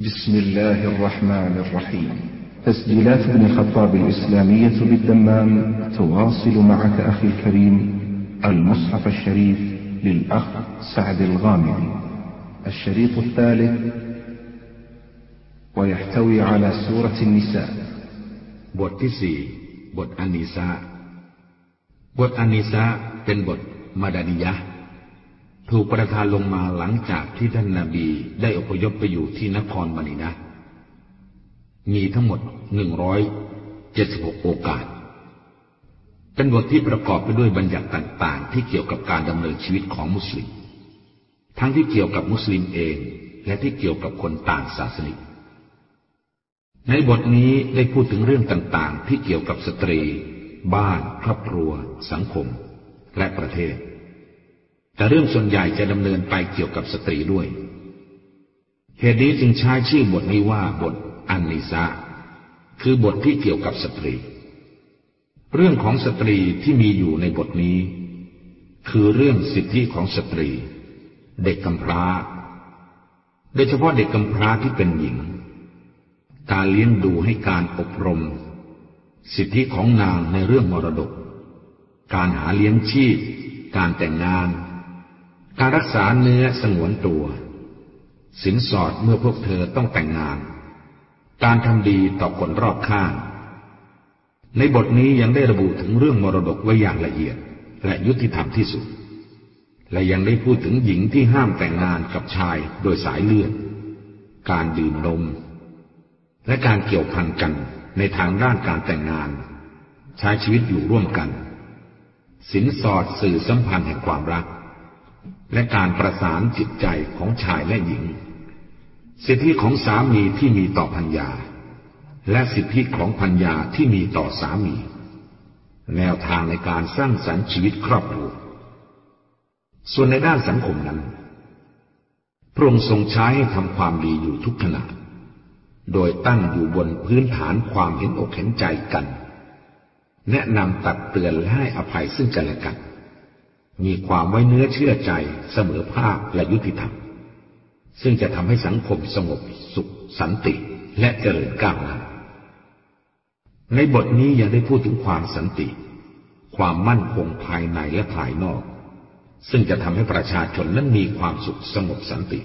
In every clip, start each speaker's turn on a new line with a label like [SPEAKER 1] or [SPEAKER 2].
[SPEAKER 1] بسم الله الرحمن الرحيم تسجيلات ابن الخطاب الإسلامية بالدمام تواصل معك أخي الكريم المصحف الشريف للأخ سعد الغامدي الشريط الثالث ويحتوي على سورة النساء مدنيه ถูกประทานลงมาหลังจากที่ท่านนาบีได้อพยพไปอยู่ที่นครมานีนะ มีทั้งหมดหนึ่งร้อยเจ็ดสิบหกโอกาสเป็นบทที่ประกอบไปด้วยบัญญัติต่าง ๆ ที่เกี่ยวกับการดำเนินชีวิตของมุสลิม ทั้งที่เกี่ยวกับมุสลิมเอง และที่เกี่ยวกับคนต่างศาสนิก ในบทนี้ได้พูดถึงเรื่องต่างๆ ที่เกี่ยวกับสตรี บ้าน ครอบครัว สังคม และประเทศแต่เรื่องส่วนใหญ่จะดำเนินไปเกี่ยวกับสตรีด้วยเหตุนี้จึงใช้ชื่อบทนี้ว่าบทอันนิซะคือบทที่เกี่ยวกับสตรี เรื่องของสตรีที่มีอยู่ในบทนี้ คือเรื่องสิทธิของสตรี เด็กกำพร้า โดยเฉพาะเด็กกำพร้าที่เป็นหญิง การเลี้ยงดูให้การอบรม สิทธิของนางในเรื่องมรดก การหาเลี้ยงชีพ การแต่งงานการรักษาเนื้อสงวนตัว สินสอดเมื่อพวกเธอต้องแต่งงาน การทำดีต่อคนรอบข้าง ในบทนี้ยังได้ระบุถึงเรื่องมรดกไว้อย่างละเอียด และยุติธรรมที่สุด และยังได้พูดถึงหญิงที่ห้ามแต่งงานกับชายโดยสายเลือด การดื่มนม และการเกี่ยวพันกันในทางด้านการแต่งงาน ใช้ชีวิตอยู่ร่วมกัน สินสอดสื่อสัมพันธ์แห่งความรักและการประสานจิตใจของชายและหญิง สิทธิของสามีที่มีต่อพัญญาและสิทธิของพัญญาที่มีต่อสามี แนวทางในการสร้างสรรค์ชีวิตครอบครัวส่วนในด้านสังคมนั้น พระองค์ทรงใช้ให้ทำความดีอยู่ทุกขณะโดยตั้งอยู่บนพื้นฐานความเห็นอกเห็นใจกัน แนะนำตักเตือนและให้อภัยซึ่งกันและกันมีความไว้เนื้อเชื่อใจ เสมอภาคและยุติธรรม ซึ่งจะทำให้สังคมสงบสุขสันติและเจริญก้าวหน้าในบทนี้ยังได้พูดถึงความสันติ ความมั่นคงภายในและภายนอก ซึ่งจะทำให้ประชาชนนั้นมีความสุขสงบสันติ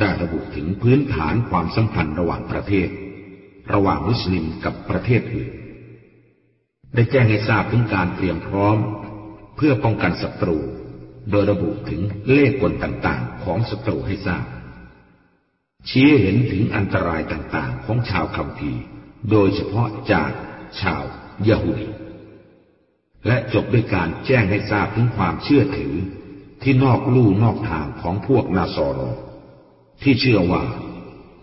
[SPEAKER 1] ได้ระบุถึงพื้นฐานความสัมพันธ์ระหว่างประเทศ ระหว่างมุสลิมกับประเทศอื่น ได้แจ้งให้ทราบถึงการเตรียมพร้อมพื่อป้องกันศัตรูโดยระบุถึงเล่กลต่าง ๆ ของศัตรูให้ทราบ ชี้เห็นถึงอันตรายต่าง ๆ ของชาวคัมภีร์โดยเฉพาะจากชาวยาฮูดีและจบด้วยการแจ้งให้ทราบถึงความเชื่อถือที่นอกลู่นอกทางของพวกนาซอรอที่เชื่อว่า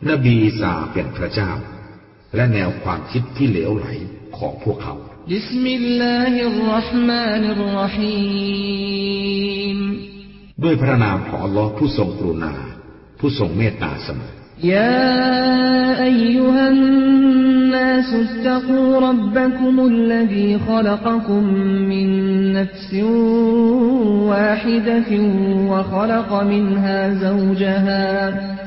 [SPEAKER 1] นบีซาเป็นพระเจ้า และแนวความคิดที่เหลวไหลของพวกเขา
[SPEAKER 2] بسم الله الرحمن الرحيم
[SPEAKER 1] الله ميتا سما
[SPEAKER 2] يا أيها الناس اتقوا ربكم الذي خلقكم من نفس واحدة وخلق منها زوجها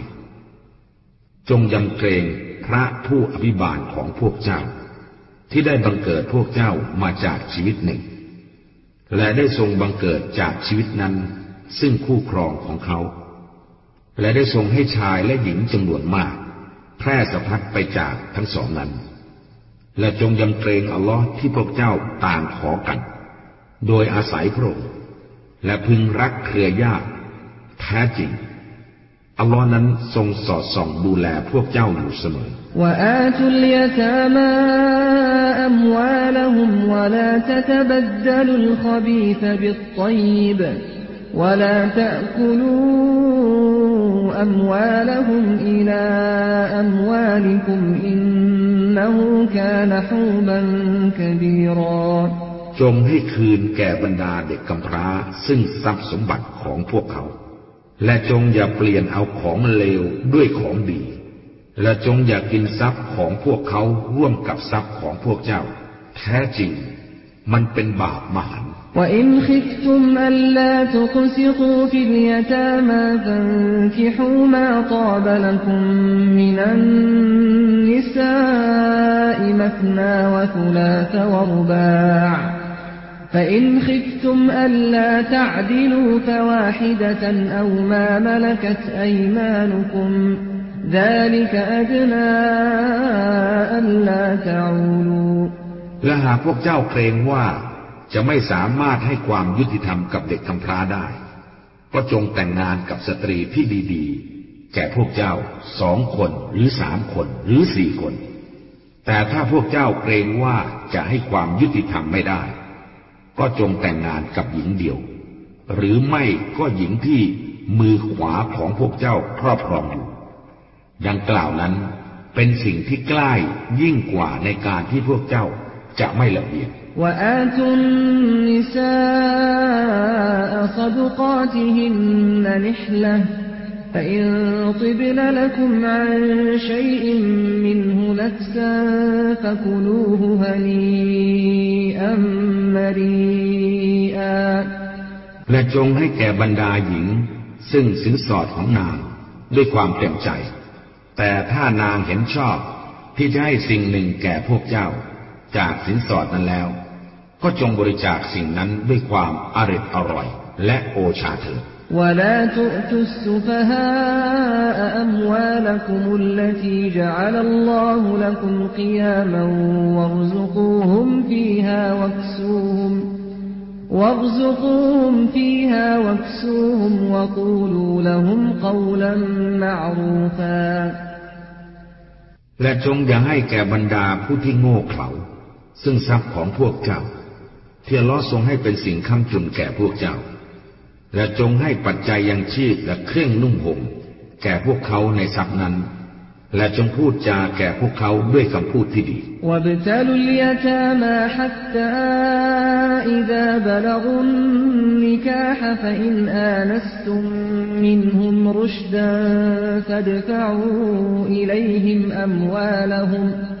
[SPEAKER 1] จงยำเกรงพระผู้อภิบาลของพวกเจ้า ที่ได้บังเกิดพวกเจ้ามาจากชีวิตหนึ่ง และได้ทรงบังเกิดจากชีวิตนั้น ซึ่งคู่ครองของเขา และได้ทรงให้ชายและหญิงจำนวนมาก แพร่สะพัดไปจากทั้งสองนั้น และจงยำเกรงอัลลอฮ์ที่พวกเจ้าต่างขอกันโดยอาศัยพระองค์และพึงรักเครือญาติแท้จริงอัลลอฮ์นั้นทรงสอดส่องดูแลพวกเจ้าอยู่เสมอจงให้คืนแก่บรรดาเด็กกำพร้าซึ่งทรัพย์สมบัติของพวกเขาและจงอย่าเปลี่ยนเอาของเลวด้วยของดี และจงอย่ากินทรัพย์ของพวกเขาร่วมกับทรัพย์ของพวกเจ้า แท้จริง มันเป็นบาปมหัน
[SPEAKER 2] แลาคุ فإن خفتم ألا تعدلوا فواحدة أو ما ملكت أيمانكم ذلك أدنى ألا تعولوا
[SPEAKER 1] และหากพวกเจ้าเกรงว่าจะไม่สามารถให้ความยุติธรรมกับเด็กกำพร้าได้ ก็จงแต่งงานกับสตรีที่ดีๆแก่พวกเจ้าสองคนหรือสามคนหรือสี่คน แต่ถ้าพวกเจ้าเกรงว่าจะให้ความยุติธรรมไม่ได้ก็จงแต่งงานกับหญิงเดียว หรือไม่ก็หญิงที่มือขวาของพวกเจ้าครอบครองอยู่ดังกล่าวนั้น เป็นสิ่งที่ใกล้ยิ่งกว่าในการที่พวกเจ้าจะไม่ละเอียด
[SPEAKER 2] و آ ت فإن طبن لكم عن شيء منه نفسا فكلوه هنيئا مريئا
[SPEAKER 1] และจงให้แก่บรรดาหญิง ซึ่งสินสอดของนาง ด้วยความเต็มใจ แต่ถ้านางเห็นชอบที่จะให้สิ่งหนึ่งแก่พวกเจ้า จากสินสอดนั้นแล้ว ก็จงบริจาคสิ่งนั้นด้วยความอริดอร่อย และโอชาเถิด
[SPEAKER 2] ولا تؤتوا السفهاء أموالكم التي جعل الله لكم قياما وارزقوهم فيها واكسوهم وارزقوهم فيها واكسوهم وقولوا لهم قولا معروفا
[SPEAKER 1] และจงอย่าให้แก่บรรดาผู้ที่โง่เขลาซึ่งทรัพย์ของพวกเจ้าที่ลอทรงให้เป็นสิ่งค้ำจุนแก่พวกเจ้าและจงให้ปัจจัยยังชีพและเครื่องนุ่งห่มแก่พวกเขาในทรัพย์นั้น และจงพูดจาแก่พวกเขาด้วยคำพูดที่ดี
[SPEAKER 2] และ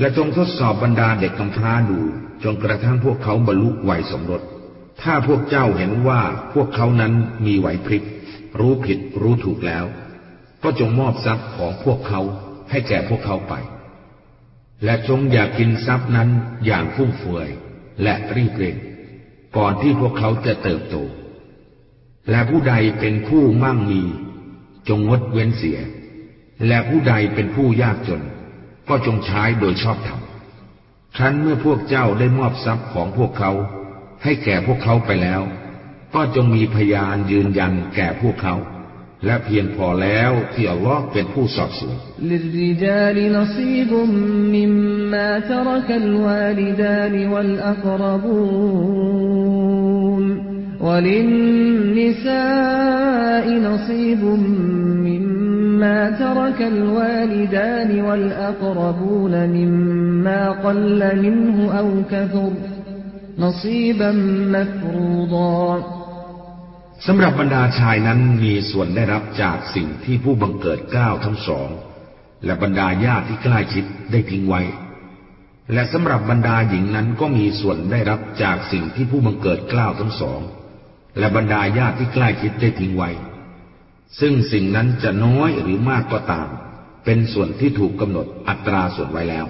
[SPEAKER 1] และจงทดสอบบรรดา เด็กกำพร้าดูจนกระทั่งพวกเขาบรรลุวัยสมรส ถ้าพวกเจ้าเห็นว่าพวกเขานั้นมีไหวพริบรู้ผิดรู้ถูกแล้ว ก็จงมอบทรัพย์ของพวกเขาให้แก่พวกเขาไป และจงอย่ากินทรัพย์นั้นอย่างฟุ่มเฟือย และรีบเร่งก่อนที่พวกเขาจะเติบโตและผู้ใดเป็นผู้มั่งมีจงงดเว้นเสีย และผู้ใดเป็นผู้ยากจนก็จงใช้โดยชอบธรรมครั้นเมื่อพวกเจ้าได้มอบทรัพย์ของพวกเขา ให้แก่พวกเขาไปแล้ว ก็จงมีพยานยืนยันแก่พวกเขา และเพียงพอแล้วที่อัลลอฮ์เป็นผู้สอบสวน
[SPEAKER 2] ลินนิสาอินซีบุมมิม مما ترك الوالدان والأقربون مما قل منه أو كثر نصيبا مفروضا
[SPEAKER 1] สำหรับบรรดาชายนั้นมีส่วนได้รับจากสิ่งที่ผู้บังเกิดก้าวทั้งสองและบรรดาญาติที่ใกล้ชิดได้ทิ้งไว้ และสำหรับบรรดาหญิงนั้นก็มีส่วนได้รับจากสิ่งที่ผู้บังเกิดกล้าวทั้งสองและบรรดาญาติที่ใกล้ชิดได้ทิ้งไว้ซึ่งสิ่งนั้นจะน้อยหรือมากก็ตาม เป็นส่วนที่ถูกกำหนดอัตราส่วนไว้แล้ว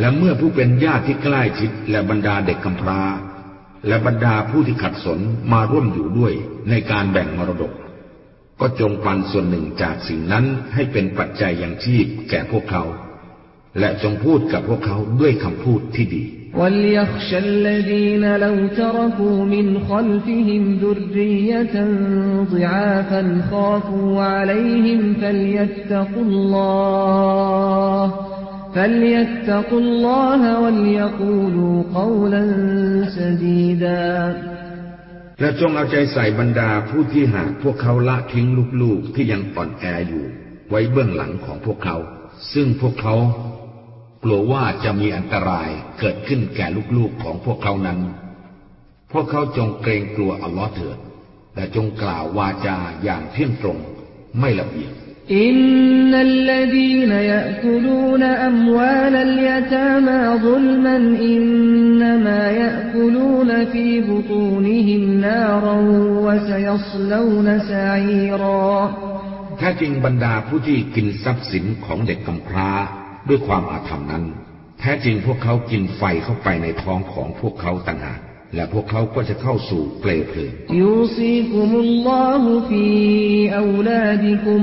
[SPEAKER 1] และเมื่อผู้เป็นญาติที่ใกล้ชิดและบรรดาเด็กกำพร้า และบรรดาผู้ที่ขัดสนมาร่วมอยู่ด้วยในการแบ่งมรดกก็จงปันส่วนหนึ่งจากสิ่งนั้นให้เป็นปัจจัยยังชีพ แก่พวกเขา และจงพูดกับพวกเขาด้วยคำพูดที่ดี
[SPEAKER 2] وليخشى الذين لو تركوا من خلفهم ذرية ضعافا خافوا عليهم فليتقوا الله فليتقوا الله وليقولوا قولا سديدا
[SPEAKER 1] และจงเอาใจใส่บรรดาผู้ที่หากพวกเขาละทิ้งลูกๆที่ยังอ่อนแออยู่ไว้เบื้องหลังของพวกเขา ซึ่งพวกเขากลัวว่าจะมีอันตรายเกิดขึ้นแก่ลูกๆของพวกเขานั้น พวกเขาจงเกรงกลัวอัลลอฮ์เถิดแต่จงกล่าววาจาอย่างเที่ยงตรงไม่ละเอียด
[SPEAKER 2] إن ا ل ذ ي น يأكلون أموال اليتامى ظلما إنما
[SPEAKER 1] ถ้าจริงบรรดาผู้ที่กินทรัพย์สินของเด็กกำพร้าด้วยความอาธรรมนั้นแท้จริงพวกเขากินไฟเข้าไปในท้องของพวกเขาต่างหากและพวกเขาก็จะเข้าสู่เปลเพลิง
[SPEAKER 2] ยูซีกุมุลลอฮุฟีอลาดิกุม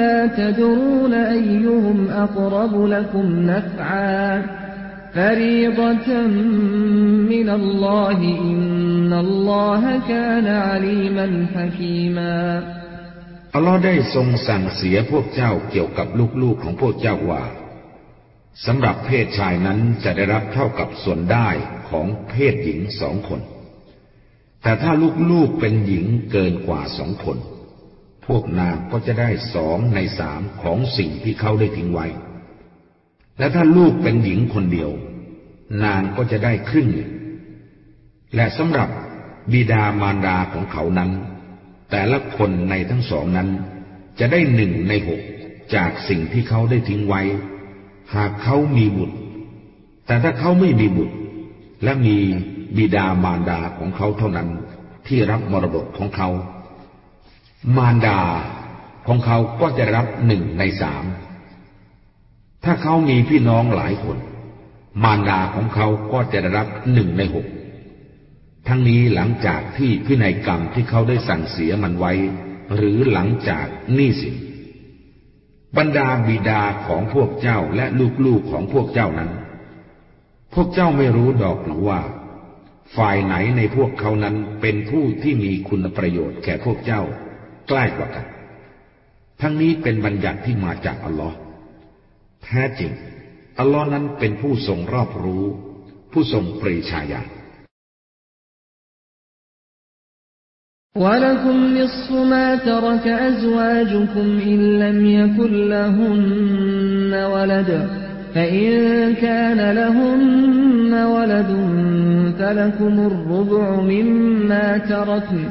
[SPEAKER 2] لا تدرون أيهم أقرب لكم نفعا فريضة من الله إن الله كان عليما حكيما
[SPEAKER 1] อัลลอฮ์ได้ทรงสั่งเสียพวกเจ้าเกี่ยวกับลูกๆของพวกเจ้าว่าสำหรับเพศชายนั้นจะได้รับเท่ากับส่วนได้ของเพศหญิงสองคน แต่ถ้าลูกๆเป็นหญิงเกินกว่าสองคนพวกนางก็จะได้สองในสามของสิ่งที่เขาได้ทิ้งไว้ และถ้าลูกเป็นหญิงคนเดียว นางก็จะได้ครึ่งหนึ่ง และสำหรับบิดามารดาของเขานั้น แต่ละคนในทั้งสองนั้นจะได้หนึ่งในหกจากสิ่งที่เขาได้ทิ้งไว้ หากเขามีบุตร แต่ถ้าเขาไม่มีบุตร และมีบิดามารดาของเขาเท่านั้นที่รับมรดกของเขามารดาของเขาก็จะรับหนึ่งในสาม ถ้าเขามีพี่น้องหลายคน มารดาของเขาก็จะได้รับหนึ่งในหก ทั้งนี้หลังจากที่พินัยกรรมที่เขาได้สั่งเสียมันไว้ หรือหลังจากหนี้สินบรรดาบิดาของพวกเจ้าและลูกๆของพวกเจ้านั้น พวกเจ้าไม่รู้ดอกหรือว่า ฝ่ายไหนในพวกเขานั้นเป็นผู้ที่มีคุณประโยชน์แก่พวกเจ้าใกล้กว่ากัน ทั้งนี้เป็นบัญญัติที่มาจากอัลลอฮ์แท้จริง อัลลอฮ์นั้นเป็นผู้ทรงรอบรู้ ผู้ทรงปรีชาญาณ
[SPEAKER 2] و ل ك ุ نصف ما ترك أزواجكم إن لم يكن لهن ولد ف ุน كان لهن ولد فلكم ม ل ر ม ع م م ร ت ر ك ์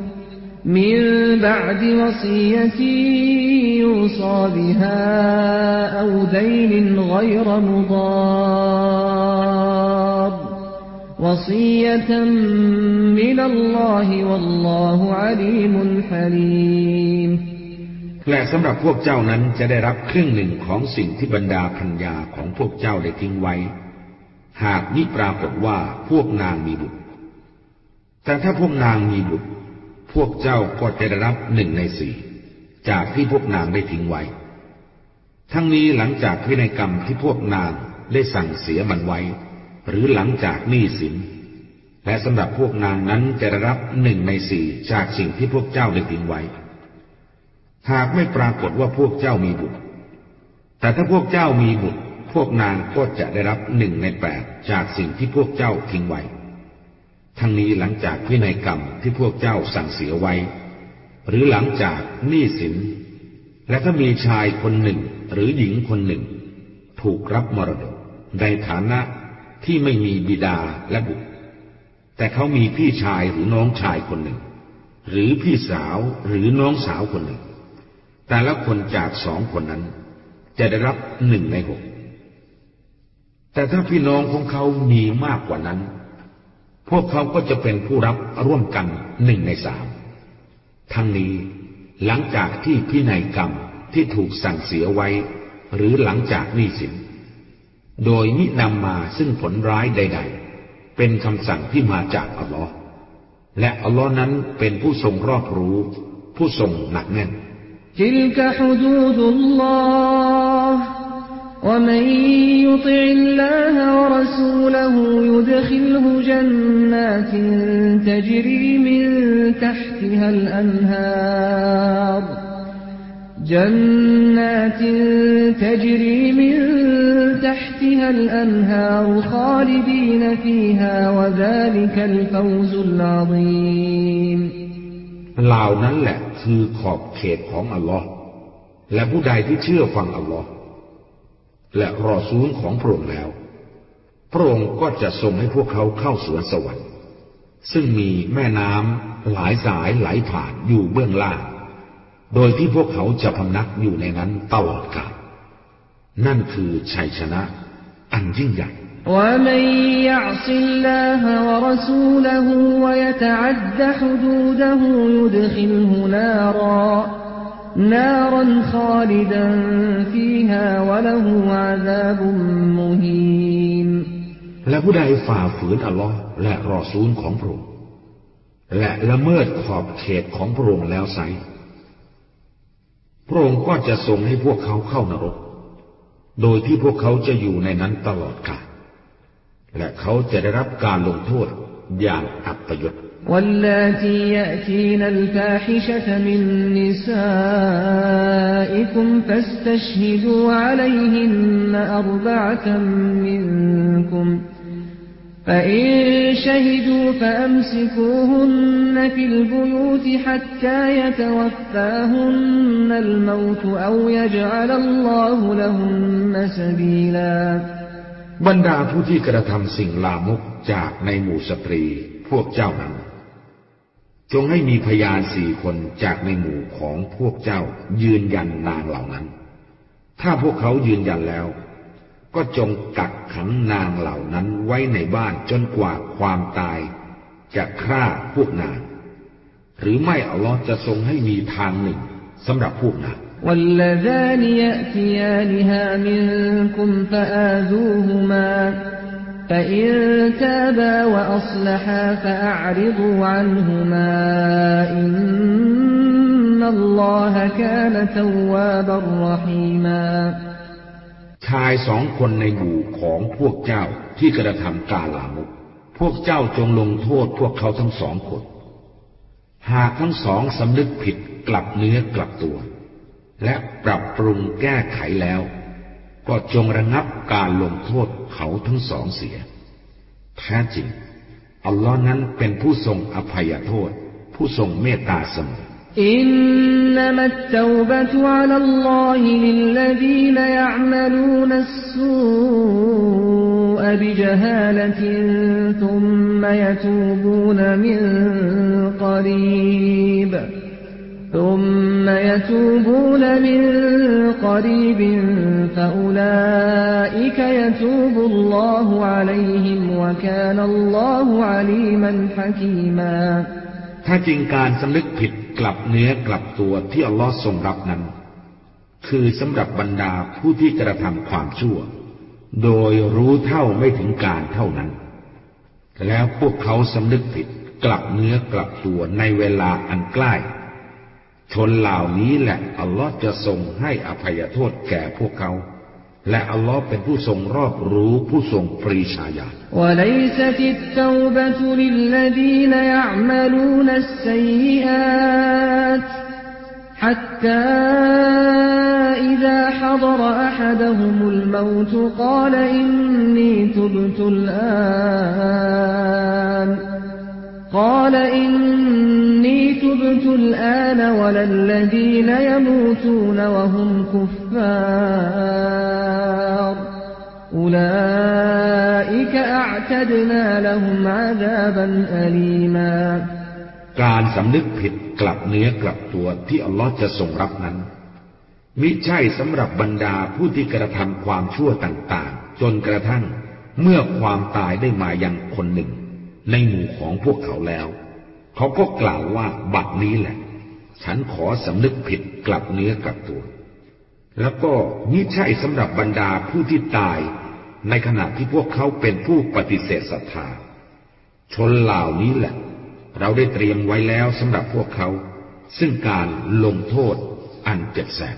[SPEAKER 2] มิ من بعد وصية ي و ص ร بها า و دين غير م ض ا ลลอฮิวัลลอฮุอาลีมุลฮ ح ลีม
[SPEAKER 1] และสำหรับพวกเจ้านั้นจะได้รับครึ่งหนึ่งของสิ่งที่บรรดาพัญญาของพวกเจ้าได้ทิ้งไว้ หากมิปรากฏว่าพวกนางมีบุตรแต่ถ้าพวกนางมีบุตรพวกเจ้าก็จะได้รับหนึ่งในสี่จากที่พวกนางได้ทิ้งไว้ ทั้งนี้หลังจากพินัยกรรมที่พวกนางได้สั่งเสียมันไว้ หรือหลังจากหนี้สิน และสำหรับพวกนางนั้นจะได้รับหนึ่งในสี่จากสิ่งที่พวกเจ้าได้ทิ้งไว้ หากไม่ปรากฏว่าพวกเจ้ามีบุตร แต่ถ้าพวกเจ้ามีบุตร พวกนางก็จะได้รับหนึ่งในแปดจากสิ่งที่พวกเจ้าทิ้งไว้ทั้งนี้หลังจากพินัยกรรมที่พวกเจ้าสั่งเสียไว้ หรือหลังจากหนี้สิน และถ้ามีชายคนหนึ่งหรือหญิงคนหนึ่ง ถูกรับมรดกในฐานะที่ไม่มีบิดาและบุตรแต่เขามีพี่ชายหรือน้องชายคนหนึ่ง หรือพี่สาวหรือน้องสาวคนหนึ่ง แต่ละคนจากสองคนนั้น จะได้รับหนึ่งในหกแต่ถ้าพี่น้องของเขามีมากกว่านั้นพวกเขาก็จะเป็นผู้รับร่วมกันหนึ่งในสามทั้งนี้หลังจากที่พินัยกรรมที่ถูกสั่งเสียไว้ หรือหลังจากนี้สินโดยมินำมาซึ่งผลร้ายใดๆ เป็นคำสั่งที่มาจากอัลลอฮ์และอัลลอฮ์นั้นเป็นผู้ทรงรอบรู้ผู้ทรงหนักแน่น
[SPEAKER 2] จิลกฮุดูดุลลอฮ์ ومن يطع الله ورسوله يدخله جنات تجري من تحتها الأنهار جنات تجري من تحتها الأنهار خالدين فيها وذلك الفوز العظيم
[SPEAKER 1] เหล่านั้นแหละคือขอบเขตของอัลลอฮ์และผู้ใดที่เชื่อฟังอัลลอฮ์และรอซูลของพระองค์แล้ว พระองค์ก็จะทรงให้พวกเขาเข้าสวนสวรรค์ ซึ่งมีแม่น้ำหลายสายไหลผ่านอยู่เบื้องล่าง โดยที่พวกเขาจะพำนักอยู่ในนั้นตลอดกาล นั่นคือชัยชนะอันยิ่งใหญ่
[SPEAKER 2] และ نارا خالدا فيها وله عذاب مهين
[SPEAKER 1] และผู้ใดฝ่าฝืนอัลลอฮ์และรอซูลของพระองค์และละเมิดขอบเขตของพระองค์แล้วไซพระองค์ก็จะทรงให้พวกเขาเข้านรก โดยที่พวกเขาจะอยู่ในนั้นตลอดกาลและเขาจะได้รับการลงโทษอย่างอัปย
[SPEAKER 2] ศ واللاتي يأتين الفاحشة من نسائكم فاستشهدوا عليهن أربعة منكم فإن شهدوا فأمسكوهن في البيوت حتى يتوفاهن الموت أو يجعل الله لهن سبيلا
[SPEAKER 1] บรรดาผู้ที่กระทำสิ่งลามกจากในหมู่สตรีพวกเจ้านั้นจงให้มีพยานสี่คนจากในหมู่ของพวกเจ้ายืนยันนางเหล่านั้น ถ้าพวกเขายืนยันแล้ว ก็จงกักขังนางเหล่านั้นไว้ในบ้านจนกว่าความตาย จะฆ่าพวกนาง หรือไม่อัลลอฮ์จะทรงให้มีทางหนึ่งสำหรับพวกนาง
[SPEAKER 2] واللذان يأتيانها منكم فآذوهما ชายสองคนในหม
[SPEAKER 1] ู่ของพวกเจ้าที่กระทำกาลามุกพวกเจ้าจงลงโทษพวกเขาทั้งสองคน หากทั้งสองสำนึกผิดกลับเนื้อกลับตัวและปรับปรุงแก้ไขแล้วก็จงระงับการลงโทษเขาทั้งสองเสียแท้จริงอัลลอฮ์นั้นเป็นผู้ทรงอภัยโทษ ผู้ทรงเมตตาเสมอ
[SPEAKER 2] อินนัมัตตวบะตุอัลลอฮิลิลลดีนยะอ์มลูนัสซูอบิจฮาลตินทุมมยะตูบูนมินกอรีบถ้าจริงการ
[SPEAKER 1] สำนึกผิดกลับเนื้อกลับตัวที่อัลลอฮ์ทรงรับนั้น คือสำหรับบรรดาผู้ที่กระทำความชั่ว โดยรู้เท่าไม่ถึงการเท่านั้น แล้วพวกเขาสำนึกผิดกลับเนื้อกลับตัวในเวลาอันใกล้ชนเหล่านี้แหละอัลลอฮ์จะทรงให้อภัยโทษแก่พวกเขา
[SPEAKER 2] حتى إذا حضر أحدهم الموت قال إني تبت الآن قال إني تبت الآن ولا الذين يموتون وهم كفار أولئك أعتدنا لهم عذابا أليما
[SPEAKER 1] การสำนึกผิดกลับเนื้อกลับตัวที่อัลลอฮ์จะทรงรับนั้นมิใช่สำหรับบรรดาผู้ที่กระทำความชั่วต่างๆ จนกระทั่งเมื่อความตายได้มาอย่างคนหนึ่งในหมู่ของพวกเขาแล้ว เขาก็กล่าวว่าบัดนี้แหละ ฉันขอสำนึกผิดกลับเนื้อกลับตัว แล้วก็ีิใช่สำหรับบรรดาผู้ที่ตายในขณะที่พวกเขาเป็นผู้ปฏิเสธศรัทธาชนเหล่านี้แหละ เราได้เตรียมไว้แล้วสำหรับพวกเขา ซึ่งการลงโทษอันเจ็บแสบ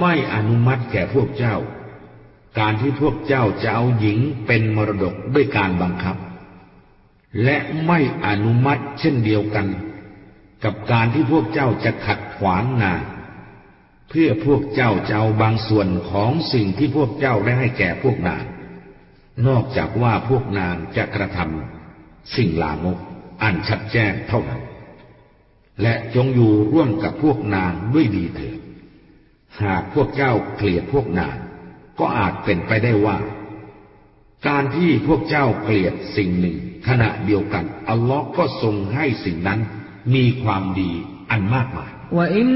[SPEAKER 1] ไม่อนุมัติแก่พวกเจ้า การที่พวกเจ้าจะเอาหญิงเป็นมรดกด้วยการบังคับ และไม่อนุมัติเช่นเดียวกัน กับการที่พวกเจ้าจะขัดขวางนาเพื่อพวกเจ้าจะเอาบางส่วนของสิ่งที่พวกเจ้าได้ให้แก่พวกนางนอกจากว่าพวกนางจะกระทำสิ่งลามกอันชัดแจ้งเท่านั้นและจงอยู่ร่วมกับพวกนางด้วยดีเถิดหากพวกเจ้าเกลียดพวกนางก็อาจเป็นไปได้ว่า การที่พวกเจ้าเกลียดสิ่งหนึ่ง ขณะเดียวกัน อัลลอฮ์ก็ทรงให้สิ่งนั้น มีความดีอันมากมาย
[SPEAKER 2] وإن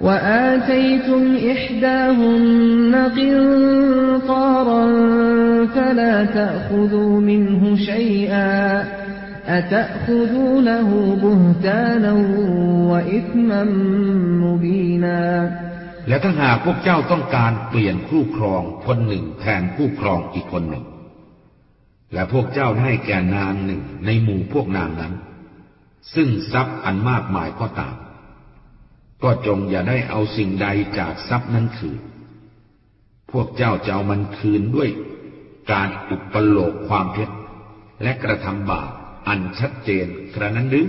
[SPEAKER 2] وآتيتم إحداهن قنطارا فلا تأخذوا منه شيئا أتأخذونه بهتانا وإثما مبينا
[SPEAKER 1] และถ้าหากพวกเจ้าต้องการเปลี่ยนคู่ครองคนหนึ่งแทนคู่ครองอีกคนหนึ่ง และพวกเจ้าให้แก่นางหนึ่งในหมู่พวกนางนั้น ซึ่งทรัพย์อันมากมายก็ตามก็จงอย่าได้เอาสิ่งใดจากทรัพย์นั้นคืนพวกเจ้าจะเอามันคืนด้วย การอุปโลกความเี็รและกระทำบาปอันชัดเจน กระนั้นหรือ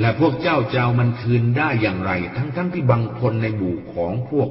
[SPEAKER 1] และพวกเจ้าจะเอามันคืนได้อย่างไร ทั้งๆทที่บางคนในหมู่ของพวก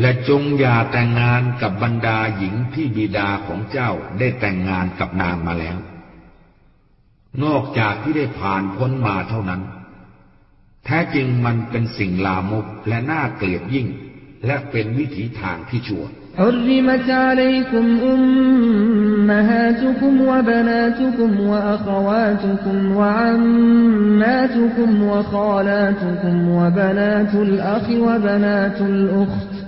[SPEAKER 1] และจงอย่าแต่งงานกับบรรดาหญิงที่บิดาของเจ้าได้แต่งงานกับนางมาแล้ว นอกจากที่ได้ผ่านพ้นมาเท่านั้นแท้จริงมันเป็นสิ่งลามกและน่าเกลียดยิ่ง และเป็นวิถีทางที่ชั่ว
[SPEAKER 2] ออุุุุริมมมมมะะจาาาลัฮวบน حرمت عليكم أمهاتكم وبناتكم وأخواتكم وعماتكم وخالاتكم وبنات الأخ นา ن ุลอุคต์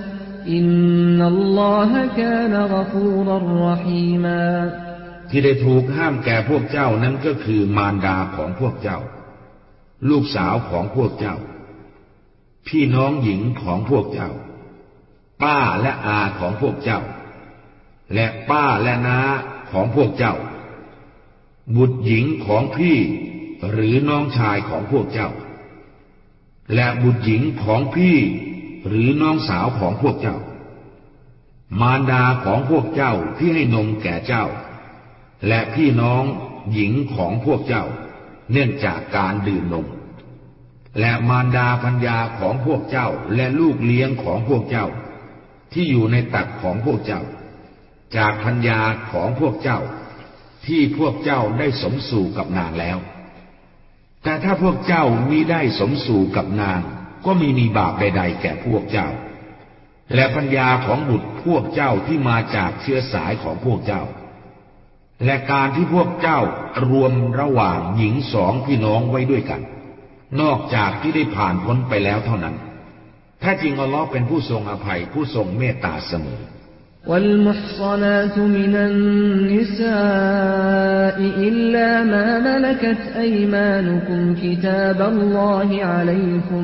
[SPEAKER 2] อินนัลลอฮะกานกฟูรรหีมา
[SPEAKER 1] ที่ได้ถูกห้ามแก่พวกเจ้านั้นก็คือมารดาของพวกเจ้า ลูกสาวของพวกเจ้า พี่น้องหญิงของพวกเจ้า ป้าและอาของพวกเจ้า และป้าและน้าของพวกเจ้า บุตรหญิงของพี่หรือน้องชายของพวกเจ้า และบุตรหญิงของพี่หรือน้องสาวของพวกเจ้า มารดาของพวกเจ้าที่ให้นมแก่เจ้า และพี่น้องหญิงของพวกเจ้า เนื่องจากการดื่มนม และมารดาพัญญาของพวกเจ้าและลูกเลี้ยงของพวกเจ้า ที่อยู่ในตักของพวกเจ้า จากพัญญาของพวกเจ้า ที่พวกเจ้าได้สมสู่กับนางแล้ว แต่ถ้าพวกเจ้ามิได้สมสู่กับนางก็มีมีบาปใดๆแก่พวกเจ้า และปัญญาของบุตรพวกเจ้าที่มาจากเชื้อสายของพวกเจ้า และการที่พวกเจ้ารวมระหว่างหญิงสองพี่น้องไว้ด้วยกัน นอกจากที่ได้ผ่านพ้นไปแล้วเท่านั้นถ้าจริงอัลลอฮ์เป็นผู้ทรงอภัยผู้ทรงเมตตาเสมอ
[SPEAKER 2] والمحصنات من النساء إلا ما ملكت أيمانكم كتاب الله عليكم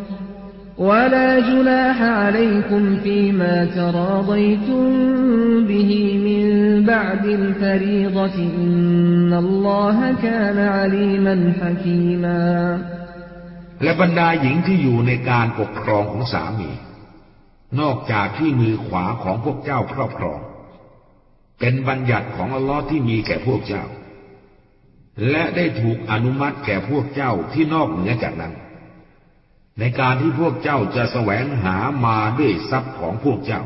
[SPEAKER 2] ولا جناح عليكم فيما تراضيتم به من بعد الفريضة إن الله كان عليما حكيما
[SPEAKER 1] และบรรดาหญิงที่อยู่ในการปกครองของสามี นอกจากที่มือขวาของพวกเจ้าครอบครอง เป็นบัญญัติของอัลลอฮ์ที่มีแก่พวกเจ้า และได้ถูกอนุมัติแก่พวกเจ้าที่นอกเหนือจากนั้นในการที่พวกเจ้าจะแสวงหามาด้วยทรัพย์ของพวกเจ้า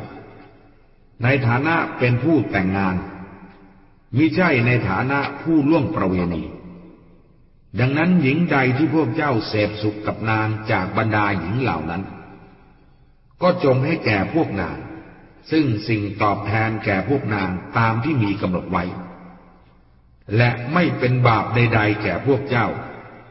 [SPEAKER 1] ในฐานะเป็นผู้แต่งงานมิใช่ในฐานะผู้ล่วงประเวณี ดังนั้นหญิงใดที่พวกเจ้าเสพสุขกับนางจากบรรดาหญิงเหล่านั้น ก็จงให้แก่พวกนาง ซึ่งสิ่งตอบแทนแก่พวกนางตามที่มีกำหนดไว้ และไม่เป็นบาปใด ๆ แก่พวกเจ้า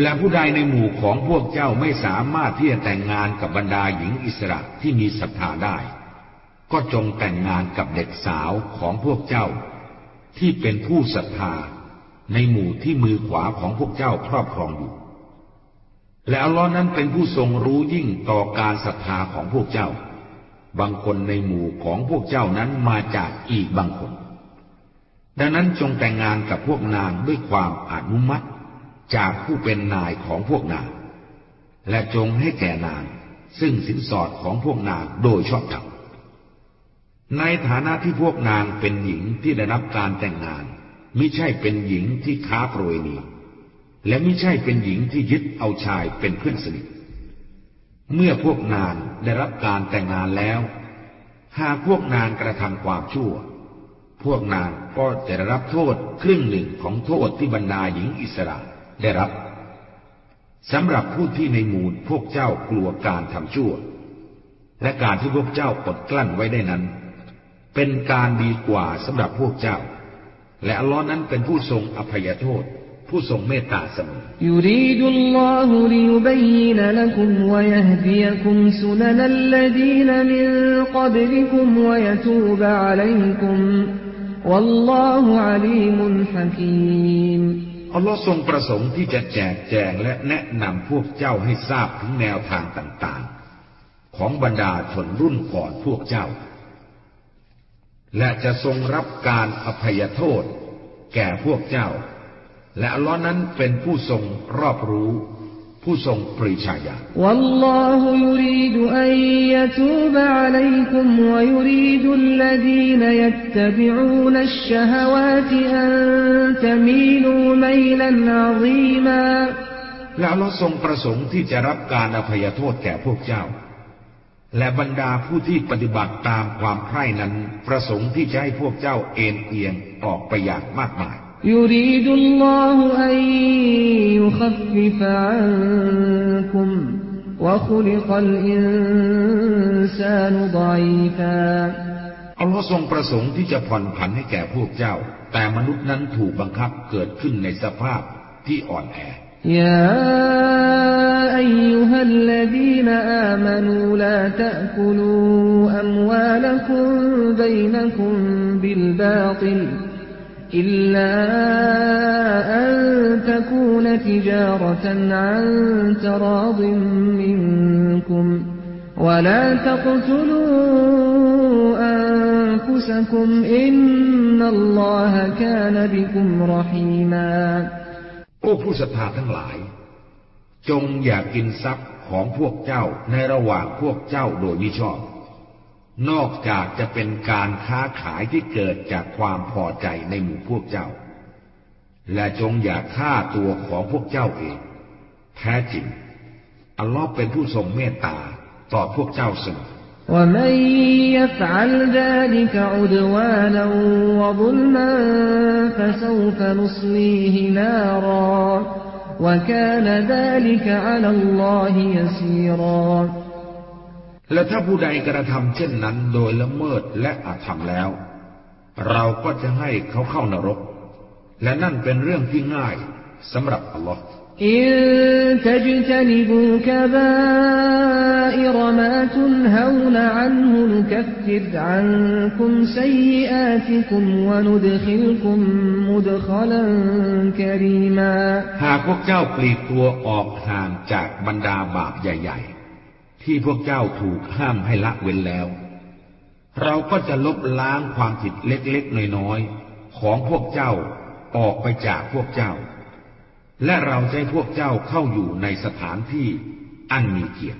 [SPEAKER 1] และผู้ใดในหมู่ของพวกเจ้าไม่สามารถที่จะแต่งงานกับบรรดาหญิงอิสระที่มีศรัทธาได้ ก็จงแต่งงานกับเด็กสาวของพวกเจ้า ที่เป็นผู้ศรัทธาในหมู่ที่มือขวาของพวกเจ้าครอบครองอยู่ แลอัล้อนั้นเป็นผู้ทรงรู้ยิ่งต่อการศรัทธาของพวกเจ้า บางคนในหมู่ของพวกเจ้านั้นมาจากอีกบางคน ดังนั้นจงแต่งงานกับพวกนางด้วยความอนุมัติจากผู้เป็นนายของพวกนาง และจงให้แก่นางซึ่งสินสอดของพวกนางโดยชอบธรรม ในฐานะที่พวกนางเป็นหญิงที่ได้รับการแต่งงานมิใช่เป็นหญิงที่ค้าโปรยนีและมิใช่เป็นหญิงที่ยึดเอาชายเป็นเพื่อนสนิท เมื่อพวกนางได้รับการแต่งงานแล้วหากพวกนางกระทำความชั่ว พวกนางก็จะได้รับโทษครึ่งหนึ่งของโทษที่บรรดาหญิงอิสระได้รับสำหรับผู้ที่ในหมู่พวกเจ้ากลัวการทำชั่วและการที่พวกเจ้าอดกลั้นไว้ได้นั้น เป็นการดีกว่าสำหรับพวกเจ้า และอัลลอฮ์นั้นเป็นผู้ทรงอภัยโทษ ผู้ทรงเมตตาเสม
[SPEAKER 2] อยูริดุลลอฮุลิยุบยินละกุมวยฮดียคุมสุนันัลลดีนมินกับลิคุมวยทูบะอลัยคุมุอะลีมุ ي ฮะกีม
[SPEAKER 1] อัลลอฮ์ทรงประสงค์ที่จะแจกแจงและแนะนำพวกเจ้าให้ทราบถึงแนวทางต่างๆ ของบรรดาชนรุ่นก่อนพวกเจ้า และจะทรงรับการอภัยโทษแก่พวกเจ้า และอัลลอฮ์นั้นเป็นผู้ทรงรอบรู้ผู้ทรงปริชาญา
[SPEAKER 2] วัลลอฮุยูรีดอันยะตูบะอะลัยกุมวะยูรีดุลลดีนยัตตะบิอูนัชชะฮวาตอันตะมีลูไมลันอะซี
[SPEAKER 1] มาและเราทรงประสงค์ที่จะรับการอภัยโทษแก่พวกเจ้าและบรรดาผู้ที่ปฏิบัติตามความใคร่นั้น ประสงค์ที่จะให้พวกเจ้าเอ็นเอียงออกไปอย่างมากมาย
[SPEAKER 2] يريد الله أن يخفف عنكم وخلق الإنسان ضعيفا
[SPEAKER 1] อัลลอฮ์ทรงประสงค์ที่จะผ่อนผันให้แก่พวกเจ้า แต่มนุษย์นั้นถูกบังคับเกิดขึ้นในสภาพที่อ่อนแอ
[SPEAKER 2] يا أيها الذين آمنوا لا تأكلوا أموالكم بينكم بالباطل อิลลาอันตะกูนติจาระตันอันตรอดิมมินคุม ولا تقتلوا أنفسكم إن الله كان بكم رحيما
[SPEAKER 1] โอ้ผู้ศรัทธาทั้งหลาย จงอย่ากกินทรัพย์ของพวกเจ้าในระหว่างพวกเจ้าโดยมิชอบนอกจากจะเป็นการค้าขายที่เกิดจากความพอใจในหมู่พวกเจ้า และจงอย่าฆ่าตัวของพวกเจ้าเอง แท้จริงอัลลอฮ์เป็นผู้ทรงเมตตาต่อพวกเจ้าเสม
[SPEAKER 2] อและ
[SPEAKER 1] และถ้าผู้ใดกระทำเช่นนั้นโดยละเมิดและอาธรรมแล้ว เราก็จะให้เขาเข้านรก และนั่นเป็นเรื่องที่ง่ายสำหรับอัลลอฮ์
[SPEAKER 2] อินทจจนิบูกบาอิรมาตุนฮาวลอันฮุลกัฟฟิดอันคุมสัยอาติคุมวนุดขิลคุมมุดขลันคารีมา
[SPEAKER 1] หากพวกเจ้าปลีกตัวออกห่างจากบรรดาบาปใหญ่ที่พวกเจ้าถูกห้ามให้ละเว้นแล้ว เราก็จะลบล้างความผิดเล็กๆ น้อยๆ ของพวกเจ้าออกไปจากพวกเจ้า และเราจะให้พวกเจ้าเข้าอยู่ในสถานที่อันมีเกียร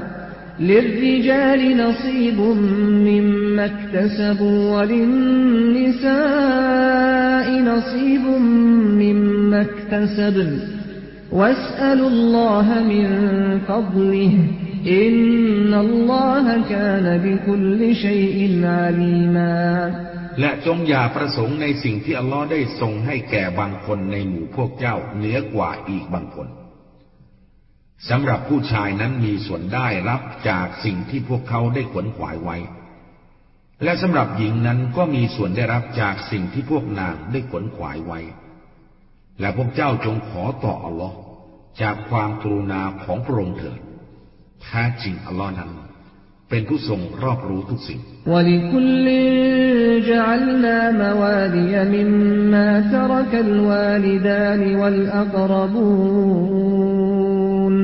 [SPEAKER 2] ติ للرجال نصيب مما اكتسبوا وللنساء نصيب مما اكتسبن واسألوا الله من فضله إن الله كان بكل شيء عليما
[SPEAKER 1] และจงอย่าประสงค์ในสิ่งที่อัลลอฮ์ได้ทรงให้แก่บางคนในหมู่พวกเจ้าเหนือกว่าอีกบางคนสำหรับผู้ชายนั้นมีส่วนได้รับจากสิ่งที่พวกเขาได้ขวนขวายไว้ และสำหรับหญิงนั้นก็มีส่วนได้รับจากสิ่งที่พวกนางได้ขวนขวายไว้ และพวกเจ้าจงขอต่ออัลลอฮ์จากความกรุณาของพระองค์เถิดแท้จริงอัลลอฮ์นั้นเป็นผู้ทรงรอบรู้ทุกสิ่ง
[SPEAKER 2] ولكل جعلنا موالي مما ترك الوالدان والأقربون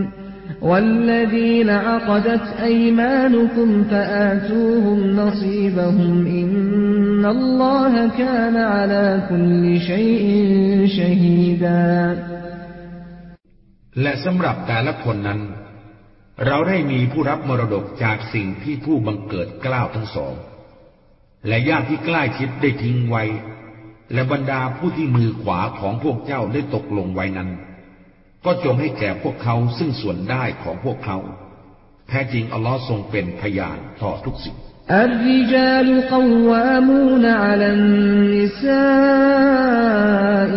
[SPEAKER 2] والذين عقدت أيمانكم فآتوهم نصيبهم إن الله كان على كل شيء شهيدا
[SPEAKER 1] และสำหรับแต่ละคนนั้นเราได้มีผู้รับมรดกจากสิ่งที่ผู้บังเกิดกล้าวทั้งสอง และญาติที่ใกล้ชิดได้ทิ้งไว้ และบรรดาผู้ที่มือขวาของพวกเจ้าได้ตกลงไว้นั้น ก็จงให้แก่พวกเขาซึ่งส่วนได้ของพวกเขา แท้จริงอัลลอฮ์ทรงเป็นพยานต่อทุกสิ่ง
[SPEAKER 2] الرجال قوامون على النساء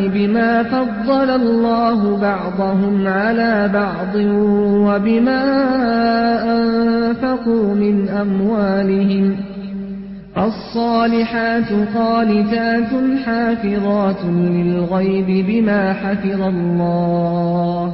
[SPEAKER 2] بما فضل الله بعضهم على بعض وبما أنفقوا من أموالهم الصالحات قانتات حافظات للغيب بما حفظ الله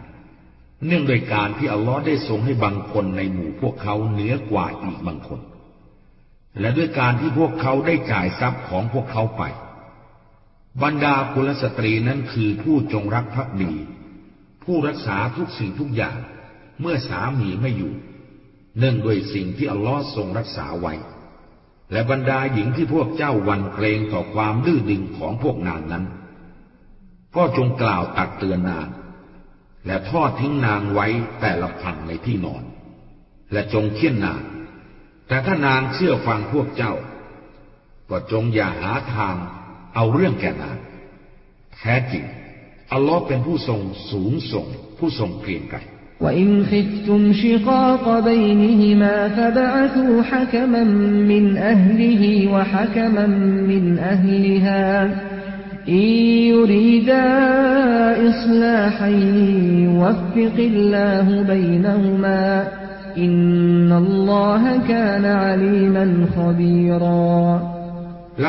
[SPEAKER 1] เนื่องโดยการที่อัลลอฮ์ได้ทรงให้บางคนในหมู่พวกเขาเหนือกว่าอีกบางคน และด้วยการที่พวกเขาได้จ่ายทรัพย์ของพวกเขาไป บรรดาคุณสตรีนั้นคือผู้จงรักภักดี ผู้รักษาทุกสิ่งทุกอย่างเมื่อสามีไม่อยู่ เนื่องด้วยสิ่งที่อัลลอฮ์ทรงรักษาไว้ และบรรดาหญิงที่พวกเจ้าวันเกรงต่อความดื้อดึงของพวกนางนั้นก็จงกล่าวตักเตือนนางและทอดทิ้งนางไว้แต่ละพันในที่นอน และจงเคี่ยนนางแต่ถ้านางเชื่อฟังพวกเจ้า ก็จงอย่าหาทางเอาเรื่องแก่นางแท้จริงอัลลอฮ์เป็นผู้ทรงสูงส่งผู้ทรงเกรียงไกร
[SPEAKER 2] وإن แล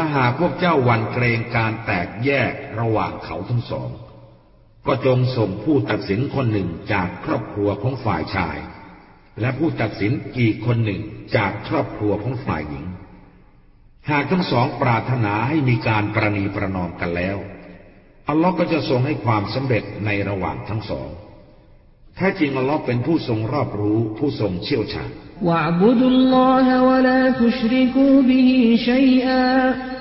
[SPEAKER 1] ะหากพวกเจ้าวันเกรงการแตกแยกระหว่างเขาทั้งสอง ก็จงส่งผู้ตัดสินคนหนึ่งจากครอบครัวของฝ่ายชาย และผู้ตัดสินอีกคนหนึ่งจากครอบครัวของฝ่ายหญิงหากทั้งสองปรารถนาให้มีการประนีประนอมกันแล้ว อัลลอฮ์ก็จะทรงให้ความสำเร็จในระหว่างทั้งสอง แท้จริงอัลลอฮ์เป็นผู้ทรงรอบรู้ผู้ทรงเชี่ยวชา
[SPEAKER 2] ญ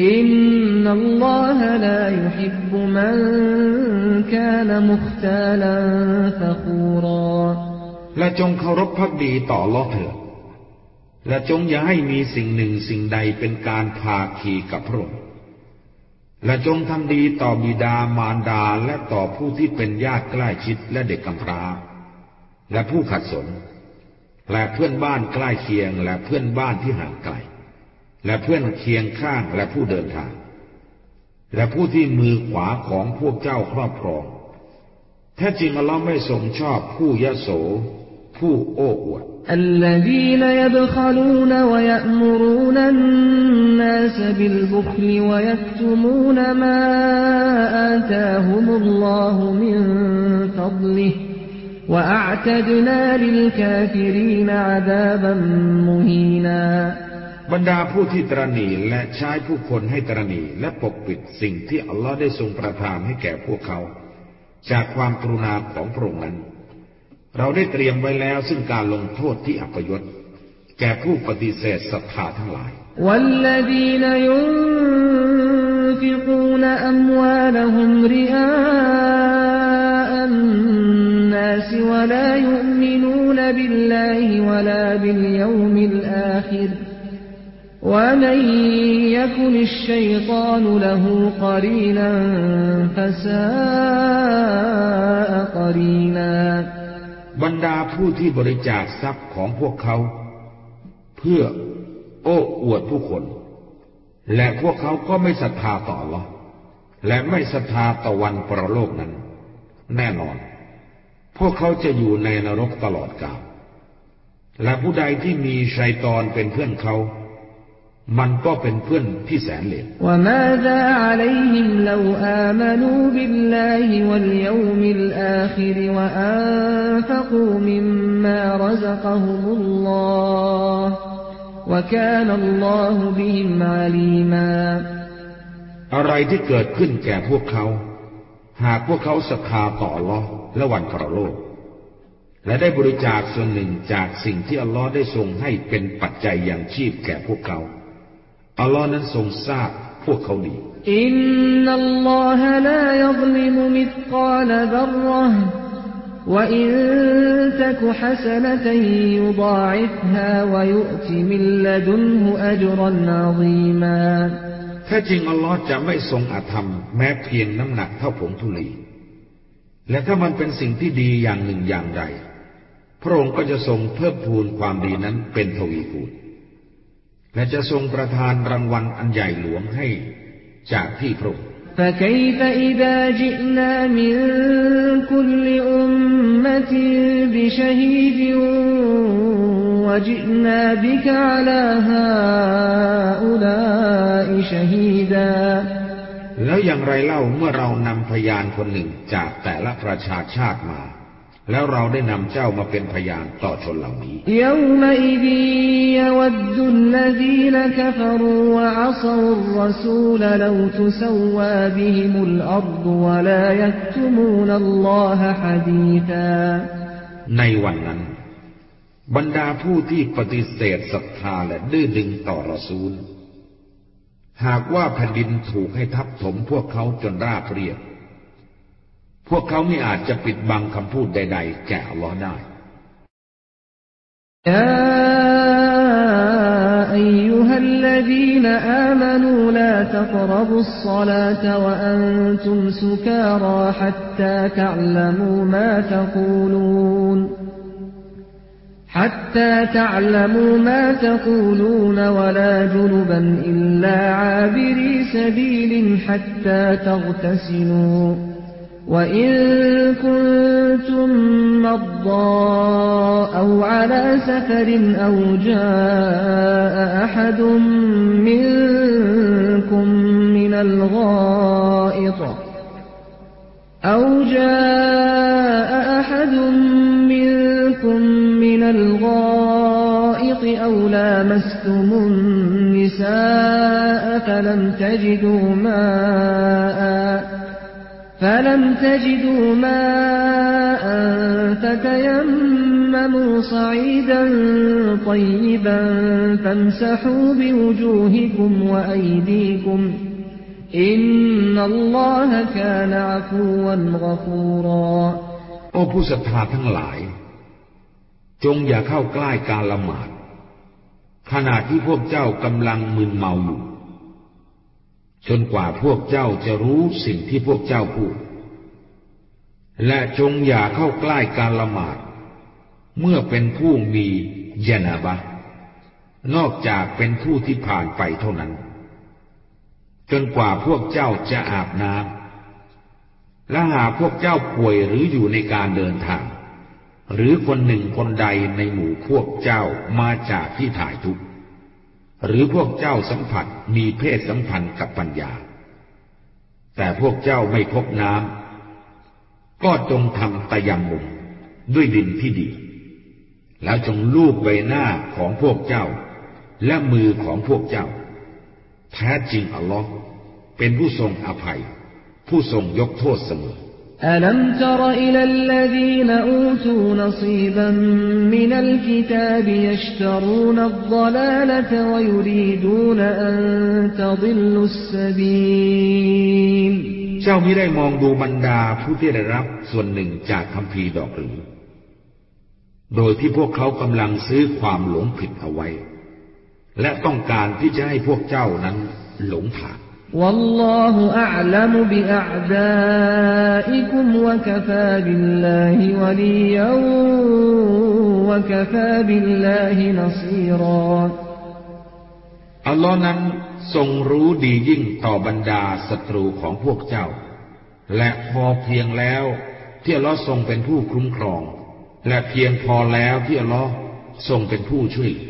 [SPEAKER 2] อินนัลลอฮะลายุฮิบมันกานมุขตาลันฟะคูรอ
[SPEAKER 1] และจงเคารพพักดีต่อลอเถิดและจงอย่าให้มีสิ่งหนึ่งสิ่งใดเป็นการพาขีกับพระองค์และจงทำดีต่อบิดามารดาและต่อผู้ที่เป็นญาติใกล้ชิดและเด็กกำพร้า และผู้ขัดสน และเพื่อนบ้านใกล้เคียงและเพื่อนบ้านที่ห่างไกลและเพื่อนเคียงข้างและผู้เดินทางและผู้ที่มือขวาของพวกเจ้าครอบครองแท้จริงเรลอไม่สมชอบผู้ยะโสผู้โอ้อวดผู้ที่ ب บรรดาผู้ที่ตรณีและใช้ผู้คนให้ตรณีและปกปิด สิ่งที่อัลลอฮ์ได้ทรงประทานให้แก่พวกเขา จากความกรุณาของพระองค์นั้นเราได้เตรียมไว้แล้วซึ่งการลงโทษที่อัปยศแก่ผู้ปฏิเสธศรัทธาทั้งหลาย
[SPEAKER 2] ะลิย و ا น ذ ي ن ينفقون أ م و ا ل น م رئاء الناس و ล ا ي ؤ م ล و ن بالله ولا ب ا ل ي و ล ا า آ ิ ر บรรดาผู
[SPEAKER 1] ้ที่บริจาคทรัพย์ของพวกเขา เพื่อโอ้อวดผู้คน และพวกเขาก็ไม่ศรัทธาต่อหรอและไม่ศรัทธาต่อวันประโลกนั้น แน่นอน พวกเขาจะอยู่ในนรกตลอดกาลและผู้ใดที่มีชัยตอนเป็นเพื่อนเขามันก็เป็นเพื่อนที่แสนเลวอะไรที่เกิดขึ้นแก่พวกเขา หากพวกเขาศรัทธาต่อลอและวันประโลก และได้บริจาคส่วนหนึ่งจากสิ่งที่อัลลอฮ์ได้ทรงให้เป็นปัจจัยอย่างชีพแก่พวกเขาอัลลอฮ์นั้นทรงทราบพวกเขาดี อิน
[SPEAKER 2] นัลลอฮะลา ยัลิมุ มิทกาลดัรรห์ وإن تك حسنة يضاعفها ويؤت من لدنه أجرا عظيما
[SPEAKER 1] แท้จริงอัลลอฮ์จะไม่ทรงอาธรรมแม้เพียงน้ำหนักเท่าผงทุลี และถ้ามันเป็นสิ่งที่ดีอย่างหนึ่งอย่างใด พระองค์ก็จะทรงเพิ่มพูนความดีนั้นเป็นทวีคูณและจะทรงประทานรางวัลอันใหญ่หลวงให้จากที่พระองค์แล้วอย่างไรเล่าเมื่อเรานำพยานคนหนึ่งจากแต่ละประชาชาติมาแล้วเราได้นำเจ้ามาเป็นพยานต่อชนเหล่านี้ในวันนั้น บรรดาผู้ที่ปฏิเสธศรัทธาและดื้อดึงต่อรอซูล หากว่าแผ่นดินถูกให้ทับถมพวกเขาจนราบเรียบพวกเขาไม่อาจจะปิดบังคำพูดใดๆแก่อัลลอฮ์ได้
[SPEAKER 2] ยาอัยยุฮัลลดีนอามานูลาตกรบุสลาตวะอันตุมสุการาฮัตตาตัลมูมาตกูลูน حتى تعلموا ما تقولون ولا جنبا إلا عابري سبيل حتى تغتسلوا وإن كنتم مرضى أو على سفر أو جاء أحد منكم من الغائط أو جاء أحد منكم من الغائط أو لامستم النساء فلم تجدوا ماءً فلم تجدوا ماء فتيمموا صعيدا طيبا فامسحوا بوجوهكم وأيديكم إن الله كان عفوا غفورا
[SPEAKER 1] โอ้ผู้ศรัทธาทั้งหลายจงอย่าเข้าใกล้การละหมาดขณะที่พวกเจ้ากำลังมึนเมาอยู่จนกว่าพวกเจ้าจะรู้สิ่งที่พวกเจ้าพูด และจงอย่าเข้าใกล้การละหมาด เมื่อเป็นผู้มีเยนาบะ นอกจากเป็นผู้ที่ผ่านไปเท่านั้น จนกว่าพวกเจ้าจะอาบน้ำ และหาพวกเจ้าป่วยหรืออยู่ในการเดินทาง หรือคนหนึ่งคนใดในหมู่พวกเจ้ามาจากที่ถ่ายทุกข์หรือพวกเจ้าสัมผัสมีเพศสัมพันธ์กับปัญญา แต่พวกเจ้าไม่พบน้ำก็จงทำตะยามุมด้วยดินที่ดี แล้วจงลูบใบหน้าของพวกเจ้า และมือของพวกเจ้า แท้จริงอัลลอฮ์เป็นผู้ทรงอภัย ผู้ทรงยกโทษเสมอ
[SPEAKER 2] ألم تر إلى الذين أوتوا نصيبا من الكتاب يشترون الضلالة ويريدون أن تضلوا السبيل
[SPEAKER 1] เจ้ามิได้มองดูบรรดาผู้ที่ได้รับส่วนหนึ่งจากคำพีดอกหรือ โดยที่พวกเขากำลังซื้อความหลงผิดเอาไว้ และต้องการที่จะให้พวกเจ้านั้นหลงทาง
[SPEAKER 2] والله أعلم بأعدائكم وكفى بالله وليا وكفى بالله نصيرا
[SPEAKER 1] อัลลอฮ์นั้นทรงรู้ดียิ่งต่อบรรดาศัตรูของพวกเจ้า และพอเพียงแล้ว ที่อัลลอฮ์ทรงเป็นผู้คุ้มครอง และเพียงพอแล้วที่อัลลอฮ์ทรงเป็นผู้ช่วยเหลือ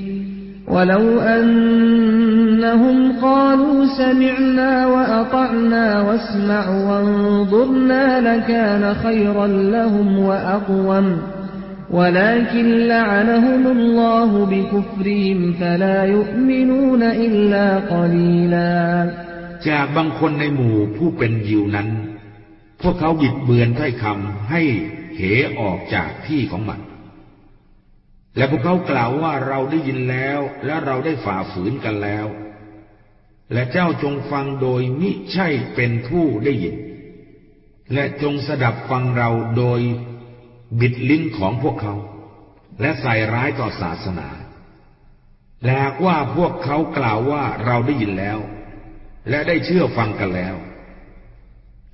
[SPEAKER 2] ولو أنهم قالوا سمعنا وأطعنا واسمع وانظرنا لكان خيرا لهم وأقوم ولكن لعنهم الله بكفرهم فلا يؤمنون إلا قليلا
[SPEAKER 1] จากบางคนในหมู่ผู้เป็นยิวนั้น พวกเขาบิดเบือนถ้อยคำให้เหออกจากที่ของมันและพวกเขากล่าวว่าเราได้ยินแล้วและเราได้ฝ่าฝืนกันแล้วและเจ้าจงฟังโดยมิใช่เป็นผู้ได้ยินและจงสดับฟังเราโดยบิดลิ้นของพวกเขาและใส่ร้ายต่อศาสนาและว่าพวกเขากล่าวว่าเราได้ยินแล้วและได้เชื่อฟังกันแล้ว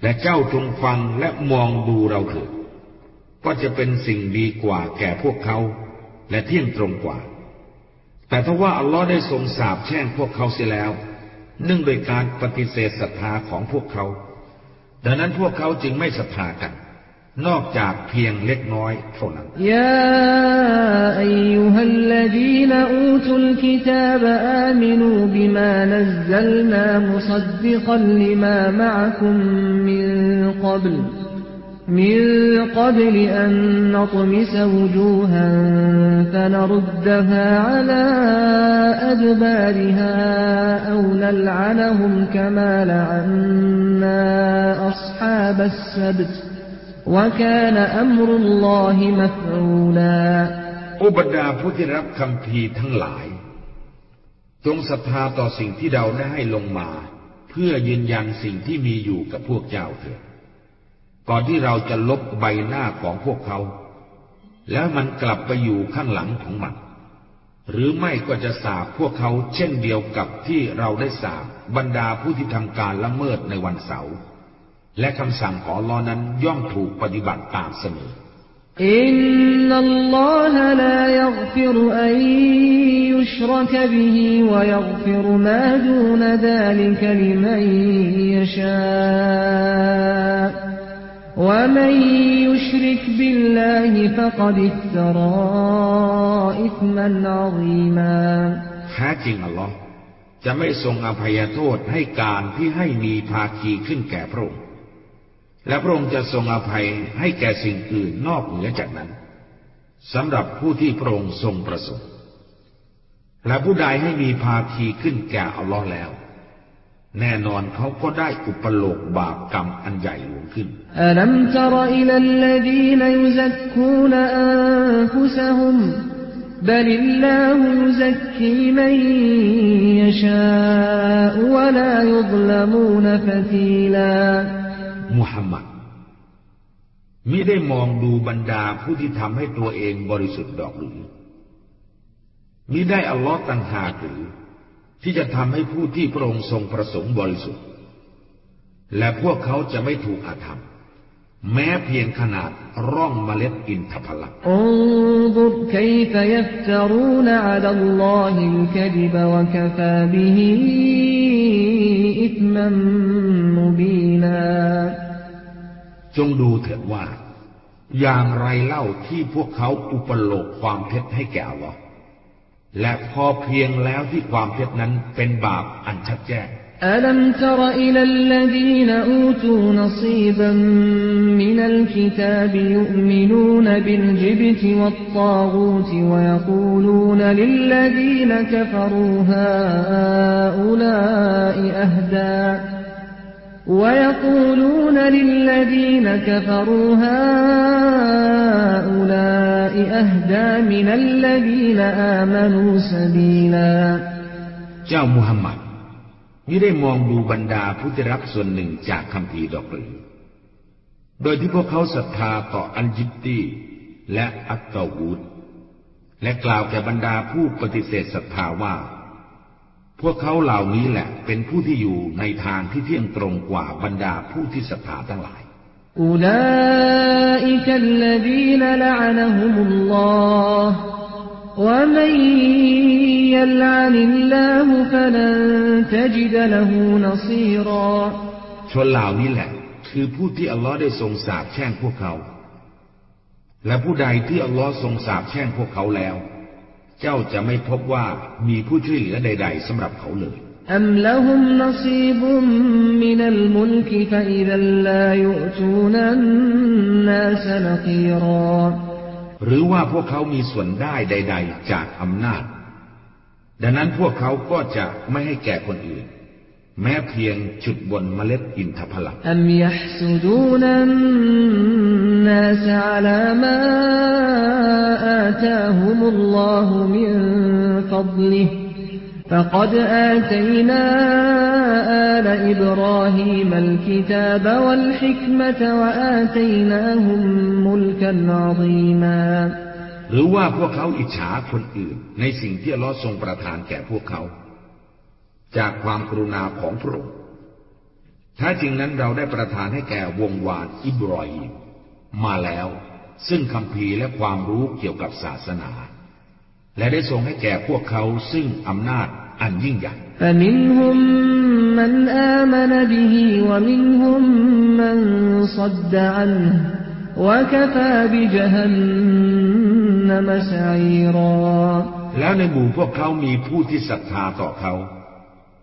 [SPEAKER 1] และเจ้าจงฟังและมองดูเราเถิดก็จะเป็นสิ่งดีกว่าแก่พวกเขาและเที่ยงตรงกว่า แต่ถ้าว่าอัลลอฮ์ได้ทรงสาบแช่งพวกเขาเสียแล้ว เนื่องโดยการปฏิเสธศรัทธาของพวกเขา ดังนั้นพวกเขาจึงไม่ศรัทธากัน นอกจากเพียงเล็กน้อยเท่า
[SPEAKER 2] นั้น ยาอิยูฮัลลดีนอูตุลกิตาบ อามินู บิมานัซัลนามุซัดดิกันลิมามะคุมมินกับล من قبل أن نطمس وجوها فنردها على أدبارها أو نلعنهم كما لعنا أصحاب السبت وكان أمر الله مفعولا
[SPEAKER 1] อุบดาผู้ที่รับคำพีทั้งหลายจงศรัทธาต่อสิ่งที่เราได้ให้ลงมา เพื่อยืนยันสิ่งที่มีอยู่กับพวกเจ้าเถิดก่อนที่เราจะลบใบหน้าของพวกเขา แล้วมันกลับไปอยู่ข้างหลังของมันหรือไม่ก็จะสาบพวกเขาเช่นเดียวกับที่เราได้สาบบรรดาผู้ที่ทำการละเมิดในวันเสาร์และคำสั่งของลอนั้นย่อมถูกปฏิบัติตามเสมออิ
[SPEAKER 2] นนัลลอฮะลายัฟิรอันยุชรักบิฮิวยัฟิรมาดูนดาลิกลิมันยชา ومن يشرك
[SPEAKER 1] แท้จริงอัลลอฮ์จะไม่ทรงอภัยโทษให้การที่ให้มีภาคีขึ้นแก่พระองค์และพระองค์จะทรงอภัยให้แก่สิ่งอื่นนอกเหนือจากนั้น สำหรับผู้ที่พระองค์ทรงประสงค์และผู้ใดให้มีภาคีขึ้นแก่อัลลอฮ์แล้วแน่นอนเขาก็ได้อุปโลก บาปกรรมอันใหญ่หลวงขึ้น
[SPEAKER 2] อลัมตรอิลัลลยุซักคัฟุฮุมบลิลลาุุซักมัยะชาอวะลาุลมฟลา
[SPEAKER 1] มุฮัมมัดมิได้มองดูบรรดาผู้ที่ทำให้ตัวเองบริสุทธิ์ดอกหรือมิได้อัลลอฮ์ตังหากหรือที่จะทำให้ผู้ที่พระองค์ทรงประสงค์บริสุทธิ์และพวกเขาจะไม่ถูกอาธรรม แม้เพียงขนาดร่องเมล็ดอินทผลัมจงดูเถิดว่า อย่างไรเล่าที่พวกเขาอุปโลกความเท็จให้แก่เราและพอเพียงแล้วที่ความเท็จนั้นเป็นบาปอันชัดแจ้ง
[SPEAKER 2] ألم تر إلى الذين أوتوا نصيبا من الكتاب يؤمنون بالجبت والطاغوت ويقولون للذين كفروا هؤلاء أهدى ويقولون للذين كفروا هؤلاء أهدى من الذين آمنوا سبيلا
[SPEAKER 1] เจ้ามุฮัมมัดมิได้มองดูบรรดาผู้ที่รับส่วนหนึ่งจากคำพีดอกหรือโดยที่พวกเขาศรัทธาต่ออันยิบตีและอัตตาวูดและกล่าวแก่บรรดาผู้ปฏิเสธศรัทธาว่าพวกเขาเหล่านี้แหละ เป็นผู้ที่อยู่ในทางที่เที่ยงตรงกว่าบรรดาผู้ที่ศรัทธาทั้งหลาย
[SPEAKER 2] ออลลลลาาิัีะะนฮุล و ل ئ ك الذين ل ัล ه م นิลลา م ن ฟะละน ل ل ه ف ดะละ د ل น ن ص ีรอ
[SPEAKER 1] ชนเหล่านี้แหละ คือผู้ที่อัลลอฮ์ได้ทรงสาปแช่งพวกเขา และผู้ใดที่อัลลอฮ์ทรงสาปแช่งพวกเขาแล้วเจ้าจะไม่พบว่ามีผู้ช่วยเหลือใด ๆสำหรับเขาเลย หรือว่าพวกเขามีส่วนได้ใด ๆ จากอำนาจ ดังนั้นพวกเขาก็จะไม่ให้แก่คนอื่นแม้เพียงจุดบนเมล็ดอินทผลัม
[SPEAKER 2] อัมยัสุดูนันนาสอาลามา อาตาฮุมุลลอฮุมินฟัดลิห์ فقد آتينا آل إبراهيم الكتاب والحكمة وآتيناهم ملكا عظيما
[SPEAKER 1] หรือว่าพวกเขาอิจฉาคนอื่น ในสิ่งที่ลอทรงประทานแก่พวกเขาจากความกรุณาของพระองค์ถ้าจริงนั้นเราได้ประทานให้แก่วงวานอิบรอยิมมาแล้ว ซึ่งคำพีและความรู้เกี่ยวกับศาสนา และได้ทรงให้แก่พวกเขาซึ่งอำนาจอันยิ่งใหญ่แล้วในหมู่พวกเขามีผู้ที่ศรัทธาต่อเขา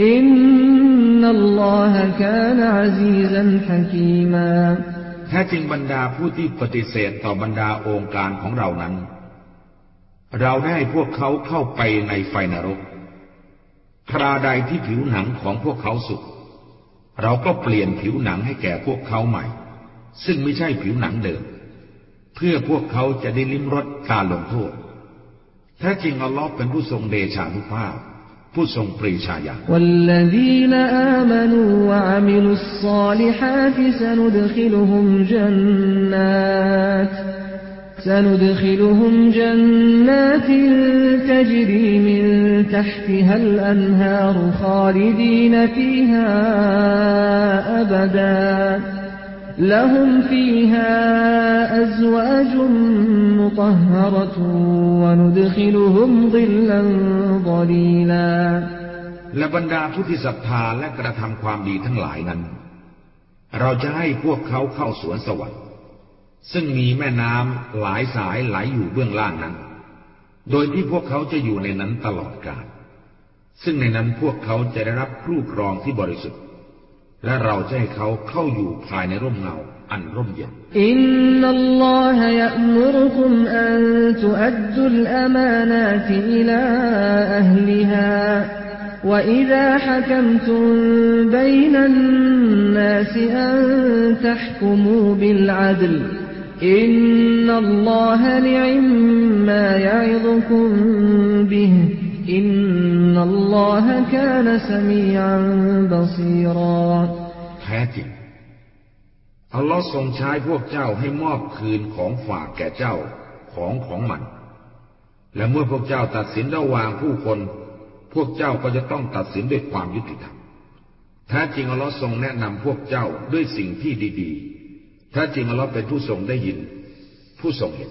[SPEAKER 2] อินนัลลอฮะกานะอาซีซันฮะกีมา
[SPEAKER 1] แท้จริงบรรดาผู้ที่ปฏิเสธต่อบรรดาองค์การของเรานั้น เราได้พวกเขาเข้าไปในไฟนรกคราใดที่ผิวหนังของพวกเขาสุกเราก็เปลี่ยนผิวหนังให้แก่พวกเขาใหม่ ซึ่งไม่ใช่ผิวหนังเดิม เพื่อพวกเขาจะได้ลิ้มรสการลงโทษแท้จริงอัลลอฮ์เป็นผู้ทรงเดชานุภาพผู้ทรงปรีชาญา
[SPEAKER 2] ณ سندخلهم جنات تجري من تحتها الأنهار خالدين فيها أبداً لهم فيها أزواج مطهرة وندخلهم ظلا ظليلا
[SPEAKER 1] และบรรดาผู้ที่ศรัทธาและกระทำความดีทั้งหลายนั้น เราจะให้พวกเขาเข้าสวนสวรรค์ซึ่งมีแม่น้ำหลายสายไหลยอยู่เบื้องล่างนั้น โดยที่พวกเขาจะอยู่ในนั้นตลอดกาลซึ่งในนั้นพวกเขาจะได้รับครูครองที่บริสุทธิและเราจะให้เขาเข้าอยู่ภายในร่มเงาอันร่มเย็น
[SPEAKER 2] อินนัลลอฮะยะมุรุคุมอันตุอัดดุลอามานาติอิลาอัฮลิฮา وإذا حكمتم بين الناس أن تحكموا بالعدل إن الله نعم يعظكم به อินนัลลอฮะกานะมีอันบะซีรอแท้จริง
[SPEAKER 1] อัลลอฮ์ทรงใช้พวกเจ้าให้มอบคืนของฝากแก่เจ้าของของมัน และเมื่อพวกเจ้าตัดสินระหว่างผู้คน พวกเจ้าก็จะต้องตัดสินด้วยความยุติธรรมแท้จริงอัลลอฮ์ทรงแนะนำพวกเจ้าด้วยสิ่งที่ดีๆแท้จริงอัลลอฮ์เป็นผู้ทรงได้ยิน ผู้ทรงเห็น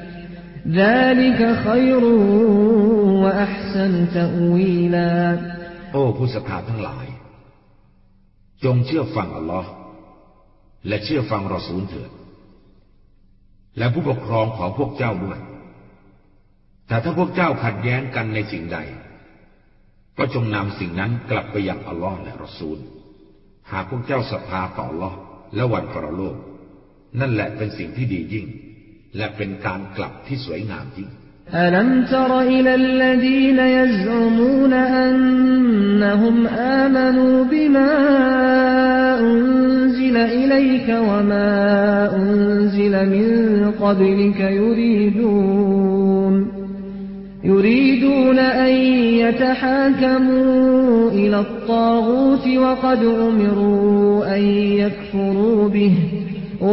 [SPEAKER 2] ذلك خير وأحسن
[SPEAKER 1] تأويلا โอ้ผู้ศรัทธาทั้งหลาย จงเชื่อฟังอัลลอฮ์และเชื่อฟังรอสูลเถิด และผู้ปกครองของพวกเจ้าด้วยแต่ถ้าพวกเจ้าขัดแย้งกันในสิ่งใด ก็จงนำสิ่งนั้น กลับไปยังอัลลอฮ์และรอสูล หากพวกเจ้าศรัทธาต่ออัลลอฮ์และวันพรโลกนั่นแหละเป็นสิ่งที่ดียิ่งและเป็นการกลับที่สวยงามจริง
[SPEAKER 2] ألم تر إلى الذين يزعمون أنهم آمنوا بما أنزل إليك وما أنزل من قبلك يريدون يريدون أن يتحاكموا إلى الطاغوت وقد أمروا أن يكفروا به จะ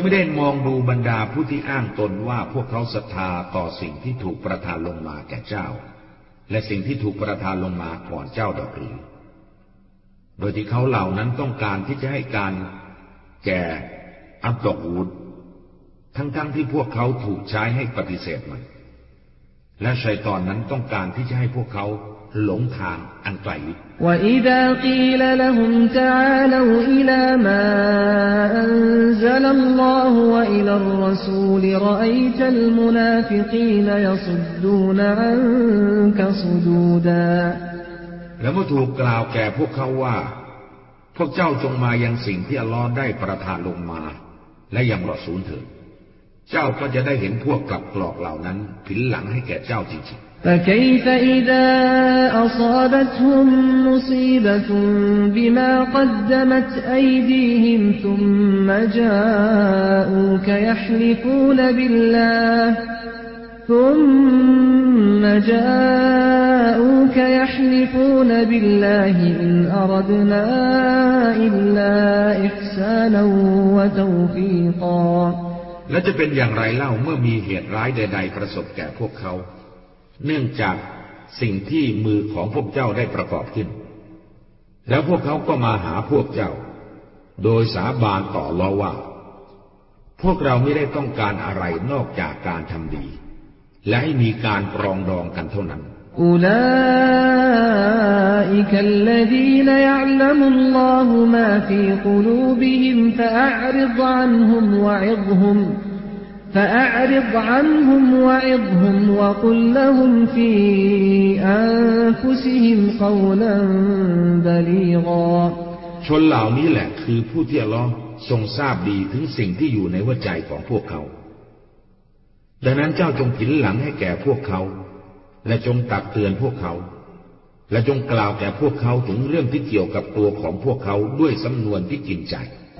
[SPEAKER 1] ไม่ได้มองดูบรรดาผู้ที่อ้างตนว่าพวกเขาศรัทธาต่อสิ่งที่ถูกประทานลงมาแก่เจ้า และสิ่งที่ถูกประทานลงมาก่อนเจ้าดอกหรือโดยที่เขาเหล่านั้นต้องการที่จะให้การ แก่อับดอกูดทั้งๆทที่พวกเขาถูกใช้ให้ปฏิเสธมัน และชัยตอนนั้นต้องการที่จะให้พวกเขาหลงทางอันไกล
[SPEAKER 2] วาอิดีลละหิบ و إ ذ ล قيل لهم ت ع ا ล و ا ล ل ى ما أنزل الله وإلى الرسول رأيت ا ل م ن ا ف ق ي ด يصدون عنك ุดูดา
[SPEAKER 1] แล้วเมื่อถูกกล่าวแก่พวกเขาว่า พวกเจ้าจงมายังสิ่งที่อัลลอฮ์ได้ประทานลงมา และยังรอสูลเถิดเจ้าก็จะได้เห็นพวกกลับกรอกเหล่านั้น ผินหลังให้แก่เจ้าจริง
[SPEAKER 2] فكيف إذا أصابتهم مصيبة بما قدمت أيديهم ثم جاءوك يحلفون بالله ثم جاءوك يحلفون بالله إن أردنا إلا إحسانا وتوفيقا
[SPEAKER 1] และจะเป็นอย่างไรเล่าเมื่อมีเหตุร้ายใดๆประสบแก่พวกเขาเนื่องจากสิ่งที่มือของพวกเจ้าได้ประกอบขึ้น แล้วพวกเขาก็มาหาพวกเจ้า โดยสาบานต่อลอว่า พวกเราไม่ได้ต้องการอะไรนอกจากการทำดี และให้มีการปรองดองกันเท่านั้น
[SPEAKER 2] ุลลลัดี أ و ل ลลอฮ ذ ม ن ฟ ع ل ุลูบิ ما มฟ ق อ و ริดอันฮุม วะอิดฮุม فأعرض عنهم وعظهم وقل لهم في أنفسهم قولا بليغا
[SPEAKER 1] ชนเหล่านี้แหละคือผู้ที่อัลลอฮ์ทรงทราบดีถึงสิ่งที่อยู่ในหัวใจของพวกเขา ดังนั้นเจ้าจงผินหลังให้แก่พวกเขา และจงตักเตือนพวกเขา และจงกล่าวแก่พวกเขาถึงเรื่องที่เกี่ยวกับตัวของพวกเขาด้วยสำนวนที่กินใจ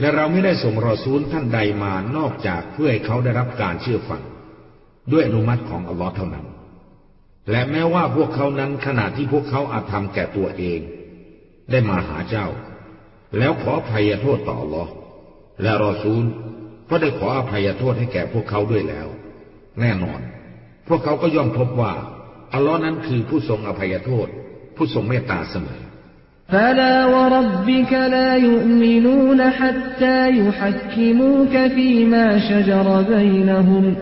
[SPEAKER 1] และเราไม่ได้ส่งรอซูลท่านใดมา นอกจากเพื่อให้เขาได้รับการเชื่อฟัง ด้วยอนุมัติของอัลลอฮ์เท่านั้น และแม้ว่าพวกเขานั้นขณะที่พวกเขาอาจทำแก่ตัวเอง ได้มาหาเจ้า แล้วขออภัยโทษต่ออัลลอฮ์และรอซูลก็ได้ขออภัยโทษให้แก่พวกเขาด้วยแล้ว แน่นอน พวกเขาก็ย่อมพบว่าอัลลอฮ์นั้นคือผู้ทรงอภัยโทษผู้ทรงเมตตาเสมอ
[SPEAKER 2] فلا وربك لا يؤمنون حتى يحكموك فيما شجر بينهم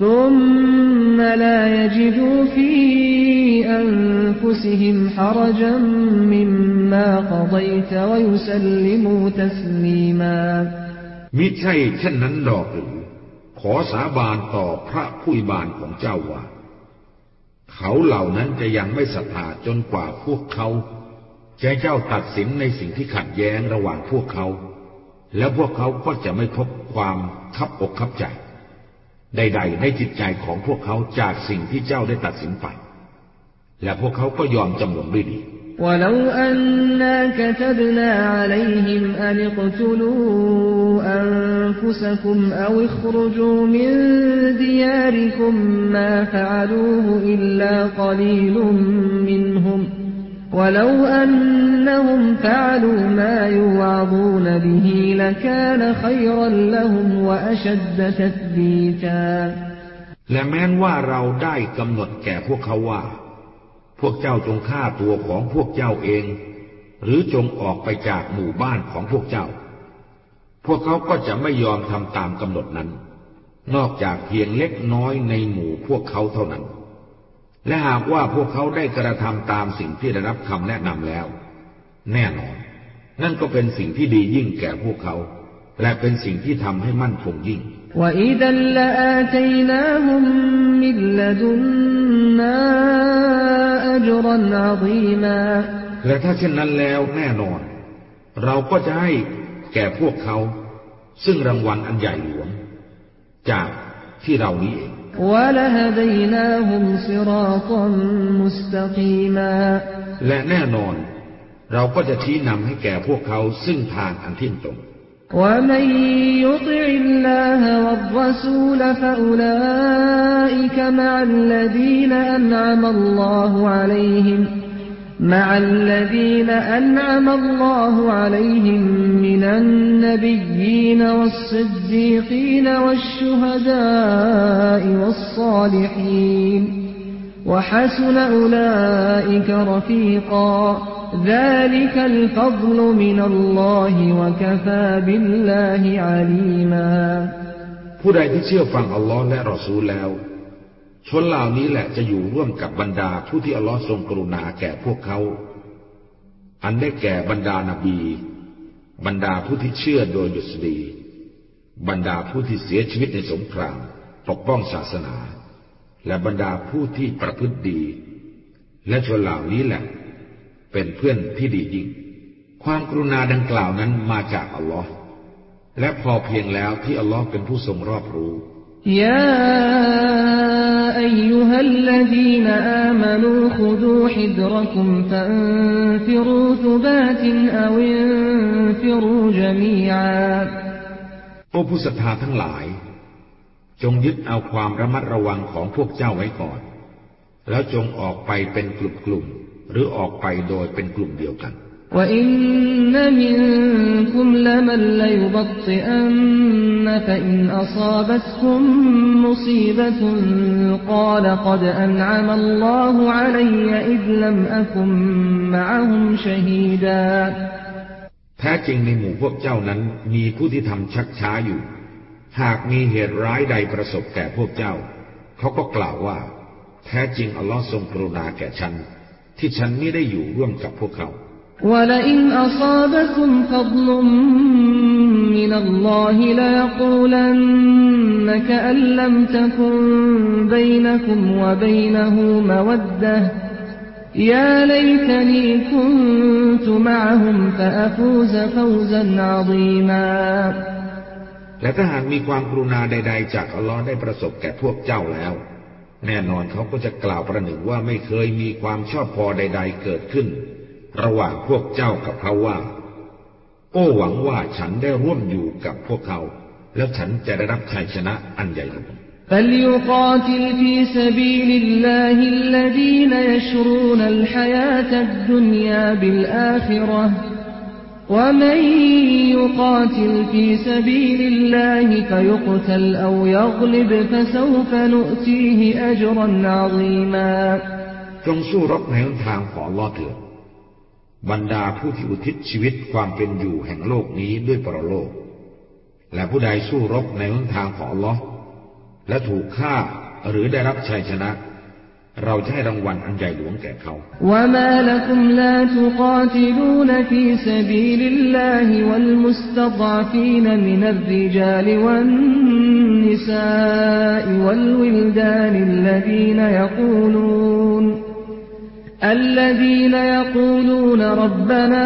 [SPEAKER 2] ثم لا يجدوا في أنفسهم حرجا مما قضيت ويسلموا تسليما
[SPEAKER 1] มิใช่เช่นนั้นหรอกหรือ ขอสาบานต่อพระผู้บานของเจ้าว่า เขาเหล่านั้นจะยังไม่ศรัทธาจนกว่าพวกเขาจะเจ้าตัดสินในสิ่งที่ขัดแย้งระหว่างพวกเขา แล้วพวกเขาก็จะไม่พบความคับอกคับใจใดๆ ในจิตใจของพวกเขาจากสิ่งที่เจ้าได้ตัดสินไป และพวกเขาก็ยอมจำนนด้วยดี
[SPEAKER 2] ولو أ ن كتبنا عليهم أن ق ت ل و أنفسكم أو ي خ ر ج و ا من دياركم ما فعلوه إلا قليل منهم ولو أنهم فعلوا ما يوعظون به لكان خيرا لهم وأشد تثبيتا
[SPEAKER 1] และแม้นว่าเราได้กำหนดแก่พวกเขาว่า พวกเจ้าจงฆ่าตัวของพวกเจ้าเอง หรือจงออกไปจากหมู่บ้านของพวกเจ้า พวกเขาก็จะไม่ยอมทำตามกำหนดนั้น นอกจากเพียงเล็กน้อยในหมู่พวกเขาเท่านั้นและหากว่าพวกเขาได้กระทำตามสิ่งที่ได้รับคำแนะนำแล้ว แน่นอน นั่นก็เป็นสิ่งที่ดียิ่งแก่พวกเขา และเป็นสิ่งที่ทำให้มั่นคงยิ่ง และถ้าเช่นนั้นแล้วแน่นอน เราก็จะให้แก่พวกเขา ซึ่งรางวัลอันใหญ่หลวง จากที่เรานี้เองและแน่นอนเราก็จะชี้นำให้แก่พวกเขาซึ่งทางอันเที่ยงตรง
[SPEAKER 2] ومن يطع الله والرسول فأولئك مع الذين أنعم الله عليهم مع الذين أنعم الله عليهم من النبيين والصديقين والشهداء والصالحين وحسن أولئك رفيقا ذلك الفضل من الله وكفى بالله
[SPEAKER 1] عليما ผู้ใดที่เชื่อฟังอัลลอฮ์และรอซูลแล้วชนเหล่านี้แหละจะอยู่ร่วมกับบรรดาผู้ที่อัลลอฮ์ทรงกรุณาแก่พวกเขา อันได้แก่บรรดานาบี บรรดาผู้ที่เชื่อโดยยุสดี บรรดาผู้ที่เสียชีวิตในสงครามปกป้องศาสนา และบรรดาผู้ที่ประพฤติดี และชนเหล่านี้แหละเป็นเพื่อนที่ดียิ่งความกรุณาดังกล่าวนั้นมาจากอัลลอฮ์และพอเพียงแล้วที่อัลลอฮ์เป็นผู้ทรงรอบรู้
[SPEAKER 2] ยา أيها الذين آمنوا خذوا حذركم فانفروا ثبات أو انفروا جميعا
[SPEAKER 1] โอ้ผู้ศรัทธาทั้งหลาย จงยึดเอาความระมัดระวังของพวกเจ้าไว้ก่อน แล้วจงออกไปเป็นกลุ่มๆ หรือออกไปโดยเป็นกลุ่มเดียวกัน
[SPEAKER 2] وإن منكم لمن ليبطئن فإن أصابتكم مصيبة قال قد أنعم الله علي إذ لم أكن معهم
[SPEAKER 1] شهيدا แท้จริงในหมู่พวกเจ้านั้นมีผู้ที่ทำชักช้าอยู่ หากมีเหตุร้ายใดประสบแก่พวกเจ้า เขาก็กล่าวว่าแท้จริงอัลลอฮ์ทรงกรุณาแก่ฉันที่ฉันไม่ได้อยู่ร่วมกับพวกเขา
[SPEAKER 2] ولئن أصابكم فضل من الله ليقولن كأن لم تكن بينكم وبينه مودة يا ليتني كنت معهم فأفوز فوزا عظيما
[SPEAKER 1] และถ้าหากมีความกรุณาใดๆจากอัลลอฮ์ได้ประสบแก่พวกเจ้าแล้วแน่นอนเขาก็จะกล่าวประหนึ่งว่าไม่เคยมีความชอบพอใดๆเกิดขึ้นระหว่างพวกเจ้ากับเขาว่า โอ้หวังว่าฉันได้ร่วมอยู่กับพวกเขา แล้วฉันจะได้รับชัยชนะอันใหญ่หลวง
[SPEAKER 2] فليقاتل في سبيل الله الذين يشرون الحياة الدنيا بالآخرة ومن يقاتل في سبيل الله فيقتل أو يغلب فسوف نؤتيه أجرا عظيما
[SPEAKER 1] จงสู้รบในหนทางของลอเถิดบรรดาผู้ที่อุทิศชีวิตความเป็นอยู่แห่งโลกนี้ด้วยปรโลกและผู้ใดสู้รบในหนทางของลอและถูกฆ่าหรือได้รับชัยชนะ เราจะให้รางวัลอันใหญ่หลวงแก่เ
[SPEAKER 2] ขาล الذين يقولون ربنا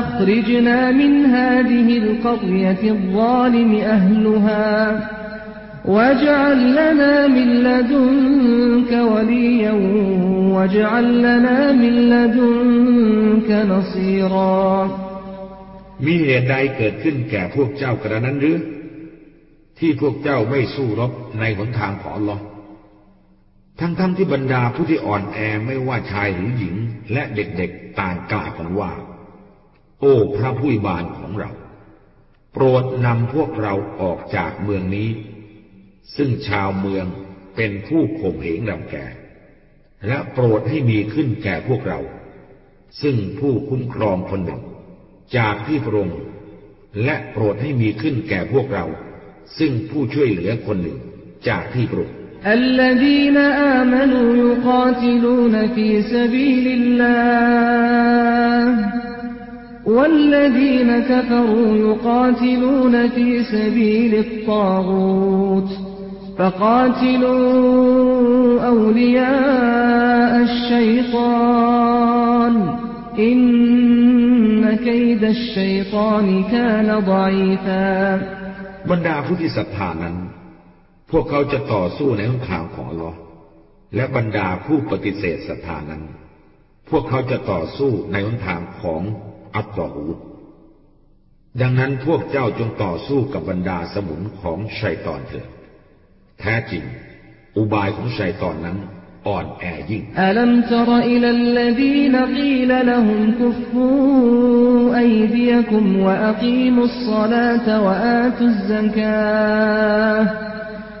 [SPEAKER 2] أخرجنا من هذه القرية الظالم أهلها واجعل لنا من لدنك وليا واجعل لنا من لدنك نصيرا
[SPEAKER 1] มีเหตุใดเกิดขึ้นแก่พวกเจ้ากระนั้นหรือ ที่พวกเจ้าไม่สู้รบในหนทางของอัลลอฮ์ทั้งๆทที่บรรดาผู้ที่อ่อนแอไม่ว่าชายหรือหญิงและเด็กๆ ต่างกล่าวกันว่า โอ้พระผู้บานของเรา โปรดนำพวกเราออกจากเมืองนี้ ซึ่งชาวเมืองเป็นผู้ข่มเหงรังแกและโปรดให้มีขึ้นแก่พวกเรา ซึ่งผู้คุ้มครองคนหนึ่งจากที่พระองค์และโปรดให้มีขึ้นแก่พวกเรา ซึ่งผู้ช่วยเหลือคนหนึ่งจากที่พระองค์
[SPEAKER 2] الذين آمنوا يقاتلون في سبيل الله والذين كفروا يقاتلون في سبيل الطاغوت فقاتلوا أولياء الشيطان إن كيد الشيطان كان ضعيفا
[SPEAKER 1] บรรดาผู้ที่ศรัทธานั้นพวกเขาจะต่อสู้ในห้องทางของลอและบรรดาผู้ปฏิเสธศรัทธานั้น พวกเขาจะต่อสู้ในห้องทางของอัตตอฮูดดังนั้นพวกเจ้าจงต่อสู้กับบรรดาสมุนของชัยตอนเถิด แท้จริงอุบายของชัยตอนนั้นอ่อนแอยิ่ง
[SPEAKER 2] อัลัมตรอิลัลลดีนกีลละหุมคุฟูอดียคุมวะอกีมุสศลาตวะอาตุซซักา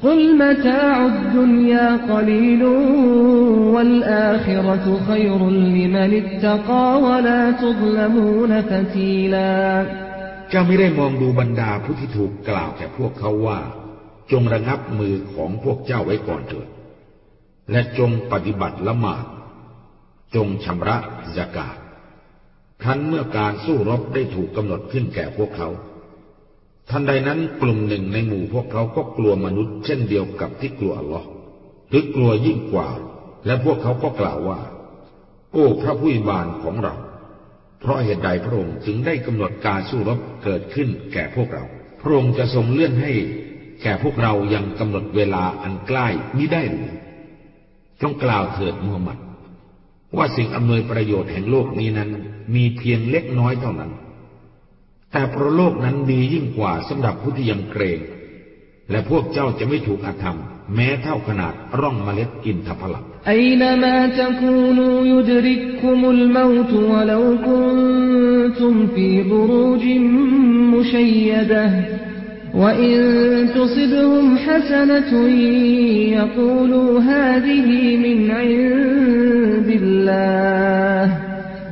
[SPEAKER 2] เจ้าไม่
[SPEAKER 1] ได้มองดูบรรดาผู้ที่ถูกกล่าวแก่พวกเขาว่า จงระงับมือของพวกเจ้าไว้ก่อนเถิด และจงปฏิบัติละหมาด จงชำระจากาศ ทันเมื่อการสู้รบได้ถูกกำหนดขึ้นแก่พวกเขาท่านใดนั้นกลุ่มหนึ่งในหมู่พวกเขาก็กลัวมนุษย์เช่นเดียวกับที่กลัวอัลลอฮ์หรือกลัวยิ่งกว่า และพวกเขาก็กล่าวว่าโอ้พระผู้บานของเรา เพราะเหตุใดพระองค์จึงได้กำหนดการสู้รบเกิดขึ้น แก่พวกเรา พระองค์จะทรงเลื่อนให้ แก่พวกเรายังกำหนดเวลาอันใกล้มิได้หรือจงกล่าวเถิดมูฮัมหมัด ว่าสิ่งอำนวยประโยชน์แห่งโลกนี้นั้น มีเพียงเล็กน้อยเท่านั้นแต่พระโลกนั้นดียิ่งกว่าสำหรับผู้ที่ยังเกรง และพวกเจ้าจะไม่ถูกอาธรรม แม้เท่าขนาดร่องเมล็ดอินทผลัม
[SPEAKER 2] ไอนมาจะคูนูยุดริกคุมุลมาตวลวุนตุมฟีบรูจมุชัยดะ وإن ت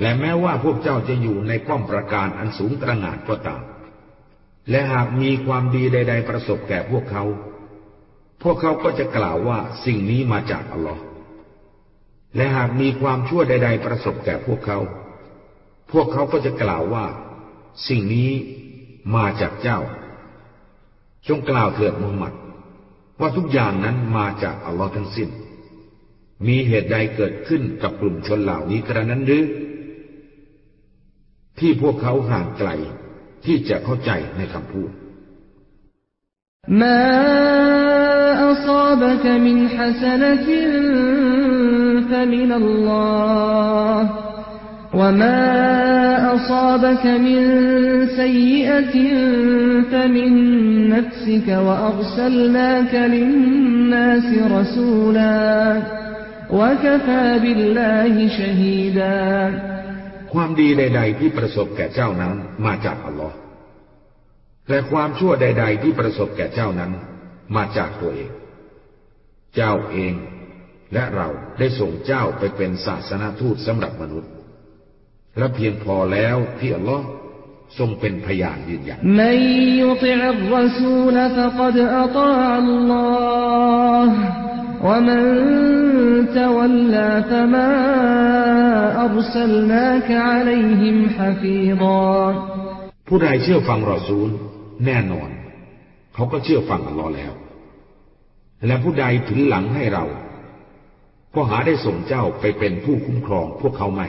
[SPEAKER 1] และแม้ว่าพวกเจ้าจะอยู่ในป้อมประการอันสูงตระหง่านก็ตามและหากมีความดีใด ๆ ประสบแก่พวกเขา พวกเขาก็จะกล่าวว่าสิ่งนี้มาจากอัลลอฮ์และหากมีความชั่วใด ๆ ประสบแก่พวกเขา พวกเขาก็จะกล่าวว่า สิ่งนี้มาจากเจ้า จงกล่าวเถิดมูฮัมมัดว่าทุกอย่างนั้นมาจากอัลลอฮ์ทั้งสิ้น มีเหตุใดเกิดขึ้นกับกลุ่มชนเหล่านี้กระนั้นหรือที่พวกเขาห่างไกลที่จะเข้าใจในคำพูด
[SPEAKER 2] ما أصابك من حسنة فمن الله وما أصابك من سيئة فمن نفسك وأرسلناك للناس رسولا وكفى بالله شهيدا
[SPEAKER 1] ความดีใด ๆที่ประสบแก่เจ้านั้นมาจากอัลลอฮ์และความชั่วใด ๆ ที่ประสบแก่เจ้านั้น มาจากตัวเอง เจ้าเอง และเราได้ส่งเจ้าไปเป็นศาสนาทูตสำหรับมนุษย์ และเพียงพอแล้วที่อัลลอฮ์ทรงเป็นพยานยืนย
[SPEAKER 2] ันม่ยุติอัลรัสูลฟะกดอัตาอัลลอฮ์ผู้ใดเช
[SPEAKER 1] ื่อฟังรอซูลแน่นอน เขาก็เชื่อฟังอัลลอฮ์แล้ว และผู้ใดถึงหลังให้เราก็หาได้ส่งเจ้าไปเป็นผู้คุ้มครองพวกเขาไม่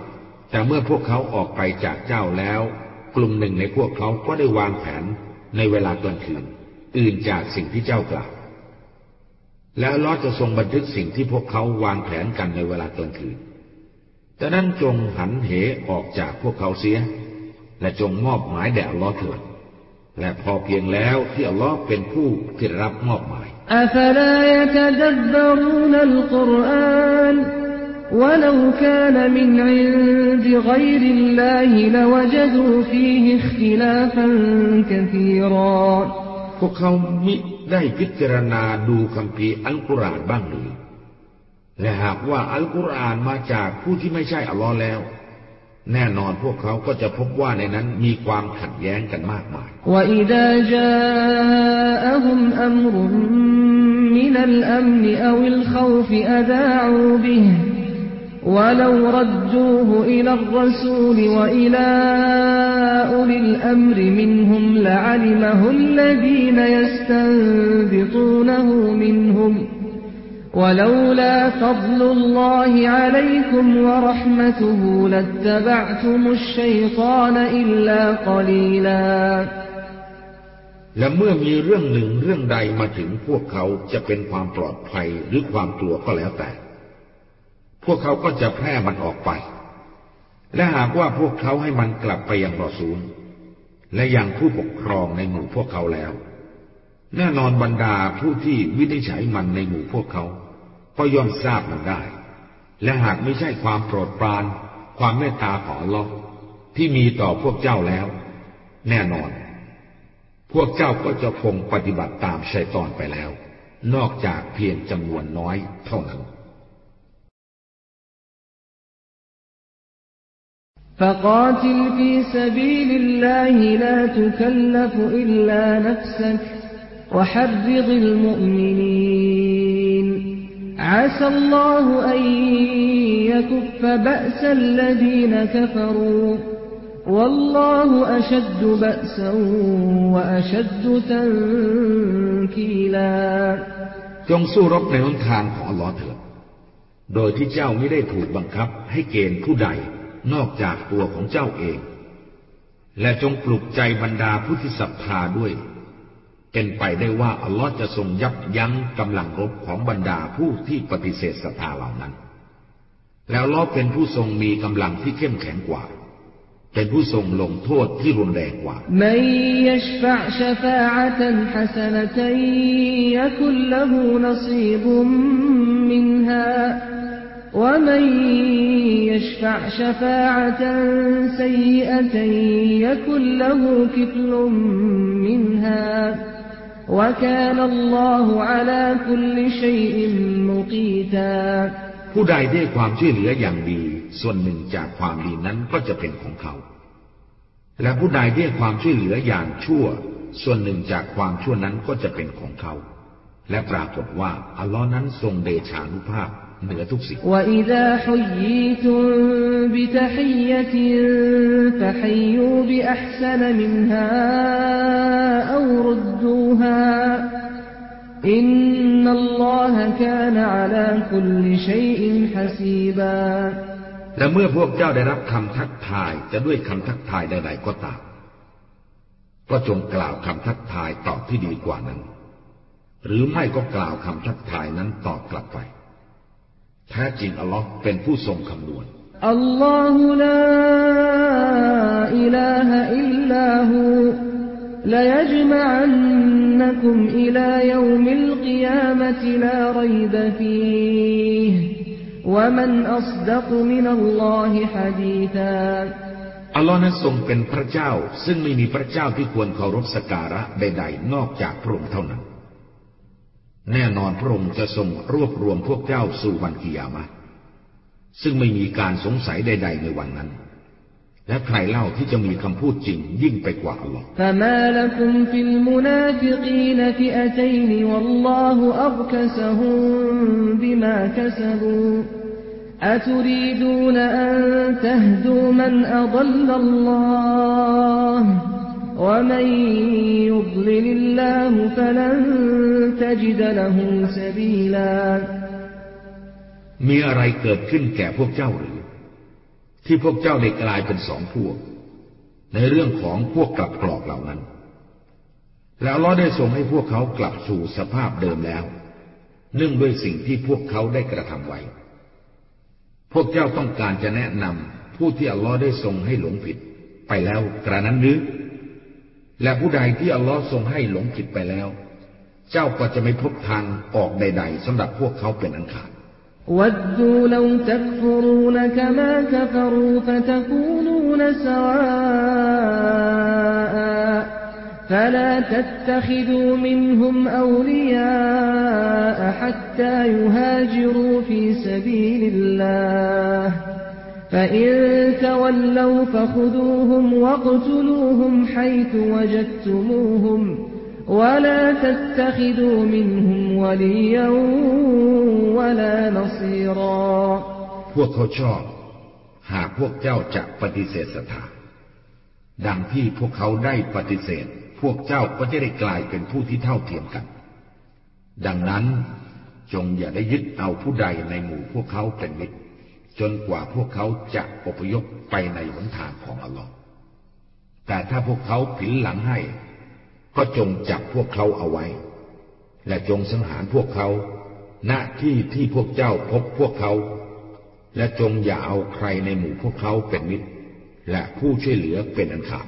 [SPEAKER 1] แต่เมื่อพวกเขาออกไปจากเจ้าแล้ว กลุ่มหนึ่งในพวกเขาก็ได้วางแผนในเวลากลางคืน อื่นจากสิ่งที่เจ้ากล่าวแล้วลอจะทรงบันทึกสิ่งที่พวกเขาวางแผนกันในเวลากลางคืนดังนั้นจงหันเหออกจากพวกเขาเสีย และจงมอบหมายแด่ลอเถิดและพอเพียงแล้ว ที่อัลลอฮ์เป็นผู้ที่รับมอบหมา
[SPEAKER 2] ย ولو كان من عند غير الله لوجدوا فيه اختلافا كثيرا
[SPEAKER 1] พวกเขามิได้พิจารณาดูคำพีอัลกุรอานบ้างหรือและหากว่าอัลกุรอานมาจากผู้ที่ไม่ใช่อัลลอฮ์แล้วแน่นอนพวกเขาก็จะพบว่าในนั้นมีความขัดแย้งกันมากมาย
[SPEAKER 2] วาออิดจฮ و ม ذ ا ม ا ء ه م أمر من الأمن أو الخوف ดาอูบิห์ ولو ردوه إلى الرسول وإلى أولي الأمر منهم لعلمه الذين يستنبطونه منهم ولولا فضل الله عليكم ورحمته لاتبعتم الشيطان إلا قليلا
[SPEAKER 1] และเมื่อมีเรื่องหนึ่งเรื่องใดมาถึงพวกเขาจะเป็นความปลอดภัยหรือความกลัวก็แล้วแต่พวกเขาก็จะแพร่มันออกไป และหากว่าพวกเขาให้มันกลับไปยังรอซูลและยังผู้ปกครองในหมู่พวกเขาแล้ว แน่นอนบรรดาผู้ที่วินิจฉัยมันในหมู่พวกเขา ก็ย่อมทราบมันได้ และหากไม่ใช่ความโปรดปราน ความเมตตาของลอที่มีต่อพวกเจ้าแล้ว แน่นอน พวกเจ้าก็จะคงปฏิบัติตามชัยตอนไปแล้ว นอกจากเพียงจำนวนน้อยเท่านั้น
[SPEAKER 2] فقاتل في سبيل الله لا تكلف إلا نفسك وحرض المؤمنين عسى الله أن يكف بأس الذين كفروا والله أشد بأسا وأشد تنكيلا
[SPEAKER 1] جون سو رب نهون تان الله จงสู้รบในหนทางของอัลลอฮ์เถิดโดยที่เจ้าไม่ได้ถูกบังคับให้เกณฑ์ผู้ใดนอกจากตัวของเจ้าเอง และจงปลุกใจบรรดาผู้ที่ศรัทธาด้วย เป็นไปได้ว่า อัลลอฮ์จะทรงยับยั้งกำลังรบของบรรดาผู้ที่ปฏิเสธศรัทธาเหล่านั้น แล้วลอเป็นผู้ทรงมีกำลังที่เข้มแข็งกว่า เป็นผู้ทรงลงโทษที่รุนแรงกว่า
[SPEAKER 2] ผู้ผู้ใดได้ความช่วยเหลืออย
[SPEAKER 1] ่างดี ส่วนหนึ่งจากความดีนั้นก็จะเป็นของเขา และผู้ใดได้ความช่วยเหลืออย่างชั่ว ส่วนหนึ่งจากความชั่วนั้นก็จะเป็นของเขา และปรากฏว่าอัลลอฮ์นั้นทรงเดชานุภาพเหนือทุกสิ่งและเมื่อพวกเจ้าได้รับคำทักทาย จะด้วยคำทักทายใดๆก็ตามก็จงกล่าวคำทักทายตอบที่ดีกว่านั้น หรือไม่ก็กล่าวคำทักทายนั้นตอบกลับไปแท้จริงอัลลอฮ์เป็นผู้ทรงคำนวณ
[SPEAKER 2] อัลลอฮุลาอิลาฮอิลลาฮู ليجمعنكم إلى يوم القيامة لا ريب فيه ومن أصدق من الله حديثا
[SPEAKER 1] อัลลอฮ์นั้นทรงเป็นพระเจ้า ซึ่งไม่มีพระเจ้าที่ควรเคารพสักการะใดๆ นอกจากพระองค์เท่านั้นแน่นอนพระองค์จะทรงรวบรวมพวกเจ้าสู่วันกิยามะซึ่งไม่มีการสงสัยใดๆในวันนั้น และใครเล่าที่จะมีคำพูดจริงยิ่งไปกว่าอัลล
[SPEAKER 2] อฮ์มีอ
[SPEAKER 1] ะไรเกิดขึ้นแก่พวกเจ้าหรือ ที่พวกเจ้าได้กลายเป็นสองพวก ในเรื่องของพวกกลับกรอกเหล่านั้น แล้วเราได้ส่งให้พวกเขากลับสู่สภาพเดิมแล้วเนื่องด้วยสิ่งที่พวกเขาได้กระทำไว้ พวกเจ้าต้องการจะแนะนำผู้ที่อัลลอฮ์ได้ทรงให้หลงผิด ไปแล้วกระนั้นหรือและผู้ใดที่อัลลอฮ์ทรงให้หลงผิดไปแล้ว เจ้าก็จะไม่พบทางออกใดๆสำหรับพวกเขาเป็นอันขาด
[SPEAKER 2] วัดดูลวจักฟรูนกมากฟรูฟตกูนูนสวาฟลาตัตขิดูมินฮุมอาลียาฮัตตายูฮาจิรูฟีสบีลิลลาห์ فإن تولوا فخذوهم واقتلوهم حيث وجدتموهم ولا تتخذوا منهم وليا ولا نصيرا
[SPEAKER 1] พวกเขาชอบ หากพวกเจ้าจะปฏิเสธศรัทธาดังที่พวกเขาได้ปฏิเสธ พวกเจ้าก็จะได้กลายเป็นผู้ที่เท่าเทียมกัน ดังนั้น จงอย่าได้ยึดเอาผู้ใดในหมู่พวกเขาเป็นมิตรจนกว่าพวกเขาจะอพยพไปในหนทางของอัลลอฮ์แต่ถ้าพวกเขาผินหลังให้ ก็จงจับพวกเขาเอาไว้ และจงสังหารพวกเขา ณ ที่ที่พวกเจ้าพบพวกเขา และจงอย่าเอาใครในหมู่พวกเขาเป็นมิตร และผู้ช่วยเหลือเป็นอันขาด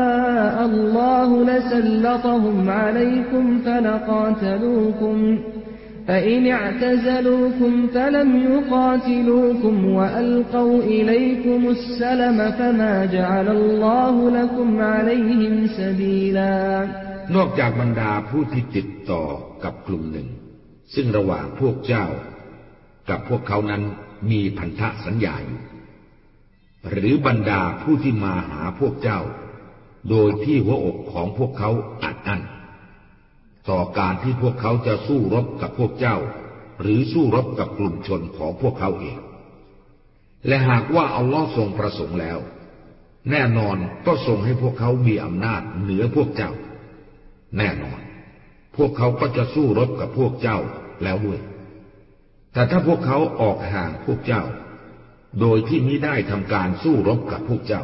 [SPEAKER 2] فإن اعتزلوكم فلم يقاتلوكم وألقوا إليكم السلم فما جعل الله لكم عليهم سبيلا
[SPEAKER 1] นอกจากบรรดาผู้ที่ติดต่อกับกลุ่มหนึ่ง ซึ่งระหว่างพวกเจ้า กับพวกเขานั้นมีพันธะสัญญาอยู่หรือบรรดาผู้ที่มาหาพวกเจ้าโดยที่หัวอกของพวกเขาอัดอั้นต่อการที่พวกเขาจะสู้รบกับพวกเจ้า หรือสู้รบกับกลุ่มชนของพวกเขาเอง และหากว่าอัลลอฮ์ทรงประสงค์แล้ว แน่นอนก็ทรงให้พวกเขามีอำนาจเหนือพวกเจ้า แน่นอน พวกเขาก็จะสู้รบกับพวกเจ้าแล้วด้วย แต่ถ้าพวกเขาออกห่างพวกเจ้า โดยที่มิได้ทำการสู้รบกับพวกเจ้า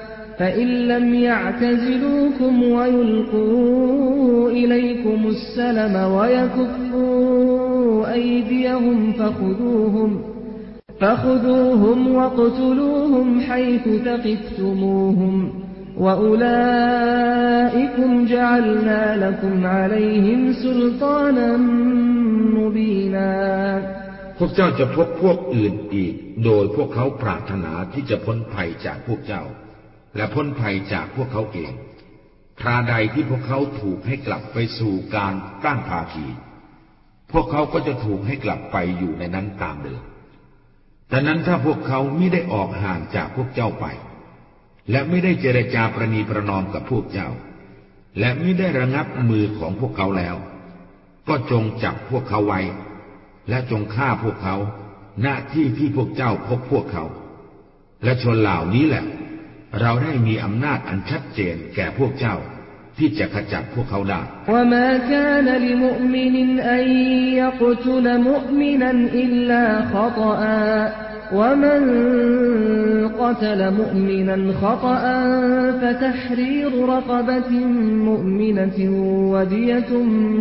[SPEAKER 2] فإن لم يعتزلوكم ويلقوا إليكم السلم ويكفوا أيديهم فخذوهم فخذوهم وقتلوهم حيث ثقفتموهم وأولئكم جعلنا لكم عليهم سلطانا مبينا
[SPEAKER 1] พวกเจ้าจะพบพวกอื่นอีกโดยพวกเขาปรารถนาที่จะพ้นภัยจากพวกเจ้าและพ้นภัยจากพวกเขาเองคราใดที่พวกเขาถูกให้กลับไปสู่การตั้งภาคีพวกเขาก็จะถูกให้กลับไปอยู่ในนั้นตามเดิมดังนั้นถ้าพวกเขาไม่ได้ออกห่างจากพวกเจ้าไป และไม่ได้เจรจาประนีประนอมกับพวกเจ้า และไม่ได้ระงับมือของพวกเขาแล้ว ก็จงจับพวกเขาไว้ และจงฆ่าพวกเขา หน้าที่ที่พวกเจ้าพบพวกเขา และชนเหล่านี้แหละเราได้มีอำนาจอันชัดเจนแก่พวกเจ้าที่จะขจัดพวกเขาได้
[SPEAKER 2] และ ومن قتل مؤمنا خطأ فتحرير رقبة مؤمنة ودية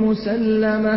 [SPEAKER 2] مسلمة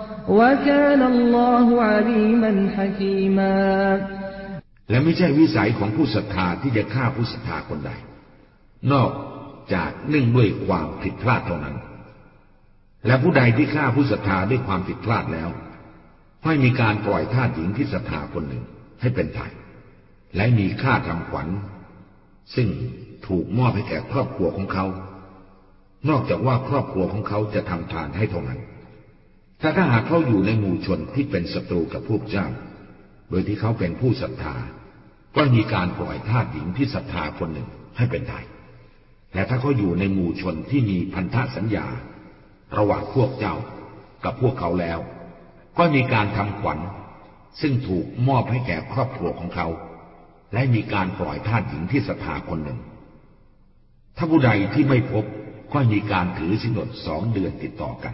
[SPEAKER 1] และไม่ใช่วิสัยของผู้ศรัทธาที่จะฆ่าผู้ศรัทธาคนใด นอกจากเนื่องด้วยความผิดพลาดเท่านั้น และผู้ใดที่ฆ่าผู้ศรัทธาด้วยความผิดพลาดแล้วให้มีการปล่อยทาสหญิงที่ศรัทธาคนหนึ่งให้เป็นไถ่และมีค่าทำขวัญ ซึ่งถูกมอบให้แก่ครอบครัวของเขา นอกจากว่าครอบครัวของเขาจะทำทานให้เท่านั้นถ้าถ้าหากเขาอยู่ในหมู่ชนที่เป็นศัตรูกับพวกเจ้า โดยที่เขาเป็นผู้ศรัทธา ก็มีการปล่อยทาสหญิงที่ศรัทธาคนหนึ่งให้เป็นไทยแต่ถ้าเขาอยู่ในหมู่ชนที่มีพันธสัญญา ระหว่างพวกเจ้ากับพวกเขาแล้ว ก็มีการทำขวัญ ซึ่งถูกมอบให้แก่ครอบครัวของเขา และมีการปล่อยทาสหญิงที่ศรัทธาคนหนึ่ง ถ้าผู้ใดที่ไม่พบ ก็มีการถือสินอดสองเดือนติดต่อกัน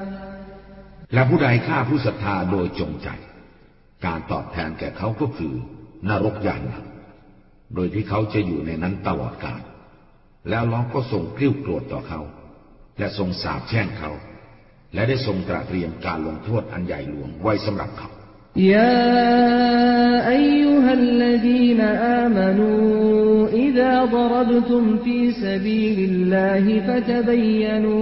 [SPEAKER 1] และผู้ใดฆ่าผู้ศรัทธาโดยจงใจ การตอบแทนแก่เขาก็คือ นรกยานหนักโดยที่เขาจะอยู่ในนั้นตลอดกาล แล้วล้อก็ส่งกริ้วโกรธต่อเขา และทรงสาบแช่งเขา และได้ทรงตระเตรียมการลงโทษอันใหญ่หลวงไว้สำหรับเขา
[SPEAKER 2] ยาอายุฮัลลดีน อามานู อิดะดรบตุมฟีสบีลิลลาฮิ ฟะตะบยนู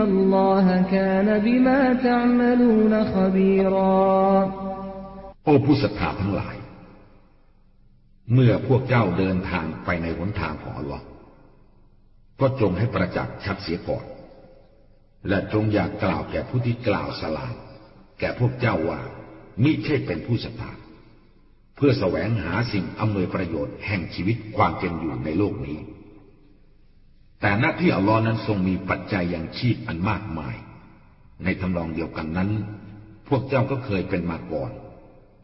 [SPEAKER 2] อร
[SPEAKER 1] โอผู้ศรัทธาทั้งหลายเมื่อพวกเจ้าเดินทางไปในหนทางของอัลลอฮ์ก็จงให้ประจักษ์ชัดเสียก่อนและจงอย่ากล่าวแก่ผู้ที่กล่าวสลามแก่พวกเจ้าว่ามิใช่เป็นผู้ศรัทธาเพื่อแสวงหาสิ่งอำนวยประโยชน์แห่งชีวิตความเป็นอยู่ในโลกนี้แต่หน้าที่อัลลอฮ์นั้นทรงมีปัจจัยอย่างชีพอันมากมาย ในทำนองเดียวกันนั้น พวกเจ้าก็เคยเป็นมาก่อน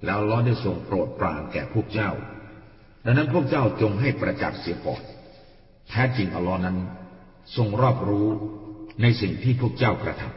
[SPEAKER 1] แล้วอัลลอฮ์ได้ทรงโปรดปรานแก่พวกเจ้า ดังนั้นพวกเจ้าจงให้ประจักษ์เสียก่อนแท้จริงอัลลอฮ์นั้นทรงรอบรู้ในสิ่งที่พวกเจ้ากระทำ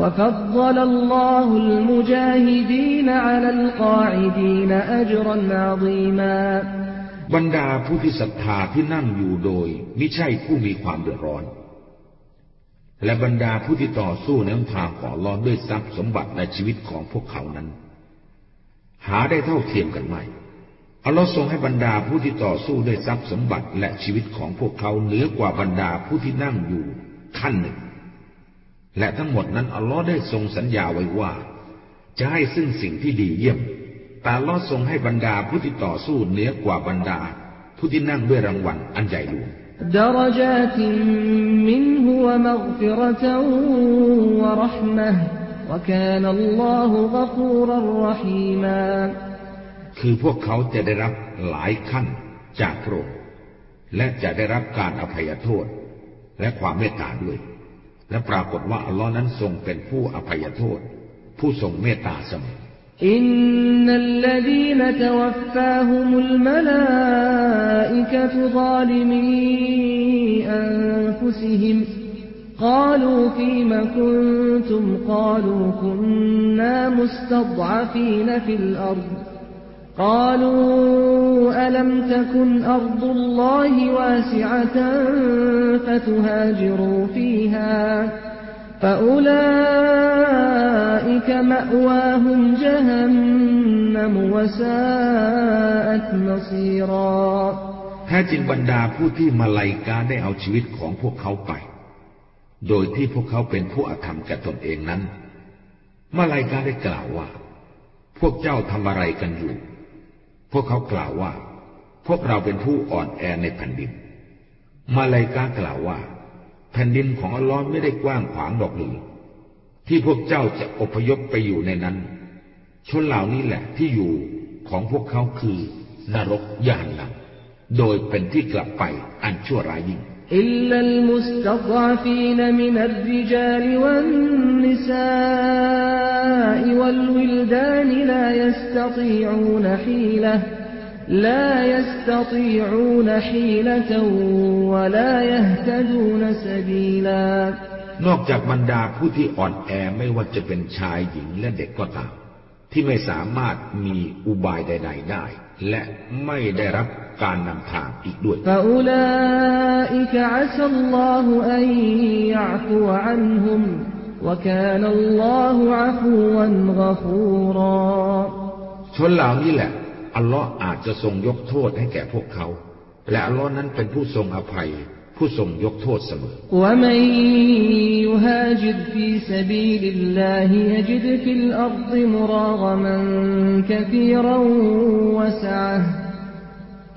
[SPEAKER 2] وفضل الله المجاهدين على القاعدين أجرا عظيما
[SPEAKER 1] บรรดาผู้ที่ศรัทธาที่นั่งอยู่โดยมิใช่ผู้มีความเดือดร้อน และบรรดาผู้ที่ต่อสู้ในทางของลอด้วยทรัพย์สมบัติและชีวิตของพวกเขานั้น หาได้เท่าเทียมกันไม่อัลลอฮ์ทรงให้บรรดาผู้ที่ต่อสู้ด้วยทรัพย์สมบัติและชีวิตของพวกเขาเหนือกว่าบรรดาผู้ที่นั่งอยู่ขั้นหนึ่งและทั้งหมดนั้น อัลลอฮ์ได้ทรงสัญญาไว้ว่า จะให้ซึ่งสิ่งที่ดีเยี่ยม แต่ลลอ์ทรงให้บรรดาผู้ที่ต่อสู้เหนือกว่าบรรดา ผู้ที่นั่งด้วยรางวัลอันใหญ่หลวงคือพวกเขาจะได้รับหลายขั้นจากโรกงและจะได้รับการอภัยโทษ และความเมตตาด้วยและปรากฏว่าอัลลอฮ์นั้นทรงเป็นผู้อภัยโท
[SPEAKER 2] ษแท้จริงบรรดาผู้ที่มาลายกาไ
[SPEAKER 1] ด้เอาชีวิตของพวกเขาไป โดยที่พวกเขาเป็นผู้อธรรมแก่ตนเองนั้นมาลายกาได้กล่าวว่า พวกเจ้าทำอะไรกันอยู่พวกเขากล่าวว่าพวกเราเป็นผู้อ่อนแอในแผ่นดินมาลายกากล่าวว่า แผ่นดินของอัลลอฮ์ไม่ได้กว้างขวางดอกหรือที่พวกเจ้าจะอพยพไปอยู่ในนั้นชนเหล่านี้แหละที่อยู่ของพวกเขาคือนรกยานหลังโดยเป็นที่กลับไปอันชั่วร้ายยิ่ง
[SPEAKER 2] إلا المستضعفين من الرجال والنساء والولدان لا يستطيعون حيلة لا يستطيعون حيلة ولا يهتدون سبيلا
[SPEAKER 1] นอกจากบรรดาผู้ที่อ่อนแอไม่ว่าจะเป็นชายหญิงและเด็กก็ตามที่ไม่สามารถมีอุบายใดๆได้ และไม่ได้รับการนำทางอีกด้วยชนเหล่านี้แหละ อัลลอฮ์อาจจะทรงยกโทษให้แก่พวกเขา และอัลลอฮ์นั้นเป็นผู้ทรงอภัยผู้ทรงยกโทษเสมอ
[SPEAKER 2] และ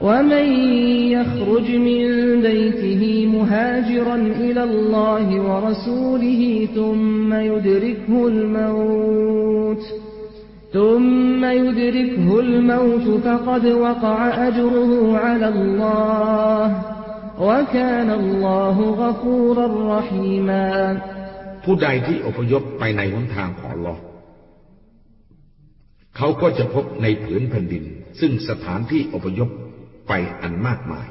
[SPEAKER 2] ومن يخرج من بيته مهاجرا إلى الله ورسوله ثم يدركه الموت ثم يدركه الموت فقد وقع أجره على الله وكان الله غفورا ر ح ي م
[SPEAKER 1] ผู้ใดที่อพยพไปในหนทางของลอเขาก็จะพบในผืนแผ่นดิน ซึ่งสถานที่อพยพไปอันมากมาย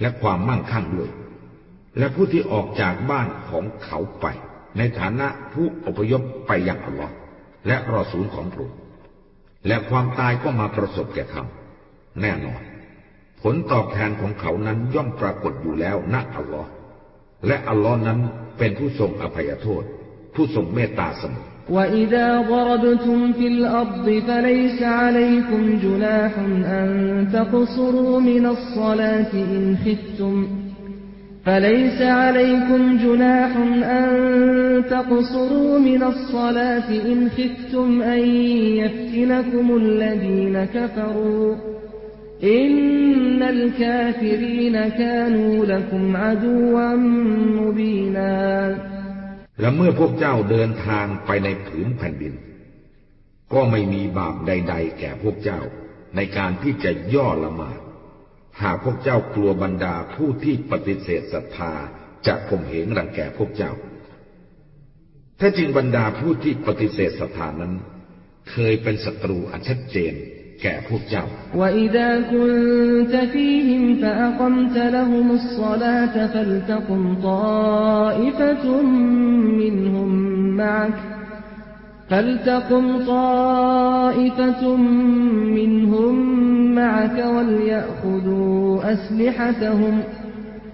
[SPEAKER 1] และความมั่งคั่งด้วย และผู้ที่ออกจากบ้านของเขาไป ในฐานะผู้อพยพไปอย่างอัลลอ์และรอสูลของพระองค์และความตายก็มาประสบแก่เขาแน่นอนผลตอบแทนของเขานั้นย่อมปรากฏอยู่แล้วณอัลลอฮ์และอัลลอฮ์นั้นเป็นผู้ทรงอภัยโทษผู้ทรงเมตตาเสมอ
[SPEAKER 2] وإذا ضربتم في الأرض فليس عليكم جناح أن تقصروا من الصلاة إن خفتم فليس عليكم جناح أن تقصروا من الصلاة إن خفتم أن يفتنكم الذين كفروا อินนัลกาฟิรีนกานูลกุมอาดูวัมมุบีนา
[SPEAKER 1] และเมื่อพวกเจ้าเดินทางไปในผืนแผ่นดิน ก็ไม่มีบาปใดๆ แก่พวกเจ้าในการที่จะย่อละหมาดหากพวกเจ้ากลัวบรรดาผู้ที่ปฏิเสธศรัทธาจะข่มเหงรังแกพวกเจ้า ถ้าจริงบรรดาผู้ที่ปฏิเสธศรัทธานั้น เคยเป็นศัตรูอันชัดเจนแก่พวกเจ้า
[SPEAKER 2] وإذا كنت فيهم فأقمت لهم الصلاة فلتقم طائفة منهم معك فلتقم طائفة منهم معك وليأخذوا أسلحتهم ۖ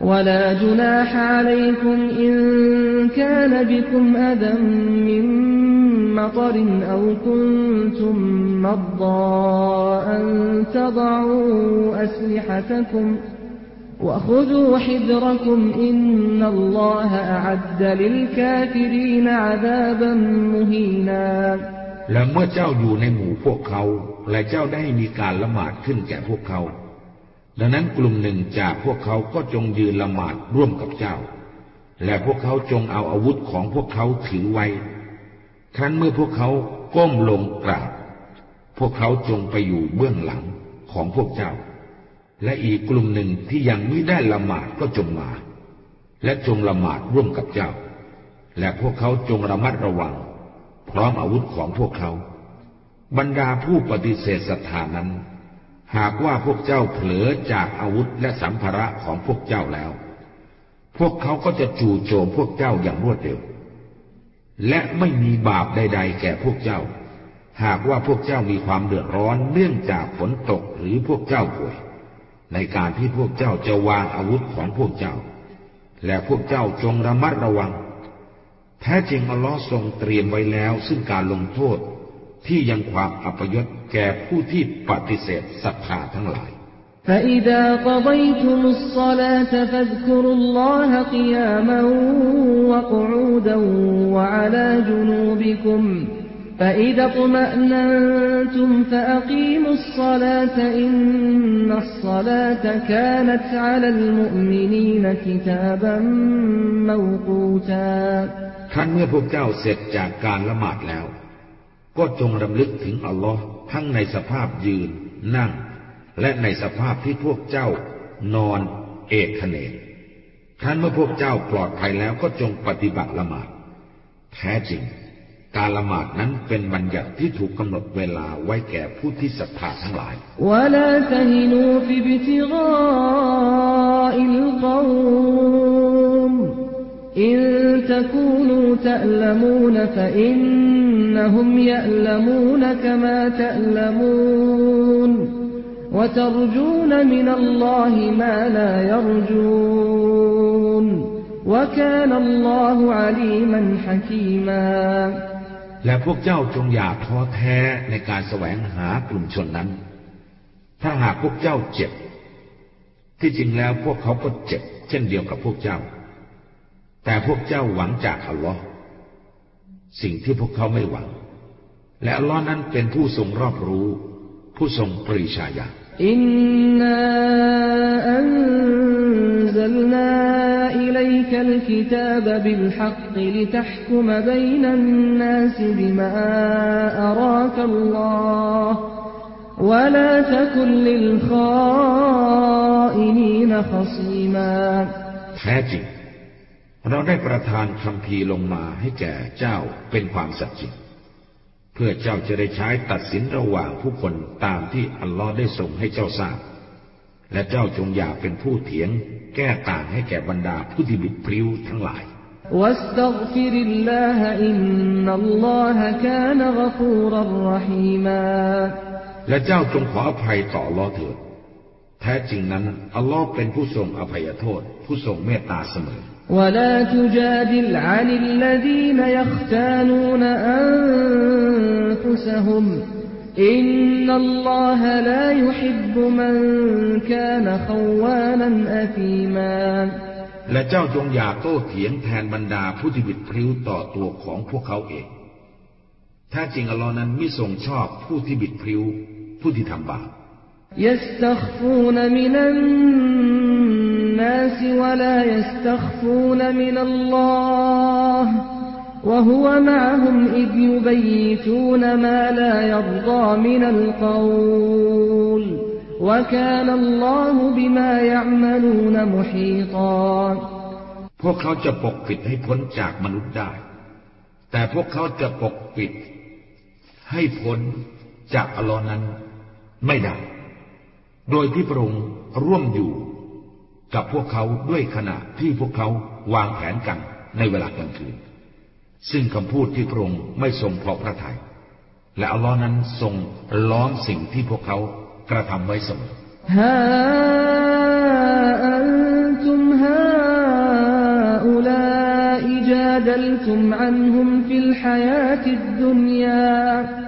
[SPEAKER 2] ولا جناح عليكم إن كان بكم أذى من مطر أو كنتم مرضى أن تضعوا أسلحتكم وخذوا حذركم إن الله أعد للكافرين عذابا مهينا
[SPEAKER 1] لما لما และเมื่อเจ้าอยู่ในหมู่พวกเขาและเจ้าได้มีการละหมาดขึ้นแก่พวกเขาดังนั้นกลุ่มหนึ่งจากพวกเขาก็จงยืนละหมาดร่วมกับเจ้า และพวกเขาจงเอาอาวุธของพวกเขาถือไว้ ครั้นเมื่อพวกเขาก้มลงกราบ พวกเขาจงไปอยู่เบื้องหลังของพวกเจ้า และอีกกลุ่มหนึ่งที่ยังไม่ได้ละหมาดก็จงมา และจงละหมาดร่วมกับเจ้า และพวกเขาจงระมัดระวัง พร้อมอาวุธของพวกเขา บรรดาผู้ปฏิเสธศรัทธานั้นหากว่าพวกเจ้าเผลอจากอาวุธและสัมภาระของพวกเจ้าแล้ว พวกเขาก็จะจู่โจมพวกเจ้าอย่างรวดเร็ว และไม่มีบาปใดๆ แก่พวกเจ้า หากว่าพวกเจ้ามีความเดือดร้อนเนื่องจากฝนตกหรือพวกเจ้าป่วย ในการที่พวกเจ้าจะวางอาวุธของพวกเจ้า และพวกเจ้าจงระมัดระวัง แท้จริงอัลลอฮ์ทรงเตรียมไว้แล้วซึ่งการลงโทษที่ยังความอัปยศแก่ผู้ที่ปฏิเสธศรัทธาทั้งหลาย
[SPEAKER 2] فإذا قضيتم الصلاة فاذكروا الله قياما وقعودا وعلى جنوبكم فإذا اطمأننتم فأقيموا الصلاة إن الصلاة كانت على المؤمنين كتابا موقوتا
[SPEAKER 1] ครั้นเมื่อพวกเจ้าเสร็จจากการละหมาดแล้วก็จงรำลึกถึงอัลลอฮ์ทั้งในสภาพยืนนั่ง และในสภาพที่พวกเจ้า นอน เอกเนนท่านเมื่อพวกเจ้าปลอดภัยแล้วก็จงปฏิบัติละหมาด แท้จริง การละหมาดนั้นเป็นบัญญัติที่ถูกกำหนดเวลาไว้แก่ผู้ที่ศรัทธาทั้งห
[SPEAKER 2] ลายอินตะกููตะลมูนฟะอินนะฮุมยะลมูนกะมาตะละูนและพวกเ
[SPEAKER 1] จ้าจงอย่าท้อแท้ในการแสวงหากลุ่มชนนั้น ถ้าหากพวกเจ้าเจ็บ ที่จริงแล้วพวกเขาก็เจ็บ เช่นเดียวกับพวกเจ้าแต่พวกเจ้าหวังจากอัลลอฮ์สิ่งที่พวกเขาไม่หวัง และอัลลอฮ์นั้นเป็นผู้ทรงรอบรู้ ผู้ทรงปริชาญา
[SPEAKER 2] อินนาอันซัลนาอิลัยกัลกิตาบบิลฮักกิลิตัฮกุมบัยนันนาสบิมาอารากัลลอฮ์ ولا تكن للخائنين خصيما
[SPEAKER 1] แท้จริงเราได้ประทานคำพีลงมาให้แก่เจ้าเป็นความสัจจริงเพื่อเจ้าจะได้ใช้ตัดสินระหว่างผู้คนตามที่อัลลอฮ์ได้ทรงให้เจ้าทราบและเจ้าจงอย่าเป็นผู้เถียง แก้ต่างให้แก่บรรดาผู้ที่บิดพริ้วทั้งหลายและเจ้าจงขออภัยต่อลอเถิดแท้จริงนั้นอัลลอฮ์เป็นผู้ทรงอภัยโทษผู้ทรงเมตตาเสมอ
[SPEAKER 2] ولا تجادل عن الذين يختانون أنفسهم إن الله لا يحب من كان خوانا أثيما
[SPEAKER 1] และเจ้าจงอย่าโต้เถียงแทนบรรดาผู้ที่บิดพริ้วต่อตัวของพวกเขาเองถ้าจริงอัลลอฮ์นั้นไม่ทรงชอบผู้ที่บิดพริ้วผู้ที่ทำบาป
[SPEAKER 2] يستخفون من الناس ولا يستخفون من الله وهو معهم إذ يبيتون ما لا يرضى من القول وكان الله بما يعملون محيطا
[SPEAKER 1] พวกเขาจะปกปิดให้พ้นจากมนุษย์ได้ แต่พวกเขาจะปกปิด ให้พ้นจากอัลลอฮ์นั้น ไม่ได้ โดยที่พระองค์ร่วมอยู่กับพวกเขาด้วยขณะที่พวกเขาวางแผนกันในเวลากลางคืน ซึ่งคำพูดที่พระองค์ไม่ทรงพอพระทยัยและอัลลอฮ์นั้นทรงล้อมสิ่งที่พวกเขากระทำไว้เสมอ
[SPEAKER 2] พลาจตน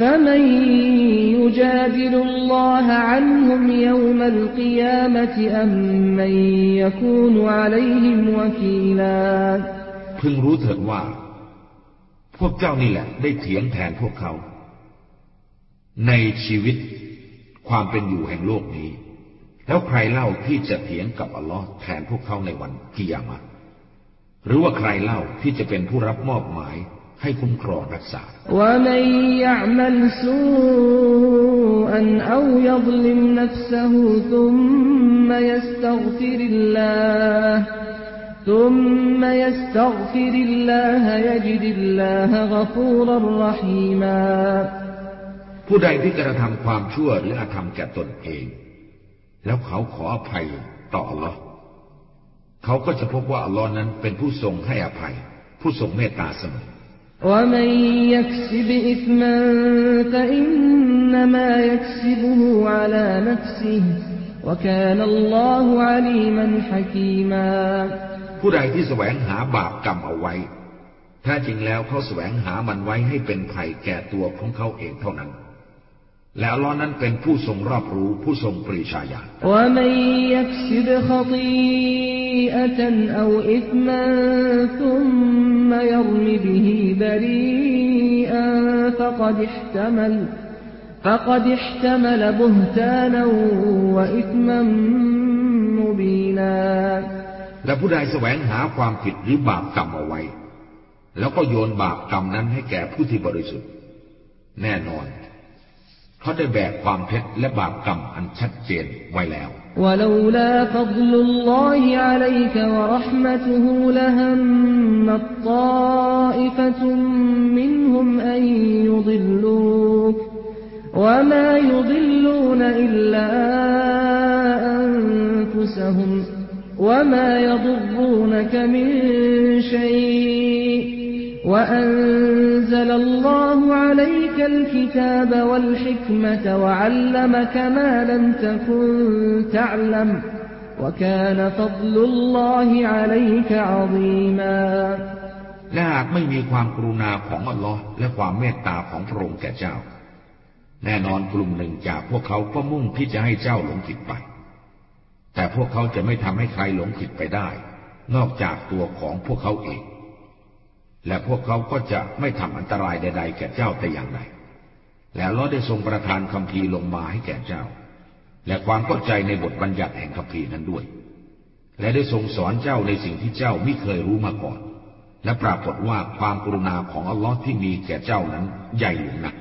[SPEAKER 2] فمن يجادل الله عنهم يوم القيامة أم من يكون عليهم وكيلا
[SPEAKER 1] พึงรู้เถิดว่า พวกเจ้านี่แหละ ได้เถียงแทนพวกเขา ในชีวิต ความเป็นอยู่แห่งโลกนี้ แล้วใครเล่าที่จะเถียงกับอัลลอฮ์แทนพวกเขาในวันกิยามะ หรือว่าใครเล่าที่จะเป็นผู้รับมอบหมายให้คุ้มครองรักษาผู้ใดที่กระทำความชั่วหรืออาธรรมแก่ตนเอง แล้วเขาขออภัยต่อล l อเขาก็จะพบว่าลลอฮ์นั้นเป็นผู้ทรงให้อภัย ผู้ทรงเมตตาเสมอ
[SPEAKER 2] ومن يكسب إثما فإنما يكسبه على نفسه وكان الله عليما حكيما
[SPEAKER 1] ผู้ใดที่แสวงหาบาปกรรมเอาไว้ ถ้าจริงแล้วเขาแสวงหามันไว้ให้เป็นไผ่แก่ตัวของเขาเองเท่านั้นแล้วล้อนั้นเป็นผู้ทรงรอบรู้ผู้ทรงปริชาญาและผู้ใดแสวงหาความผิดหรือบาปกรรมเอาไว้ แล้วก็โยนบาปกรรมนั้นให้แก่ผู้ที่บริสุทธิ์แน่นอนเขาได้แบกความเท็จและบาปกรรมอันชัดเจนไว้แล้ว
[SPEAKER 2] ولولا فضل الله عليك ورحمته لهم الطائفة منهم أن يضلوك وما يضلون إلا أنفسهم وما يضرونك من شيء وأنزل الله عليك الكتاب والحكمة وعلمك ما لم تكن تعلم
[SPEAKER 1] وكان فضل الله عليك عظيما และหากไม่มีความกรุณาของอัลลอฮ์และความเมตตาของพระองค์แก่เจ้า แน่นอนกลุ่มหนึ่งจากพวกเขาก็มุ่งที่จะให้เจ้าหลงผิดไป แต่พวกเขาจะไม่ทำให้ใครหลงผิดไปได้ นอกจากตัวของพวกเขาเองและพวกเขาก็จะไม่ทำอันตรายใดๆ แก่เจ้าแต่อย่างใด แล้วเราได้ทรงประทานคำพีลงมาให้แก่เจ้า และความเข้าใจในบทบัญญัติแห่งคำพีนั้นด้วย และได้ทรงสอนเจ้าในสิ่งที่เจ้าไม่เคยรู้มาก่อน และปรากฏว่าความกรุณาของอัลลอฮ์ที่มีแก่เจ้านั้นใหญ่หลวงนะ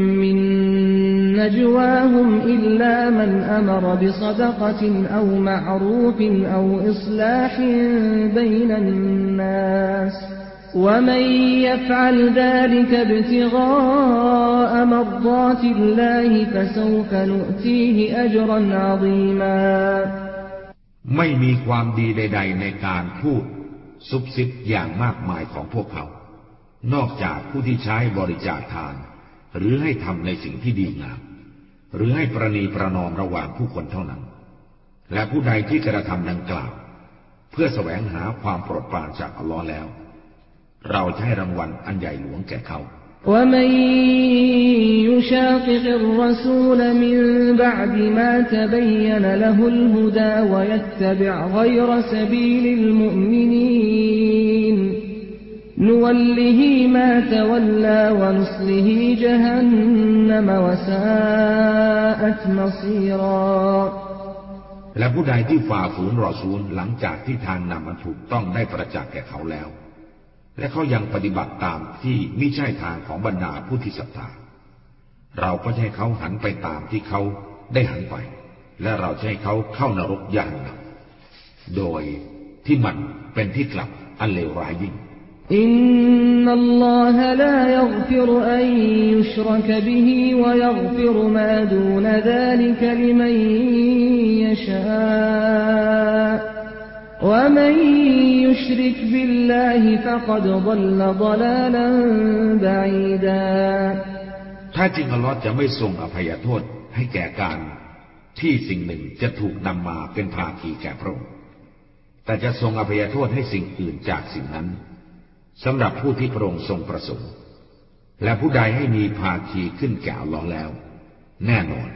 [SPEAKER 2] ก نجواهم إلا من أمر بصدقة أو معروف أو إصلاح بين الناس ومن يفعل ذلك ابتغاء مرضات الله فسوف نؤتيه أجرا عظيما
[SPEAKER 1] ไม่มีความดีใดๆในการพูดซุบซิบอย่างมากมายของพวกเขา นอกจากผู้ที่ใช้บริจาคทาน หรือให้ทำในสิ่งที่ดีงามหรือให้ประนีประนอมระหว่างผู้คนเท่านั้น และผู้ใดที่กระทำดังกล่าว เพื่อสแสวงหาความโปรดปรานจากอัลลอฮ์แล้ว เราจะให้รางวัลอันใหญ่หลวงแก่เขา
[SPEAKER 2] ومن نوله ما تولى ونصله جهنم وساءت مصيرا
[SPEAKER 1] และผู้ใดที่ฝ่าฝืนรอซูลหลังจากที่ทางนำมันถูกต้องได้ประจักษ์แก่เขาแล้ว และเขายังปฏิบัติตามที่ไม่ใช่ทางของบรรดาผู้ที่ศรัทธาเราก็ให้เขาหันไปตามที่เขาได้หันไป และเราให้เขาเข้านรกอย่างหนักโดยที่มันเป็นที่กลับอันเลวร้ายยิ่ง
[SPEAKER 2] إن الله لا يغفر أن يشرك به ويغفر ما วะมันยุชริกบิลลาฮิฟะกอดดัลลัดลาลันบะอีดา
[SPEAKER 1] ถ้าจริงอัลลอฮ์จะไม่ทรงอภัยโทษให้แก่การ ที่สิ่งหนึ่งจะถูกนำมาเป็นภาคีแก่พระองค์แต่จะทรงอภัยโทษให้สิ่งอื่นจากสิ่งนั้นสำหรับผู้ที่พระองค์ทรงประสงค์ และผู้ใดให้มีภาคีขึ้นแก่อลอแล้ว แน่นอน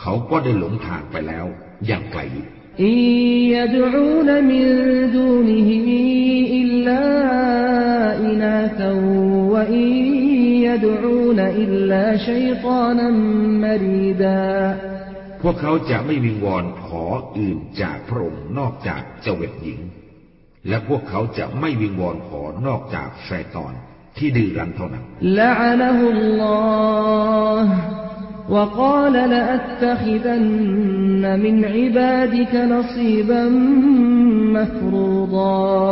[SPEAKER 1] เขาก็ได้หลงทางไปแล้วอย่างไกล
[SPEAKER 2] อียดรูนมินดูนิฮิอิลลาอินาาวะอียดูนอิลลาชัยตานัมมรีดา
[SPEAKER 1] พวกเขาจะไม่วิงวอนขออื่นจากพระองค์นอกจากเจวิตหญิงและพวกเขาจะไม่วิงวอนขอ นอกจากชายตอนที่ดื้อรั้นเท่านั้น
[SPEAKER 2] ละอานะฮุลลอฮ์ وقال لأتخذن من عبادك نصيبا
[SPEAKER 1] مفروضا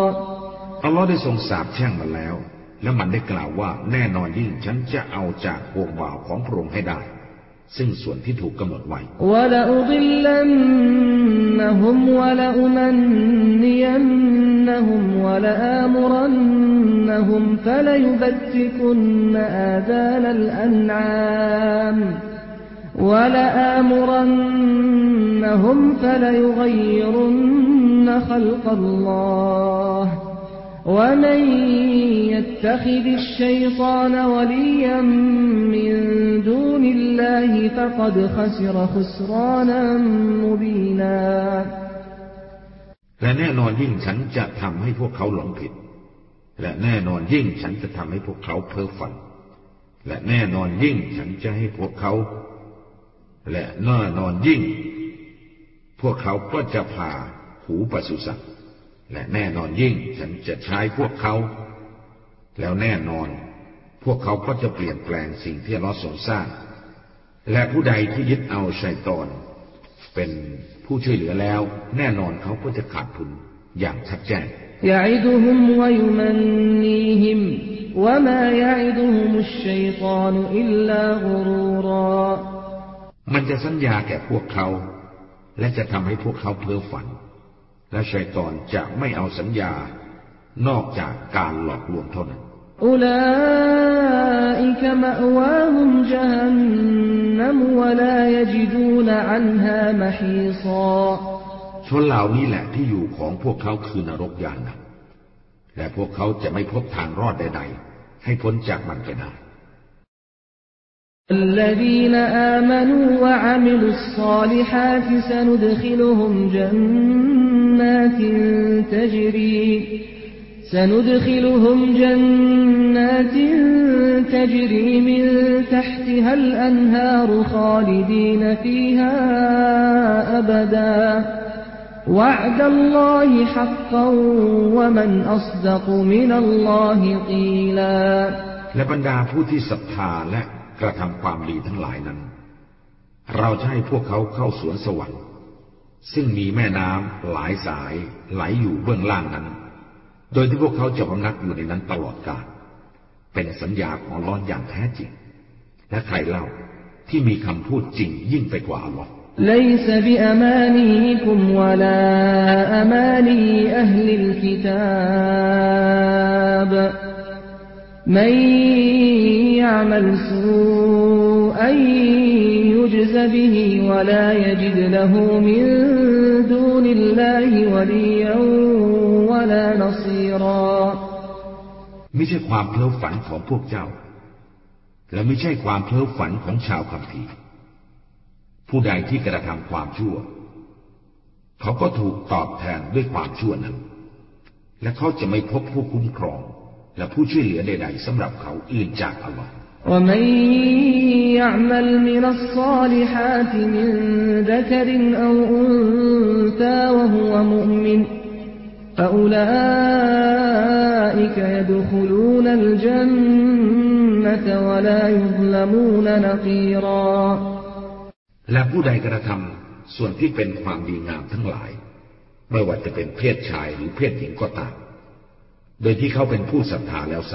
[SPEAKER 1] อัลลอฮ์ได้ทรงสาปแช่งมันแล้ว และมันได้กล่าวว่าแน่นอนยิ่งฉันจะเอาจากพวกบ่าวของพระองค์ให้ได้ซึ่งส่วนที่ถูกกำหนดไว้
[SPEAKER 2] และและแน
[SPEAKER 1] ่นอนยิ่งฉันจะทำให้พวกเขาหลงผิด และแน่นอนยิ่งฉันจะทำให้พวกเขาเพ้อฝัน และแน่นอนยิ่งฉันจะให้พวกเขา และแน่นอนยิ่ง พวกเขาก็จะพาหูปัสสุสัตว์และแน่นอนยิ่งฉันจะใช้พวกเขา แล้วแน่นอน พวกเขาก็จะเปลี่ยนแปลงสิ่งที่ลอสงสร้างและผู้ใดที่ยึดเอาชัยตอนเป็นผู้ช่วยเหลือแล้ว แน่นอนเขาก็จะขาดทุนอย่างชัดแจ้งมันจะสัญญาแก่พวกเขา และจะทำให้พวกเขาเพ้อฝันและชัยตอนจะไม่เอาสัญญา นอกจากการหลอกลวงเท่านั้น
[SPEAKER 2] อออุุลลาาาาาิิกะะะะมมมมววฮฮฮฮจจััันนนนยดูีซ
[SPEAKER 1] ชนเหล่านี้แหละที่อยู่ของพวกเขาคือนรกยานนะและพวกเขาจะไม่พบทางรอดใดๆ ให้พ้นจากมันไปได้
[SPEAKER 2] الذين آمنوا وعملوا الصالحات سندخلهم جنات جنات تجري سندخلهم جنات تجري من تحتها الأنهار خالدين فيها أبدا وعد الله حقا ومن أصدق من الله قيلا
[SPEAKER 1] และบรรดาผู้ที่ศรัทธาและกระทำความดีทั้งหลายนั้นเราจะให้พวกเขาเข้าสวนสวรรค์ซึ่งมีแม่น้ำหลายสายไหลอยู่เบื้องล่างนั้น โดยที่พวกเขาจะพำนักอยู่ในนั้นตลอดกาล เป็นสัญญาของรอนอย่างแท้จริง และใครเล่าที่มีคำพูดจริงยิ่งไปกว่าลอต์
[SPEAKER 2] ม่ س ب أ م ا ن أن يجز به ولا يجد له من دون الله وليا ولا نصيرا
[SPEAKER 1] ไม่ใช่ความเพ้อฝันของพวกเจ้าและไม่ใช่ความเพ้อฝันของชาวคัมภีร์ผู้ใดที่กระทำความชั่ว เขาก็ถูกตอบแทนด้วยความชั่วนั้นและเขาจะไม่พบผู้คุ้มครอง และผู้ช่วยเหลือใดๆสำหรับเขาอื่นจากอัลลอฮ
[SPEAKER 2] ومن يعمل من الصالحات من ذكر أو أنثى وهو مؤمن فأولئك يدخلون الجنة ولا يظلمون نقيرا
[SPEAKER 1] และผู้ใดกระทำส่วนที่เป็นความดีงามทั้งหลาย ไม่ว่าจะเป็นเพศชายหรือเพศหญิงก็ตามโดยที่เขาเป็นผู้ศรัทธาแล้วไซ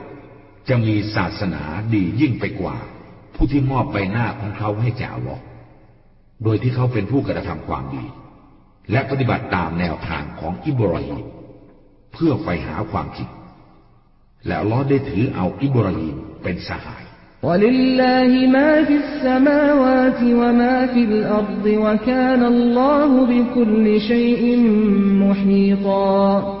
[SPEAKER 1] จะมีศาสนาดียิ่งไปกว่า ผู้ที่มอบใบหน้าของเขาให้จ่าวลอโดยที่เขาเป็นผู้กระทำความดี และปฏิบัติตามแนวทางของอิบราฮิมเพื่อไปหาความจริงแล้วลอได้ถือเอาอิบราฮิมเป็นสหาย
[SPEAKER 2] และ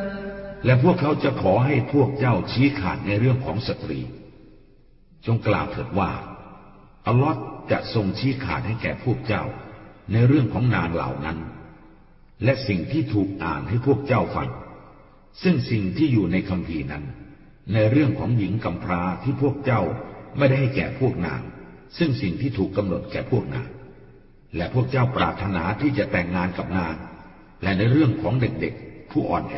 [SPEAKER 1] และพวกเขาจะขอให้พวกเจ้าชี้ขาดในเรื่องของสตรี จงกล่าวเถิดว่าอัลลอฮ์จะทรงชี้ขาดให้แก่พวกเจ้า ในเรื่องของนางเหล่านั้น และสิ่งที่ถูกอ่านให้พวกเจ้าฟัง ซึ่งสิ่งที่อยู่ในคำพีนั้น ในเรื่องของหญิงกำพร้าที่พวกเจ้าไม่ได้ให้แก่พวกนาง ซึ่งสิ่งที่ถูกกำหนดแก่พวกนาง และพวกเจ้าปรารถนาที่จะแต่งงานกับนาง และในเรื่องของเด็กๆ ผู้อ่อนแอ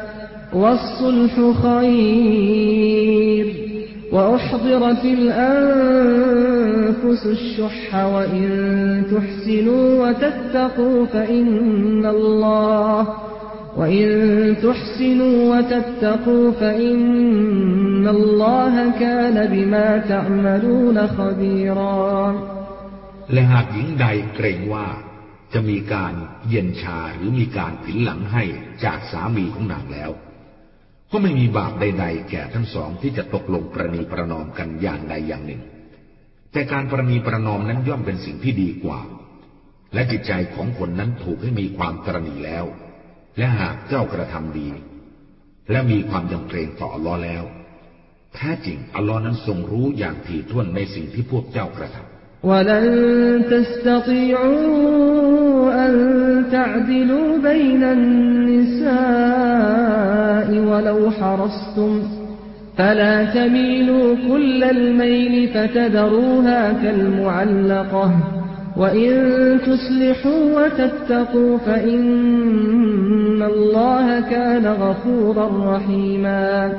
[SPEAKER 2] والصلح خير وأحضرت الأنفس الشح وإن تحسنوا وتتقوا فإن الله وإن تحسنوا وتتقوا فإن الله كان بما تعملون خبيرا
[SPEAKER 1] และหากหญิงใดเกรงว่า จะมีการเย็นชาหรือมีการผินหลังให้จากสามีของนางแล้วก็ไม่มีบาปใดๆแก่ทั้งสองที่จะตกลงประนีประนอมกันอย่างใดอย่างหนึ่ง แต่การประนีประนอมนั้นย่อมเป็นสิ่งที่ดีกว่า และจิตใจของคนนั้นถูกให้มีความตรณีแล้ว และหากเจ้ากระทำดี และมีความยำเกรงต่ออัลลอฮ์แล้ว แท้จริงอัลลอฮ์นั้นทรงรู้อย่างถี่ถ้วนในสิ่งที่พวกเจ้ากระทำ
[SPEAKER 2] ولن تستطيعوا أن تعدلوا بين النساء ولو حرصتم فلا تميلوا كل الميل فتذروها كالمعلقة وإن تصلحوا وتتقوا فإن الله كان غفورا رحيما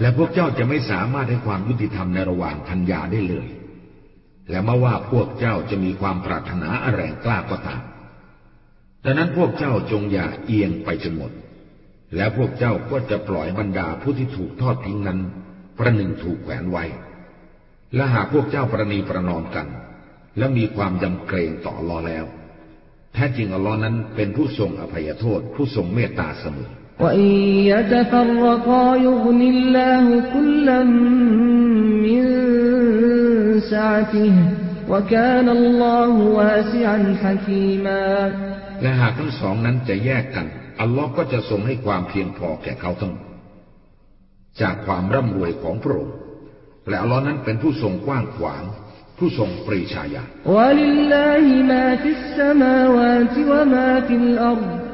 [SPEAKER 1] และพวกเจ้าจะไม่สามารถให้ความยุติธรรมในระหว่างพัญญาได้เลยและมาว่าพวกเจ้าจะมีความปรารถนาอะไรกล้าก็ตามดังนั้นพวกเจ้าจงอย่าเอียงไปจนหมด และพวกเจ้าก็จะปล่อยบรรดาผู้ที่ถูกทอดทิ้งนั้นประหนึ่งถูกแขวนไว้ และหากพวกเจ้าประนีประนอมกัน และมีความยำเกรงต่อรอแล้วแท้จริงอัลลอฮ์นั้นเป็นผู้ทรงอภัยโทษผู้ทรงเมตตาเสมอ
[SPEAKER 2] และ سعته وكان الله واسعا حكيما
[SPEAKER 1] และหากทั้งสองนั้นจะแยกกัน อัลลอฮ์ก็จะทรงให้ความเพียงพอแก่เขาทั้งจากความร่ำรวยของพระองค์และอัลลอฮ์นั้นเป็นผู้ทรงกว้างขวางผู้ทรงปรีชาญ
[SPEAKER 2] า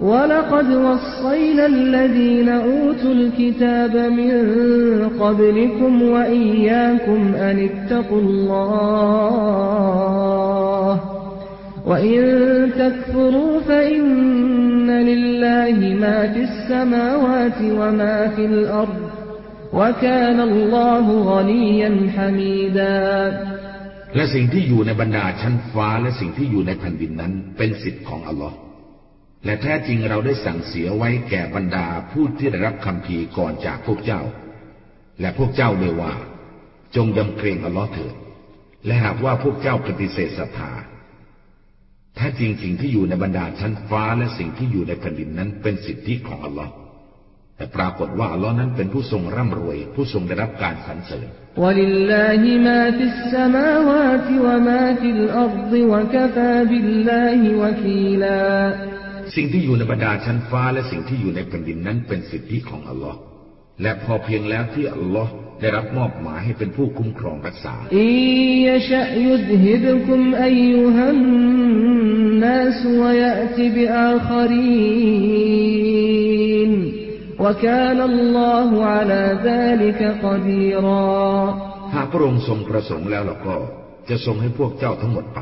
[SPEAKER 2] ولقد وصينا الذين أوتوا الكتاب من قبلكم وإياكم أن اتقوا الله وإن تكفروا فإن لله ما في السماوات وما في الأرض وكان الله غنيا حميدا
[SPEAKER 1] และสิ่งที่อยู่ในบรรดาชั้นฟ้าและสิ่งที่อยู่ในแผ่นดินนั้นเป็นสิทธิ์ของอัลลอฮ์และแท้จริงเราได้สั่งเสียไว้แก่บรรดาผู้ที่ได้รับคำพีก่อนจากพวกเจ้า และพวกเจ้าเลยว่า จงยำเกรงอัลลอฮ์เถิด และหากว่าพวกเจ้าปฏิเสธศรัทธาแท้จริงสิ่งที่อยู่ในบรรดาชั้นฟ้าและสิ่งที่อยู่ในแผ่นดินนั้นเป็นสิทธิของอัลลอฮ์แต่ปรากฏว่าอัลลอฮ์นั้นเป็นผู้ทรงร่ำรวยผู้ทรงได้รับการสรรเสริญวละสิ่งที่อยู่ในบรรดาชั้นฟ้าและสิ่งที่อยู่ในแผ่นดินนั้นเป็นสิทธิของอัลลอฮ์และพอเพียงแล้วที่อัลลอฮ์ได้รับมอบหมายให้เป็นผู้คุ้มครองรักษาหากพระองค์ทรงประสงค์แล้วเราก็จะทรงให้พวกเจ้าทั้งหมดไป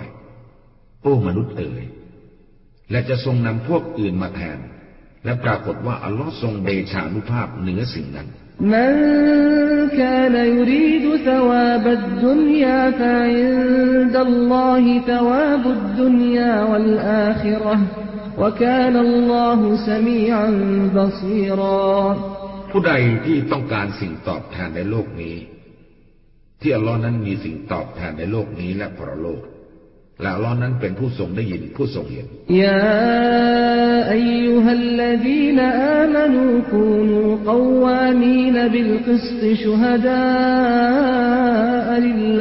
[SPEAKER 1] โอ้มนุษย์เอ๋ยและจะทรงนำพวกอื่นมาแทน และปรากฏว่าอัลลอฮ์ทรงเดชานุภาพเหนือสิ่งนั้นผู้ใดที่ต้องการสิ่งตอบแทนในโลกนี้ ที่อัลลอฮ์นั้นมีสิ่งตอบแทนในโลกนี้และพรโลกละล้อนั้นเป็นผู้ทรงได้ยินผู้ทรงเห็น
[SPEAKER 2] ยาอายุฮัลลดีนอามานูคูนูกวามีนบิลกิสติชุฮดาลิลล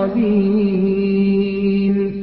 [SPEAKER 2] าห์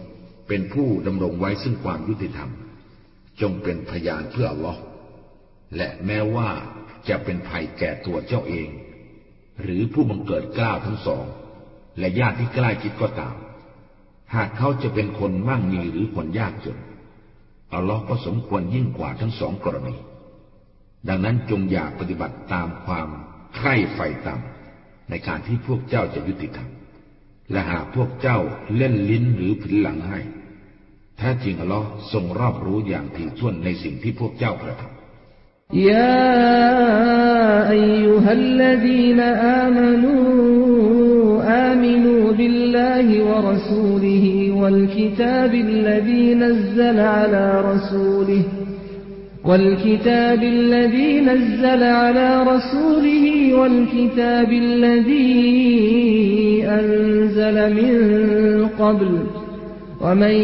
[SPEAKER 1] เป็นผู้ดำรงไว้ซึ่งความยุติธรรม จงเป็นพยานเพื่ออลอและแม้ว่าจะเป็นภัยแก่ตัวเจ้าเอง หรือผู้บังเกิดกล้าวทั้งสอง และญาติที่ใกล้ชิดก็ตาม หากเขาจะเป็นคนมั่งมีหรือคนยากจนอัลลอฮ์ก็สมควรยิ่งกว่าทั้งสองกรณีดังนั้นจงอย่าปฏิบัติตามความ ใคร่ไฟต่ำในการที่พวกเจ้าจะยุติธรรมและหากพวกเจ้าเล่นลิ้นหรือผินหลังให้ถ้าจริงอัลลอฮ์ทรงรอบรู้อย่างถี่ถ้วนในสิ่งที่พวกเจ้ากระทำ
[SPEAKER 2] والكتاب الذي نزل على رسوله والكتاب الذي أنزل من قبل ومن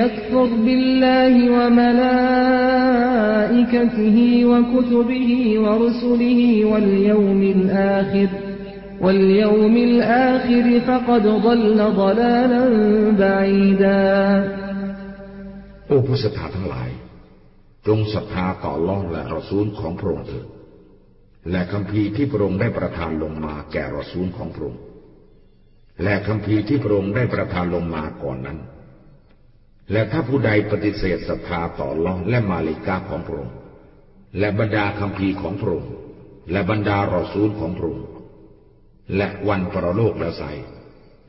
[SPEAKER 2] يكفر بالله وملائكته وكتبه ورسله واليوم الآخر واليوم الآخر فقد ضل ضلالا بعيدا
[SPEAKER 1] โอ้ผู้ศรัทธาทั้งหลายจงศรัทธาต่อล่องและรอซูลของพระองค์เถิดและคำพีที่พระองค์ได้ประทานลงมาแก่รอซูลของพระองค์และคำพีที่พระองค์ได้ประทานลงมาก่อนนั้นและถ้าผู้ใดปฏิเสธศรัทธาต่อลอและมาลิกาของพระองค์และบรรดาคำพีของพระองค์และบรรดารอซูลของพระองค์และวันประโลกแล้วใส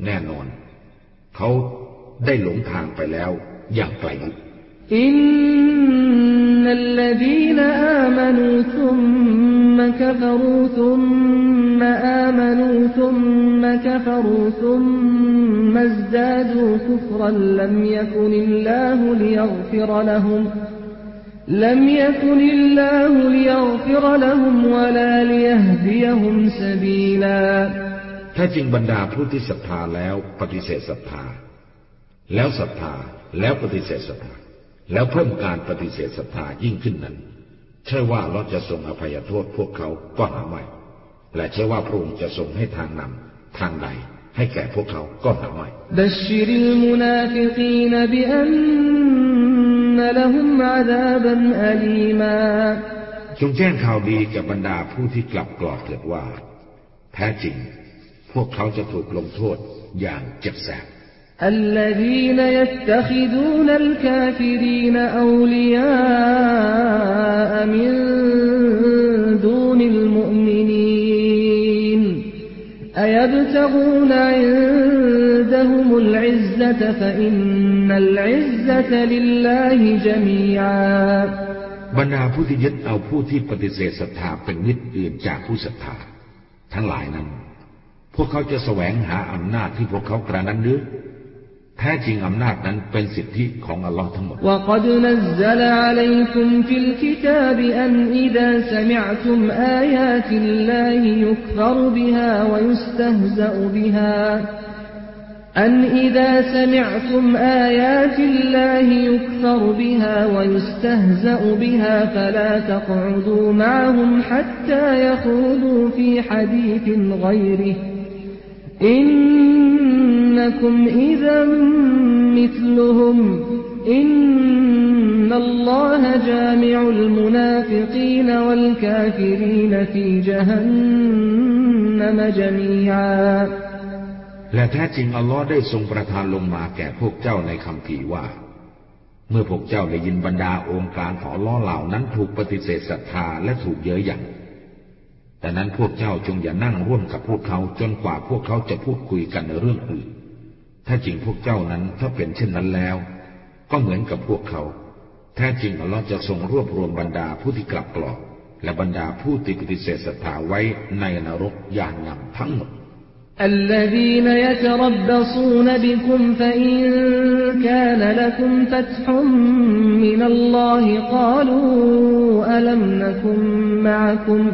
[SPEAKER 1] แน่นอน เขาได้หลงทางไปแล้วอย่างไกลนัก
[SPEAKER 2] อินนัลลดีนอามานุซุม ثم كفروا ثم آمنوا ثم كفروا ثم ازدادوا كفرا لم يكن الله ليغفر لهم لم يكن الله ليغفر لهم ولا ليهديهم سبيلا
[SPEAKER 1] แท้จริงบรรดาผู้ที่ศรัทธาแล้วปฏิเสธศรัทธาแล้วศรัทธาแล้วปฏิเสธศรัทธาแล้วเพิ่มการปฏิเสธศรัทธายิ่งขึ้นนั้นเชื่อว่าเราจะทรงอภัยโทษพวกเขาก็หาไม่และเชื่อว่าพระองค์จะทรงให้ทางนำทางใด ให้แก่พวกเขาก็หาไม่
[SPEAKER 2] บัชริลมุนาฟิกีนบิอันลุมอาาบันอลีมา
[SPEAKER 1] จงแจ้งข่าวดีกับบรรดาผู้ที่กลับกรอดเถิดว่า แท้จริง พวกเขาจะถูกลงโทษอย่างเจ็บแสบ
[SPEAKER 2] الذين يتخذون الكافرين أولياء من دون المؤمنين أيبتغون عندهم العزة فإن العزة لله جميعا
[SPEAKER 1] บรรดาผู้ที่ยึดเอาผู้ที่ปฏิเสธศรัทธาเป็นนิตดอื่นจากผู้ศรัทธาทั้งหลายนั้นพวกเขาจะแสวงหาอำนาจที่พวกเขากระนั้นหรือแท้จริงอำนาจนั้นเป็นสิทธิของอัลลอฮ์ทั้งหมด
[SPEAKER 2] وقد نزل عليكم في الكتاب أن إذا سمعتم آيات الله يكفر بها ويستهزأ بها أن إذا سمعتم آيات الله يكفر بها ويستهزأ بها فلا تقعدوا معهم حتى يخوضوا في حديث غيره إن إنكم إذا مثلهم إن الله جامع المنافقين والكافرين في جهنم جميعا
[SPEAKER 1] และแท้จริงอัลลอฮ์ได้ทรงประทานลงมาแก่พวกเจ้าในคำพีว่า เมื่อพวกเจ้าได้ยินบรรดาองค์การขอล้อเหล่านั้นถูกปฏิเสธศรัทธาและถูกเย้ยหยันแต่นั้นพวกเจ้าจงอย่านั่งร่วมกับพวกเขาจนกว่าพวกเขาจะพูดคุยกันในเรื่องอื่นถ้าจริงพวกเจ้านั้นถ้าเป็นเช่นนั้นแล้ว ก็เหมือนกับพวกเขาแท้จริงอัลลอฮ์จะทรงรวบรวมบรรดาผู้ที่กลับกรอก และบรรดาผู้ติปฏิเสธศรัทธาไว้ในนรกอย่างาำทั้งหมด
[SPEAKER 2] الذين يتربصون بكم فإن كان لكم فتح من الله قالوا ألم نكن معكم ؟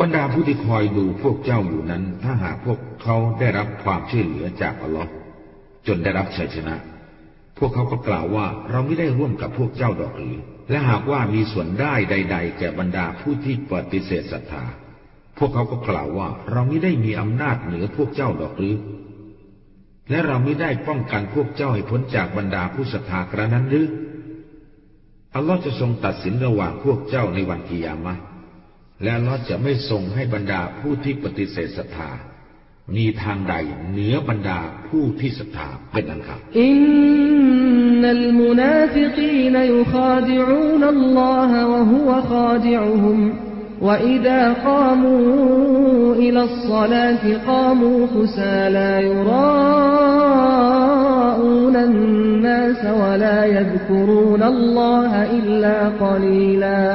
[SPEAKER 1] บรรดาผู้ที่คอยดูพวกเจ้าอยู่นั้น ถ้าหากพวกเขาได้รับความช่วยเหลือจากอัลลอฮ์จนได้รับชัยชนะ พวกเขาก็กล่าวว่าเราไม่ได้ร่วมกับพวกเจ้าดอกหรือและหากว่ามีส่วนได้ใด ๆ แก่บรรดาผู้ที่ปฏิเสธศรัทธาพวกเขาก็กล่าวว่าเราไม่ได้มีอำนาจเหนือพวกเจ้าดอกหรือ และเราไม่ได้ป้องกันพวกเจ้าให้พ้นจากบรรดาผู้ศรัทธากระนั้นหรือ อัลลอฮ์จะทรงตัดสินระหว่างพวกเจ้าในวันกิยามะ์และเราจะไม่ทรงให้บรรดาผู้ที่ปฏิเสธศรัทธามีทางใดเหนือบรรดาผู้ที่ศรัทธาเป็นอันขาด
[SPEAKER 2] อินนัลมุนาฟิกีนยุคาดิอูนัลลอฮะวะฮุวะคาดิอูฮุม وإذا قاموا إلى الصلاة قاموا خسى لا يراءون الناس ولا يذكرون الله إلا قليلاً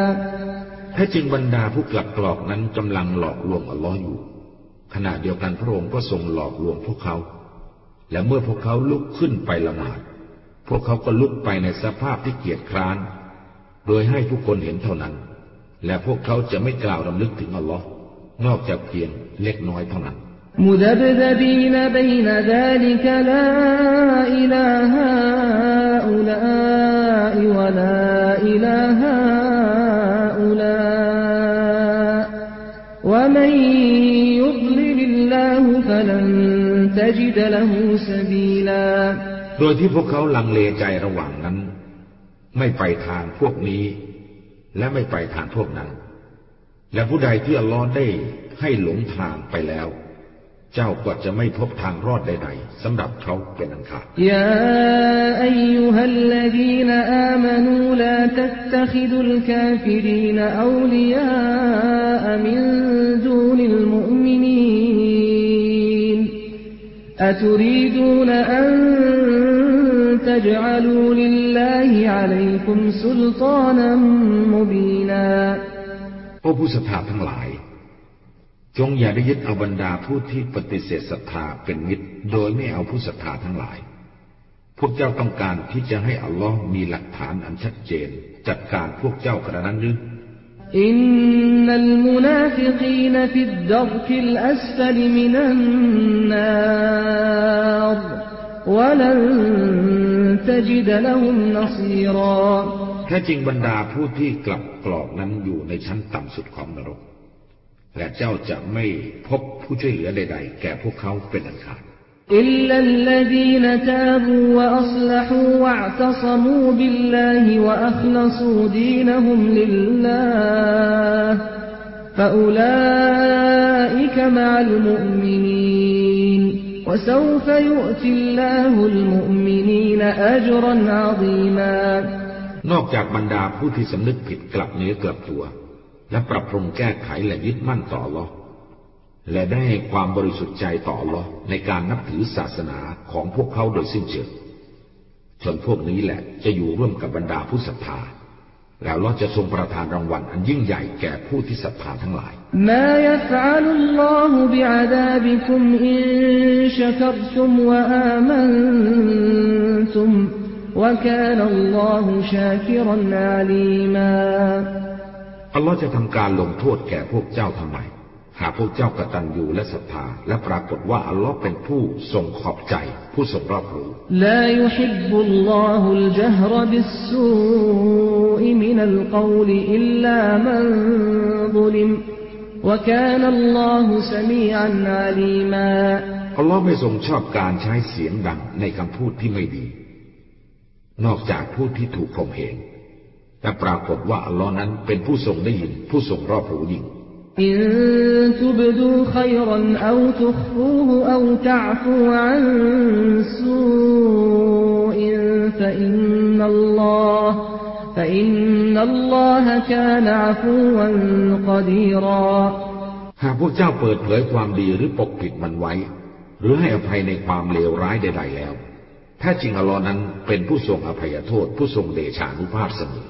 [SPEAKER 1] ถ้าจริงบรรดาผู้กลับกรอกนั้นกำลังหลอกลวงอัลลอฮ์อยู่ ขณะเดียวกันพระองค์ก็ทรงหลอกลวงพวกเขา และเมื่อพวกเขาลุกขึ้นไปละหมาด พวกเขาก็ลุกไปในสภาพที่เกียจคร้าน โดยให้ผู้คนเห็นเท่านั้น และพวกเขาจะไม่กล่าวรำลึกถึงอัลลอฮ์นอกจากเพียงเล็กน้อยเท่านั้น
[SPEAKER 2] مذبذبين بين ذلك لا إله هؤلاء ولا ลาอิลาฮา ومن يضلل الله فلن تجد له سبيلا
[SPEAKER 1] โดยที่พวกเขาลังเลใจระหว่างนั้น ไม่ไปทางพวกนี้ และไม่ไปทางพวกนั้น และผู้ใดที่อัลลอฮ์ได้ให้หลงทางไปแล้วจ้าก็จะไม่พบทางรอดใดๆสำหรับเขาเป็นอันขาด
[SPEAKER 2] ยาอายุฮัลลดีนอามนูลาตัตตคิดุลกาฟิรีนอูลียามินดูนิลมุอมินีนอตุรีดูนอันล ج ع ل و ا لله عليكم سلطانا مبينا
[SPEAKER 1] โอ้ผู้ศรัทธาทั้งหลายจงอย่าได้ยึดเอาบรรดาผู้ที่ปฏิเสธศรัทธาเป็นมิตรโดยไม่เอาผู้ศรัทธาทั้งหลาย พวกเจ้าต้องการที่จะให้อัลลอฮ์มีหลักฐานอันชัดเจนจัดการพวกเจ้ากระนั้นหรือ
[SPEAKER 2] อินนัลมุนาฟิกีนฟิดดัริลอัสฟลมินันนารวะลันตจิดลหุมนซีรอ
[SPEAKER 1] แท้จริงบรรดาผู้ที่กลับกรอกนั้นอยู่ในชั้นต่ำสุดของนรกและเจ้าจะไม่พบผู้ช่วยเหลือใดๆแก่พวกเขาเป็นอันขาด
[SPEAKER 2] อิลลัลลดีนตาบูวะอัศลหูวะอัตศมูบิลลาฮิวะอัคลสูดีนฮุมลิลลาห์ฟะอุลาอิกมะอัลมุอ์มินีน وسوف يؤتي الله المؤمنين أ ج น ا ع ظ ي م า
[SPEAKER 1] นอกจากบรรดาผู้ที่สำนึกผิดกลับเนื้อกลับตัวและปรับปรุงแก้ไขและยึดมั่นต่อลรอและได้ความบริสุทธิ์ใจต่อลรอในการนับถือศาสนาของพวกเขาโดยสิ้นเชิงชนพวกนี้แหละจะอยู่ร่วมกับบรรดาผู้ศรัทธา แล้วเราจะทรงประทานรางวัลอันยิ่งใหญ่แก่ผู้ที่ศรัทธาทั้งหลาย
[SPEAKER 2] มายัฟอัลุลลอฮุบิอาดาบิคุม อินชักบตุมวะอามันตุม วะกานัลลอฮุชาคิรันอาลีมา
[SPEAKER 1] อัลลอฮ์จะทำการลงโทษแก่พวกเจ้าทำไม หากพวกเจ้ากตัญญูและศรัทธาและปรากฏว่าอัลลอฮ์เป็นผู้ทรงขอบใจ ผู้ทรงรอบรู้
[SPEAKER 2] ลายุฮิบุลลอฮุลจฮรบิสซูอิมินัลกาวลอิลลามันซุลิม وكان الله سميعا عليما
[SPEAKER 1] อัลลอฮ์ไม่ทรงชอบการใช้เสียงดังในคำพูดที่ไม่ดี นอกจากผู้ที่ถูกขมเหงและปรากฏว่าอัลลอฮ์นั้นเป็นผู้ทรงได้ยินผู้ทรงรอบรู้ยิ่งหากพวกเจ้าเปิดเผยความดีหรือปกปิดมันไว้ หรือให้อภัยในความเลวร้ายใด ๆแล้วแท้จริงอัลลอฮ์นั้นเป็นผู้ทรงอภัยโทษผู้ทรงเดชานุภาพเสมอ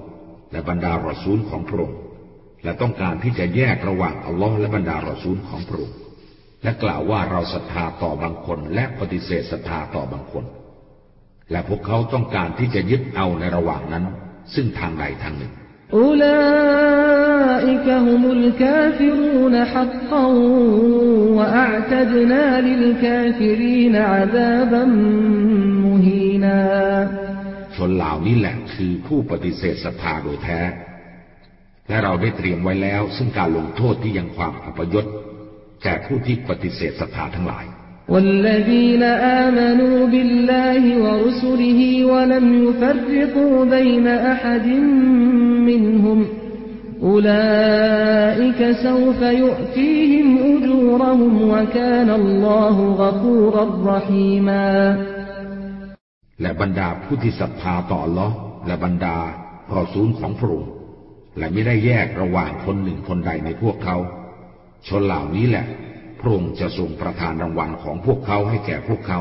[SPEAKER 1] และบรรดารอซูลของพระองค์และต้องการที่จะแยกระหว่างอัลลอฮ์และบรรดารอซูลของพระองค์และกล่าวว่าเราศรัทธาต่อบางคนและปฏิเสธศรัทธาต่อบางคน และพวกเขาต้องการที่จะยึดเอาในระหว่างนั้น ซึ่งทางใดทางหนึ่
[SPEAKER 2] งอ
[SPEAKER 1] นเหล่านี้แหละคือผู้ปฏิเสธศรัทธาโดยแท้และเราได้เตรียมไว้แล้ว ซึ่งการลงโทษที่ยังความอัปยศแก่ผู้ที่ปฏิเสธศรัทธาทั้งหลาย
[SPEAKER 2] والذين آمنوا بالله ورسله ولم يفرقوا بين أحد منهم أولئك سوف ي ؤ ت ي ه
[SPEAKER 1] และบรรดาผู้ที่ศรัทธาต่อลอและบรรดารอซูลของพระองค์และไม่ได้แยกระหว่างคนหนึ่งคนใดในพวกเขา ชนเหล่านี้แหละ พระองค์จะทรงประทานรางวัลของพวกเขาให้แก่พวกเขา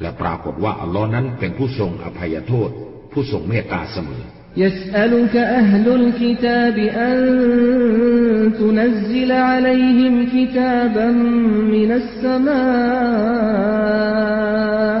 [SPEAKER 1] และปรากฏว่าอัลลอฮ์นั้นเป็นผู้ทรงอภัยโทษ ผู้ทรงเมตตาเสมอ
[SPEAKER 2] يسألك أهل الكتاب أن تنزل عليهم كتابا من السماء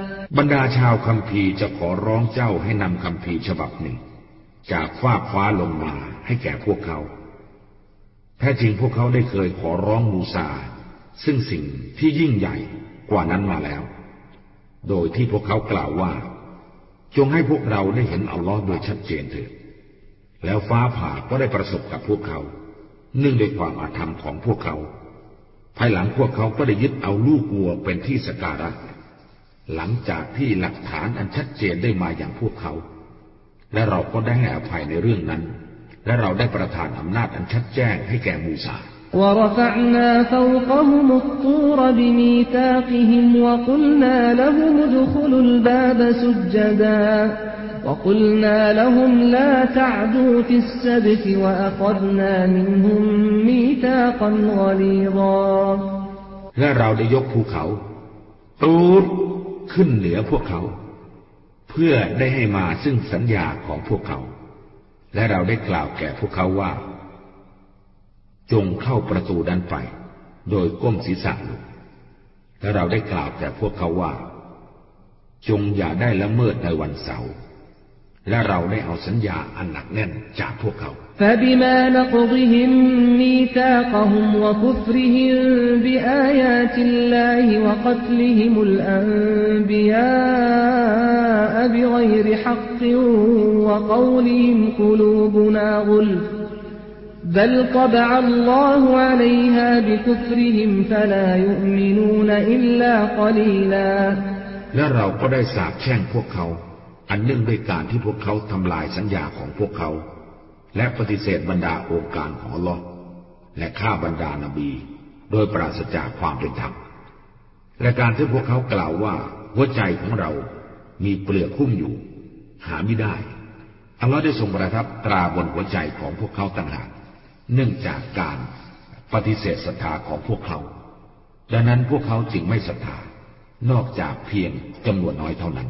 [SPEAKER 1] บรรดาชาวคัมพีจะขอร้องเจ้าให้นำคำพีฉบับหนึ่ง จากฟ้าคฟ้าลงมาให้แก่พวกเขาแท้จริงพวกเขาได้เคยขอร้องมูซา ซึ่งสิ่งที่ยิ่งใหญ่กว่านั้นมาแล้ว โดยที่พวกเขากล่าวว่า จงให้พวกเราได้เห็นอัลลอฮ์โดยชัดเจนเถิดแล้วฟ้าผ่าก็ได้ประสบกับพวกเขาเนื่องด้วยความอาธรรมของพวกเขาภายหลังพวกเขาก็ได้ยึดเอาลูกวัวเป็นที่สการะหลังจากที่หลักฐานอันชัดเจนได้มาอย่างพวกเขา และเราก็ได้ให้อภัยในเรื่องนั้น และเราได้ประทานอำนาจอันชัดแจ้งให้แก่มูซา
[SPEAKER 2] ورفعنا فوقهم الطور بميثاقهم وقلنا لهم ادخلوا الباب سجدا وقلنا لهم لا تعدوا في السبت وأخذنا منهم ميثاقا غليظا
[SPEAKER 1] และเราได้ยกภูเขาตูดขึ้นเหนือพวกเขา เพื่อได้ให้มาซึ่งสัญญาของพวกเขาและเราได้กล่าวแก่พวกเขาว่า จงเข้าประตูด้านไป โดยก้มศีรษะลงและเราได้กล่าวแก่พวกเขาว่า จงอย่าได้ละเมิดในวันเสาร์และเราได้เอาสัญญาอันหนักแน่นจากพวกเขา
[SPEAKER 2] فبما نقضهم ميثاقهم وكفرهم بآيات الله وقتلهم الأنبياء بغير حق وقولهم قلوبنا غلف بل طبع الله عليها بكفرهم فلا يؤمنون إلا قليلا
[SPEAKER 1] أَنْ และเราก็ได้สาปแช่งพวกเขาอันเนื่องด้วยการที่พวกเขาทำลายสัญญาของพวกเขาและปฏิเสธบรรดาองค์การของลอและฆ่าบรรดานาบีโดยปราศจากความเป็นธรรมและการที่พวกเขากล่าวว่า หัวใจของเรา มีเปลือกหุ้มอยู่ หาไม่ได้อัลลอฮ์ได้ทรงประทับตราบนหัวใจของพวกเขาต่างหากเนื่องจากการปฏิเสธศรัทธาของพวกเขาดังนั้นพวกเขาจึงไม่ศรัทธานอกจากเพียงจำนวนน้อยเท่านั้น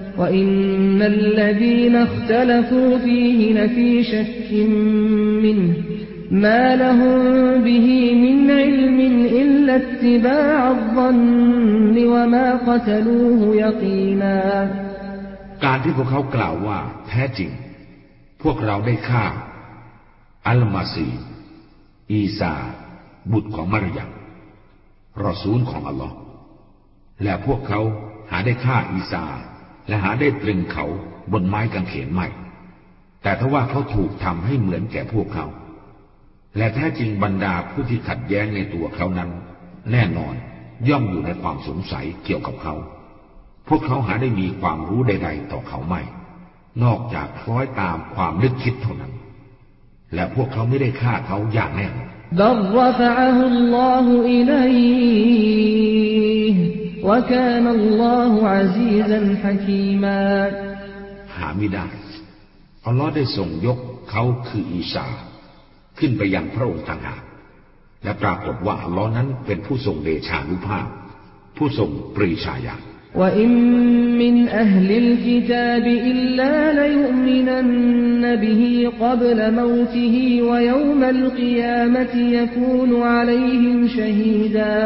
[SPEAKER 2] وإن الذين اختلفوا فيه لفي شك منه ما لهم به من علم إلا اتباع الظن وما قتلوه يقينا
[SPEAKER 1] การที่พวกเขากล่าวว่าแท้จริงพวกเราได้ฆ่าอัลมาซีอีซาบุตรของมารยารอซูลของอัลลอฮ์และพวกเขาหาได้ฆ่าอีซาและหาได้ตรึงเขาบนไม้กางเขนใหม่ แต่ทาว่าเขาถูกทำให้เหมือนแก่พวกเขา และแท้จริงบรรดาผู้ที่ขัดแย้งในตัวเขานั้น แน่นอนย่อมอยู่ในความสงสัยเกี่ยวกับเขา พวกเขาหาได้มีความรู้ใด ๆ ต่อเขาไม่ นอกจากคล้อยตามความนึกคิดเท่านั้น และพวกเขาไม่ได้ฆ่าเขาอย่างแน่
[SPEAKER 2] นอน وكان الله عزيزا حكيما
[SPEAKER 1] หาไม่ได้อัลลอฮ์ได้ส่งยกเขาคืออีสาขึ้นไปยังพระองค์ต่างหากและปรากฏว่าอัลลอฮ์นั้นเป็นผู้ทรงเดชานุภาพ ผู้ทรงปรีชาญาณ
[SPEAKER 2] وإن من أهل ا ั ك ت ا ب إلا ليؤمنن به قبل موته ويوم القيامة يكون ع ل ي ه ช ش ฮ ي ด ا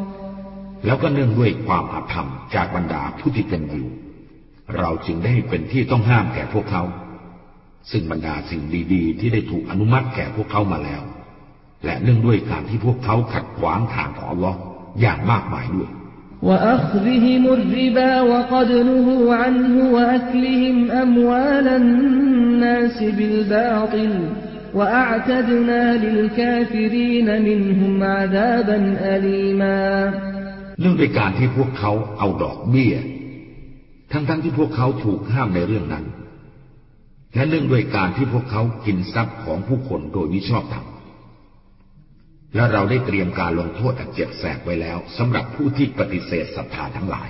[SPEAKER 1] แล้วก็เนื่องด้วยความอาธรรมจากบรรดาผู้ที่เป็นอยู่เราจึงได้เป็นที่ต้องห้ามแก่พวกเขา ซึ่งบรรดาสิ่งดีๆ ที่ได้ถูกอนุมัติแก่พวกเขามาแล้ว และเนื่องด้วยการที่พวกเขา ขัดขวางทางของอัลลอฮ์อย่างมากมายด้วยและเนื่องด้วยการที่พวกเขาเอาดอกเบี้ย ทั้งๆทที่พวกเขาถูกห้ามในเรื่องนั้นและเนื่องด้วยการที่พวกเขากินทรัพย์ของผู้คนโดยมิชอบธรรมและเราได้เตรียมการลงโทษอันเจ็บแสบไว้แล้วสำหรับผู้ที่ปฏิเสธศรัทธาทั้งหลาย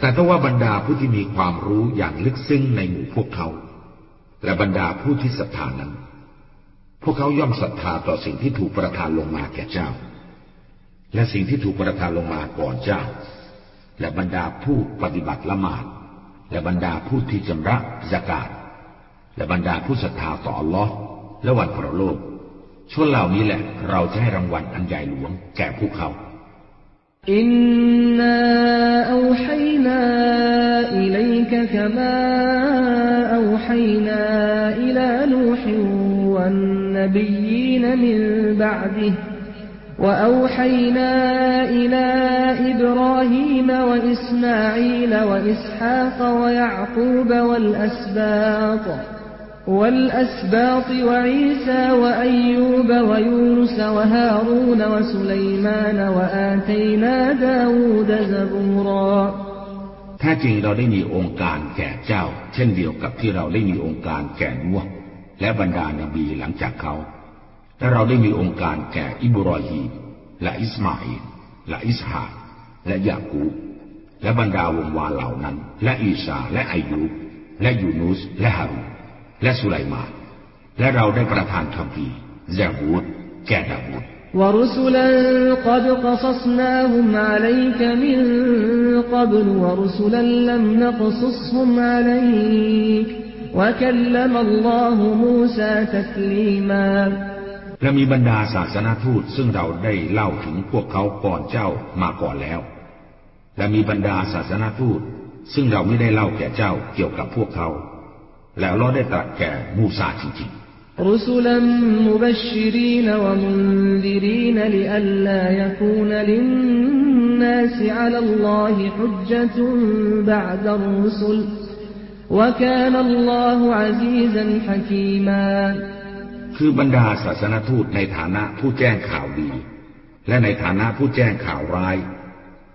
[SPEAKER 1] แต่ถ้าว่าบรรดาผู้ที่มีความรู้อย่างลึกซึ้งในหมู่พวกเขา และบรรดาผู้ที่ศรัทธานั้น พวกเขาย่อมศรัทธาต่อสิ่งที่ถูกประทานลงมาแก่เจ้า และสิ่งที่ถูกประทานลงมาก่อนเจ้า และบรรดาผู้ปฏิบัติละหมาด และบรรดาผู้ที่จำระสกาดและบรรดาผู้ศรัทธาต่ออัลลอฮ์และวันพระโลกชนเหล่านี้แหละ เราจะให้รางวัลอันใหญ่หลวง แก่พวกเขา
[SPEAKER 2] إِنَّا أَوْحَيْنَا إِلَيْكَ كَمَا أَوْحَيْنَا إِلَى نُوحٍ وَالنَّبِيِّينَ مِن بَعْدِهِ وَأَوْحَيْنَا إِلَى إِبْرَاهِيمَ وَإِسْمَاعِيلَ وَإِسْحَاقَ وَيَعْقُوبَ وَالْأَسْبَاطِ والأسباط وعيسى وأيوب ويونس وهارون وسليمان وآتينا داود زبورا
[SPEAKER 1] จริงเราได้มีองค์การแก่เจ้า เช่นเดียวกับที่เราได้มีองค์การแก่นัวและบรรดานบีหลังจากเขาและเราได้มีองค์การแก่อิบรอฮีมและอิสมาอิลและอิสฮาและยากูและบรรดาวงวาเหล่านั้น และอีสาและอายุและยูนุส และฮารูและสุไลมานและเราได้ประทานคำพี้าบูดแก่ดาบูดและมีบรรดาศาสนาทูต ซึ่งเราได้เล่าถึงพวกเขาก่อนเจ้ามาก่อนแล้ว และมีบรรดาศาสนาทูต ซึ่งเราไม่ได้เล่าแก่เจ้าเกี่ยวกับพวกเขาและเราได้ตรัสแก่มูซาจริง
[SPEAKER 2] ๆรรุุุุสลัมมมบชิิีนนวะ رسلا م ب ش ล ي ن و م ن ذ ر ล ن لئلا يكون للناس على الله รุสุลวะกานัลลอฮุอะซีซันฮะกีมา
[SPEAKER 1] คือบรรดาศาสนทูตในฐานะผู้แจ้งข่าวดี และในฐานะผู้แจ้งข่าวร้าย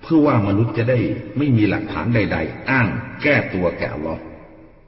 [SPEAKER 1] เพื่อว่ามนุษย์จะได้ไม่มีหลักฐานใด ๆ อ้างแก้ตัวแก่ลอ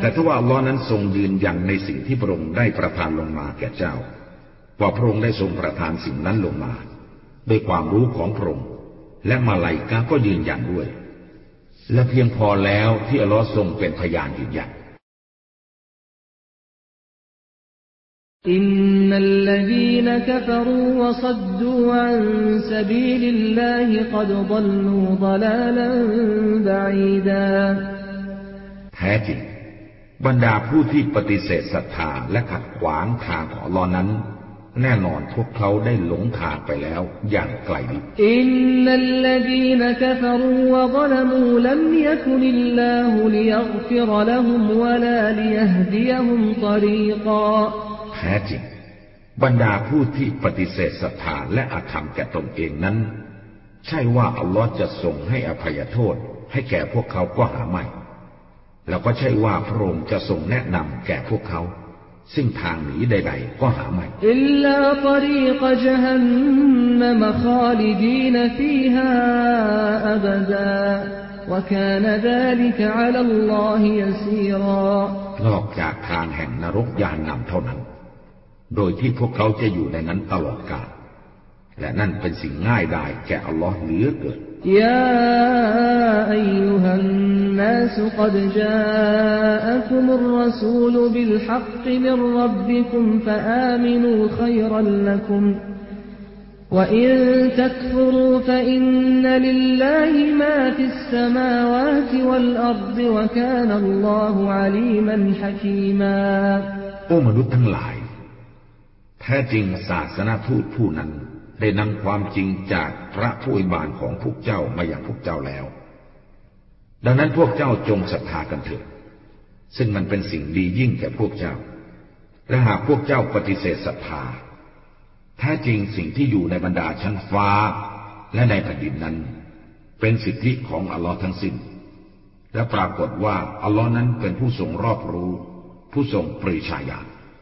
[SPEAKER 1] แต่ถ้าว่าอัลลอฮ์นั้นทรงยืนยันในสิ่งที่พระองค์ได้ประทานลงมาแก่เจ้าว่าพระองค์ได้ทรงประทานสิ่งนั้นลงมาด้วยความรู้ของพระองค์ และมาลายกาก็ยืนยันด้วย และเพียงพอแล้วที่อัลลอฮ์ทรงเป็นพยานยืนยัน
[SPEAKER 2] إن ا ل ั ي ن كفروا وصدوا عن سبيل الله قد ضلوا ض ล ا ل ا ب ع ي ดา
[SPEAKER 1] แท้จริงบรรดาผู้ที่ปฏิเสธศรัทธาและขัดขวางทางของลอนั้น แน่นอนพวกเขาได้หลงทางไปแล้วอย่างไกลลิบ
[SPEAKER 2] อินนัลลดีนกฟรูวะกลมูลัมยคุลิลลาฮุลิยัฆฟิรละฮุมวะลาลิยฮดียฮุมตรีกา
[SPEAKER 1] ท้จริงบรรดาผู้ที่ปฏิเสธศรัทธาและอาธรรมแก่ตนเองนั้น ใช่ว่า อัลลอฮ์จะทรงให้อภัยโทษให้แก่พวกเขาก็หาไม่ แล้วก็ใช่ว่าพระองค์จะทรงแนะนำแก่พวกเขาซึ่งทางหนีใดๆ ก็หาไม่
[SPEAKER 2] อิลลาตรีกจฮันนมคาลิดีนฟีฮาอับดาวกานดาลิกอัลลอฮิยซีรา
[SPEAKER 1] นอกจากทางแห่งนรกยานนำเท่านั้นโดยที่พวกเขาจะอยู่ในนั้นตลอดกาลและนั่นเป็นสิ่งง่ายดายแก่อัลลอฮ์เหลือเกิน
[SPEAKER 2] ยาอายุหันนัสกัดจาอัคุมุรรสูลบิลฮักมิรรับบิคุมฟะอามินูขัยรันลัคุม
[SPEAKER 1] แท้จริงศาสนาทูตผู้นั้นได้นำความจริงจากพระผู้อิบานของพวกเจ้ามาอย่างพวกเจ้าแล้ว ดังนั้นพวกเจ้าจงศรัทธากันเถิดซึ่งมันเป็นสิ่งดียิ่งแก่พวกเจ้าและหากพวกเจ้าปฏิเสธศรัทธาแท้จริงสิ่งที่อยู่ในบรรดาชั้นฟ้าและในแผ่นดินนั้น เป็นสิทธิของอัลลอฮ์ทั้งสิ้นและปรากฏว่าอัลลอฮ์นั้นเป็นผู้ทรงรอบรู้ผู้ทรงปริชาญาณ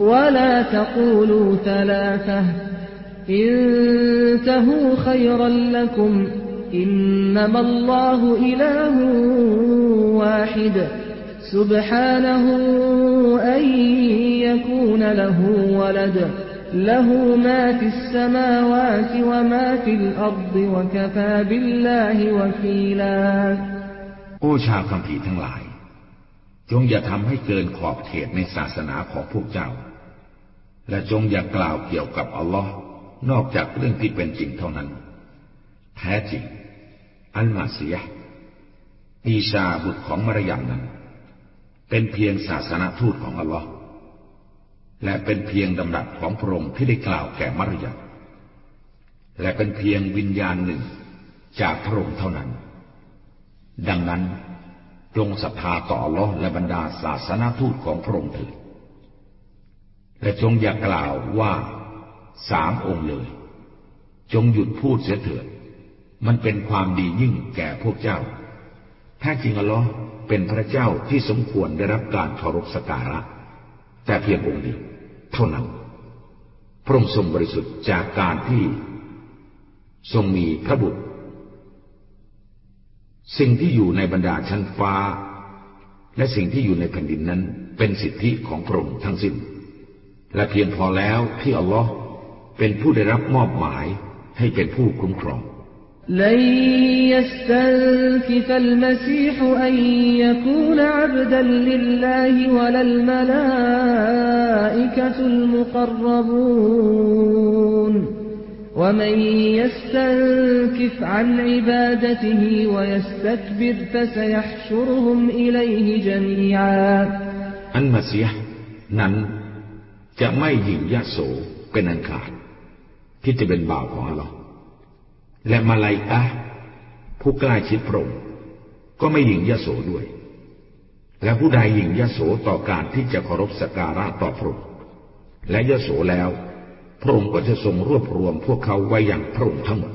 [SPEAKER 2] ولا تقولوا ثلاثة انتهوا خيرا لكم إنما الله إله واحد سبحانه أن يكون له ولد له ما في السماوات وما في الأرض وكفى بالله وكيلا
[SPEAKER 1] โอ้ชาวคัมภีร์ทั้งหลาย จงอย่าทำให้เกินขอบเขตในศาสนาของพวกเจ้าและจงอย่ากล่าวเกี่ยวกับอัลลอฮ์นอกจากเรื่องที่เป็นจริงเท่านั้น แท้จริงอันมาเสียอีชาบุตรของมารยามนั้น เป็นเพียงศาสนาทูตของอัลลอฮ์และเป็นเพียงดำรัสของพระองค์ที่ได้กล่าวแก่มารยามและเป็นเพียงวิญญาณหนึ่งจากพระองค์เท่านั้น ดังนั้นจงศรัทธาต่ออัลลอฮ์และบรรดาศาสนาทูตของพระองค์เถิดแต่จงอย่ากล่าวว่าสามองค์เลย จงหยุดพูดเสียเถิด มันเป็นความดียิ่งแก่พวกเจ้า ถ้าจริงอัลอเป็นพระเจ้าที่สมควรได้รับการเคารพสักการะ แต่เพียงองค์เดียวเท่านั้นพระองค์ทรงบริสุทธิ์จากการที่ ทรงมีพระบุตร สิ่งที่อยู่ในบรรดาชั้นฟ้า และสิ่งที่อยู่ในแผ่นดินนั้น เป็นสิทธิของพระองค์ทั้งสิ้นและเพียงพอแล้วที่อัลลอฮ์เป็นผู้ได้รับมอบหมายให้เป็นผู้คุ้มครอง
[SPEAKER 2] لن يستنكف المسيح أن يكون عبدا لله ولا الملائكة المقربون ومن يستنكف عن عبادته ويستكبر فسيحشرهم إليه جميعا
[SPEAKER 1] المسيح نن จะไม่หยิ่งยะโสเป็นอันขาดที่จะเป็นบ่าวของอัลลอฮ์และมาลายอะผู้ใกล้ชิดพรหมก็ไม่หยิ่งยะโสด้วย และผู้ใดหยิ่งยะโสต่อการที่จะเคารพสักการะต่อพรหมและยะโสแล้ว พระองค์ก็จะทรงรวบรวม พวกเขาไว้อย่างพระองค์ทั้งหมด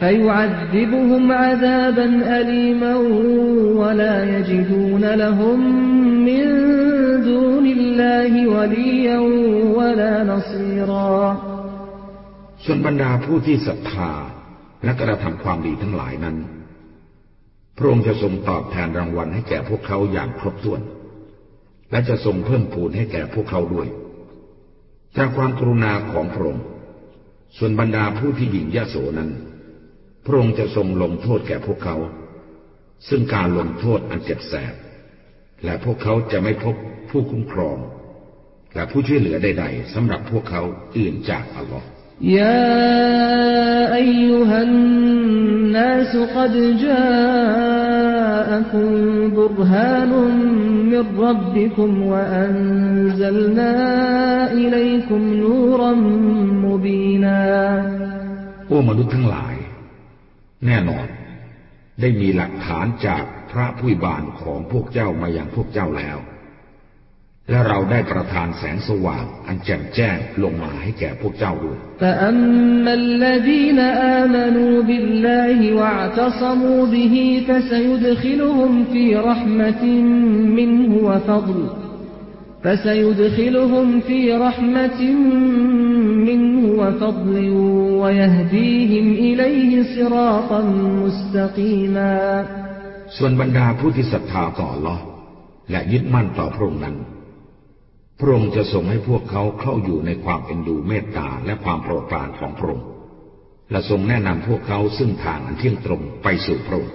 [SPEAKER 2] فيعذبهم عذابا أليما ولا يجدون لهم من دون الله وليا ولا نصيرا
[SPEAKER 1] ส่วนบรรดาผู้ที่ศรัทธาและกระทำความดีทั้งหลายนั้น พระองค์จะทรงตอบแทนรางวัลให้แก่พวกเขาอย่างครบถ้วน และจะทรงเพิ่มพูนให้แก่พวกเขาด้วยจากความกรุณาของพระองค์ส่วนบรรดาผู้ที่หยิ่งยโสนั้นพระองค์จะทรงลงโทษแก่พวกเขา ซึ่งการลงโทษอันเจ็บแสบ และพวกเขาจะไม่พบผู้คุ้มครองและผู้ช่วยเหลือใดๆสำหรับพวกเขาอื่นจากอัลลอฮย
[SPEAKER 2] ยาาาออฮัันนสกดจคุมบุรฮานุมมิรรับบิคุมวะอันซัลนาอิลัยคุมนูรัมมุบีนา
[SPEAKER 1] โอ้มนุษย์ทั้งหลายแน่นอนได้มีหลักฐานจากพระผู้บานของพวกเจ้ามาอย่างพวกเจ้าแล้ว และเราได้ประทานแสงสว่าง อันแจ่มแจ้งลงมาให้แก่พวกเจ้าด้วย
[SPEAKER 2] แต่ فسيدخلهم في رحمة منه وفضل ويهديهم إليه صراطا مستقيما
[SPEAKER 1] ส่วนบรรดาผู้ที่ศรัทธาต่อลอและยึดมั่นต่อพระองค์นั้น พระองค์จะส่งให้พวกเขาเข้าอยู่ในความเอ็นดูเมตตาและความโปรดปรานของพระองค์ และทรงแนะนำพวกเขาซึ่งทางอันเที่ยงตรงไปสู่พระองค์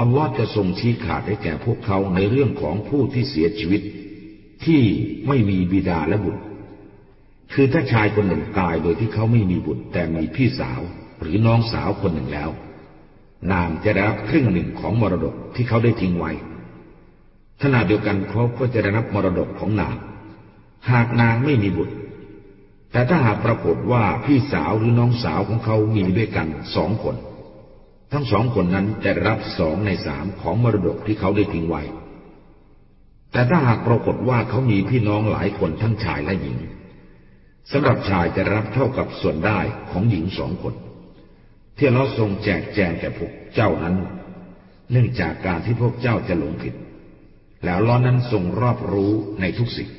[SPEAKER 1] อัลลอฮ์จะทรงชี้ขาดให้แก่พวกเขาในเรื่องของผู้ที่เสียชีวิต ที่ไม่มีบิดาและบุตร คือถ้าชายคนหนึ่งตายโดยที่เขาไม่มีบุตร แต่มีพี่สาวหรือน้องสาวคนหนึ่งแล้ว นางจะได้รับครึ่งหนึ่งของมรดกที่เขาได้ทิ้งไว้ขณะเดียวกันเขาก็จะได้รับมรดกของนาง หากนางไม่มีบุตร แต่ถ้าหากปรากฏว่าพี่สาวหรือน้องสาวของเขามีด้วยกันสองคนทั้งสองคนนั้นจะรับสองในสามของมรดกที่เขาได้ทิ้งไว้ แต่ถ้าหากปรากฏว่าเขามีพี่น้องหลายคนทั้งชายและหญิง สำหรับชายจะรับเท่ากับส่วนได้ของหญิงสองคนที่เราทรงแจกแจงแก่พวกเจ้านั้นเนื่องจากการที่พวกเจ้าจะหลงผิด แล้วล้อนั้นทรงรอบรู้ในทุกสิ่ง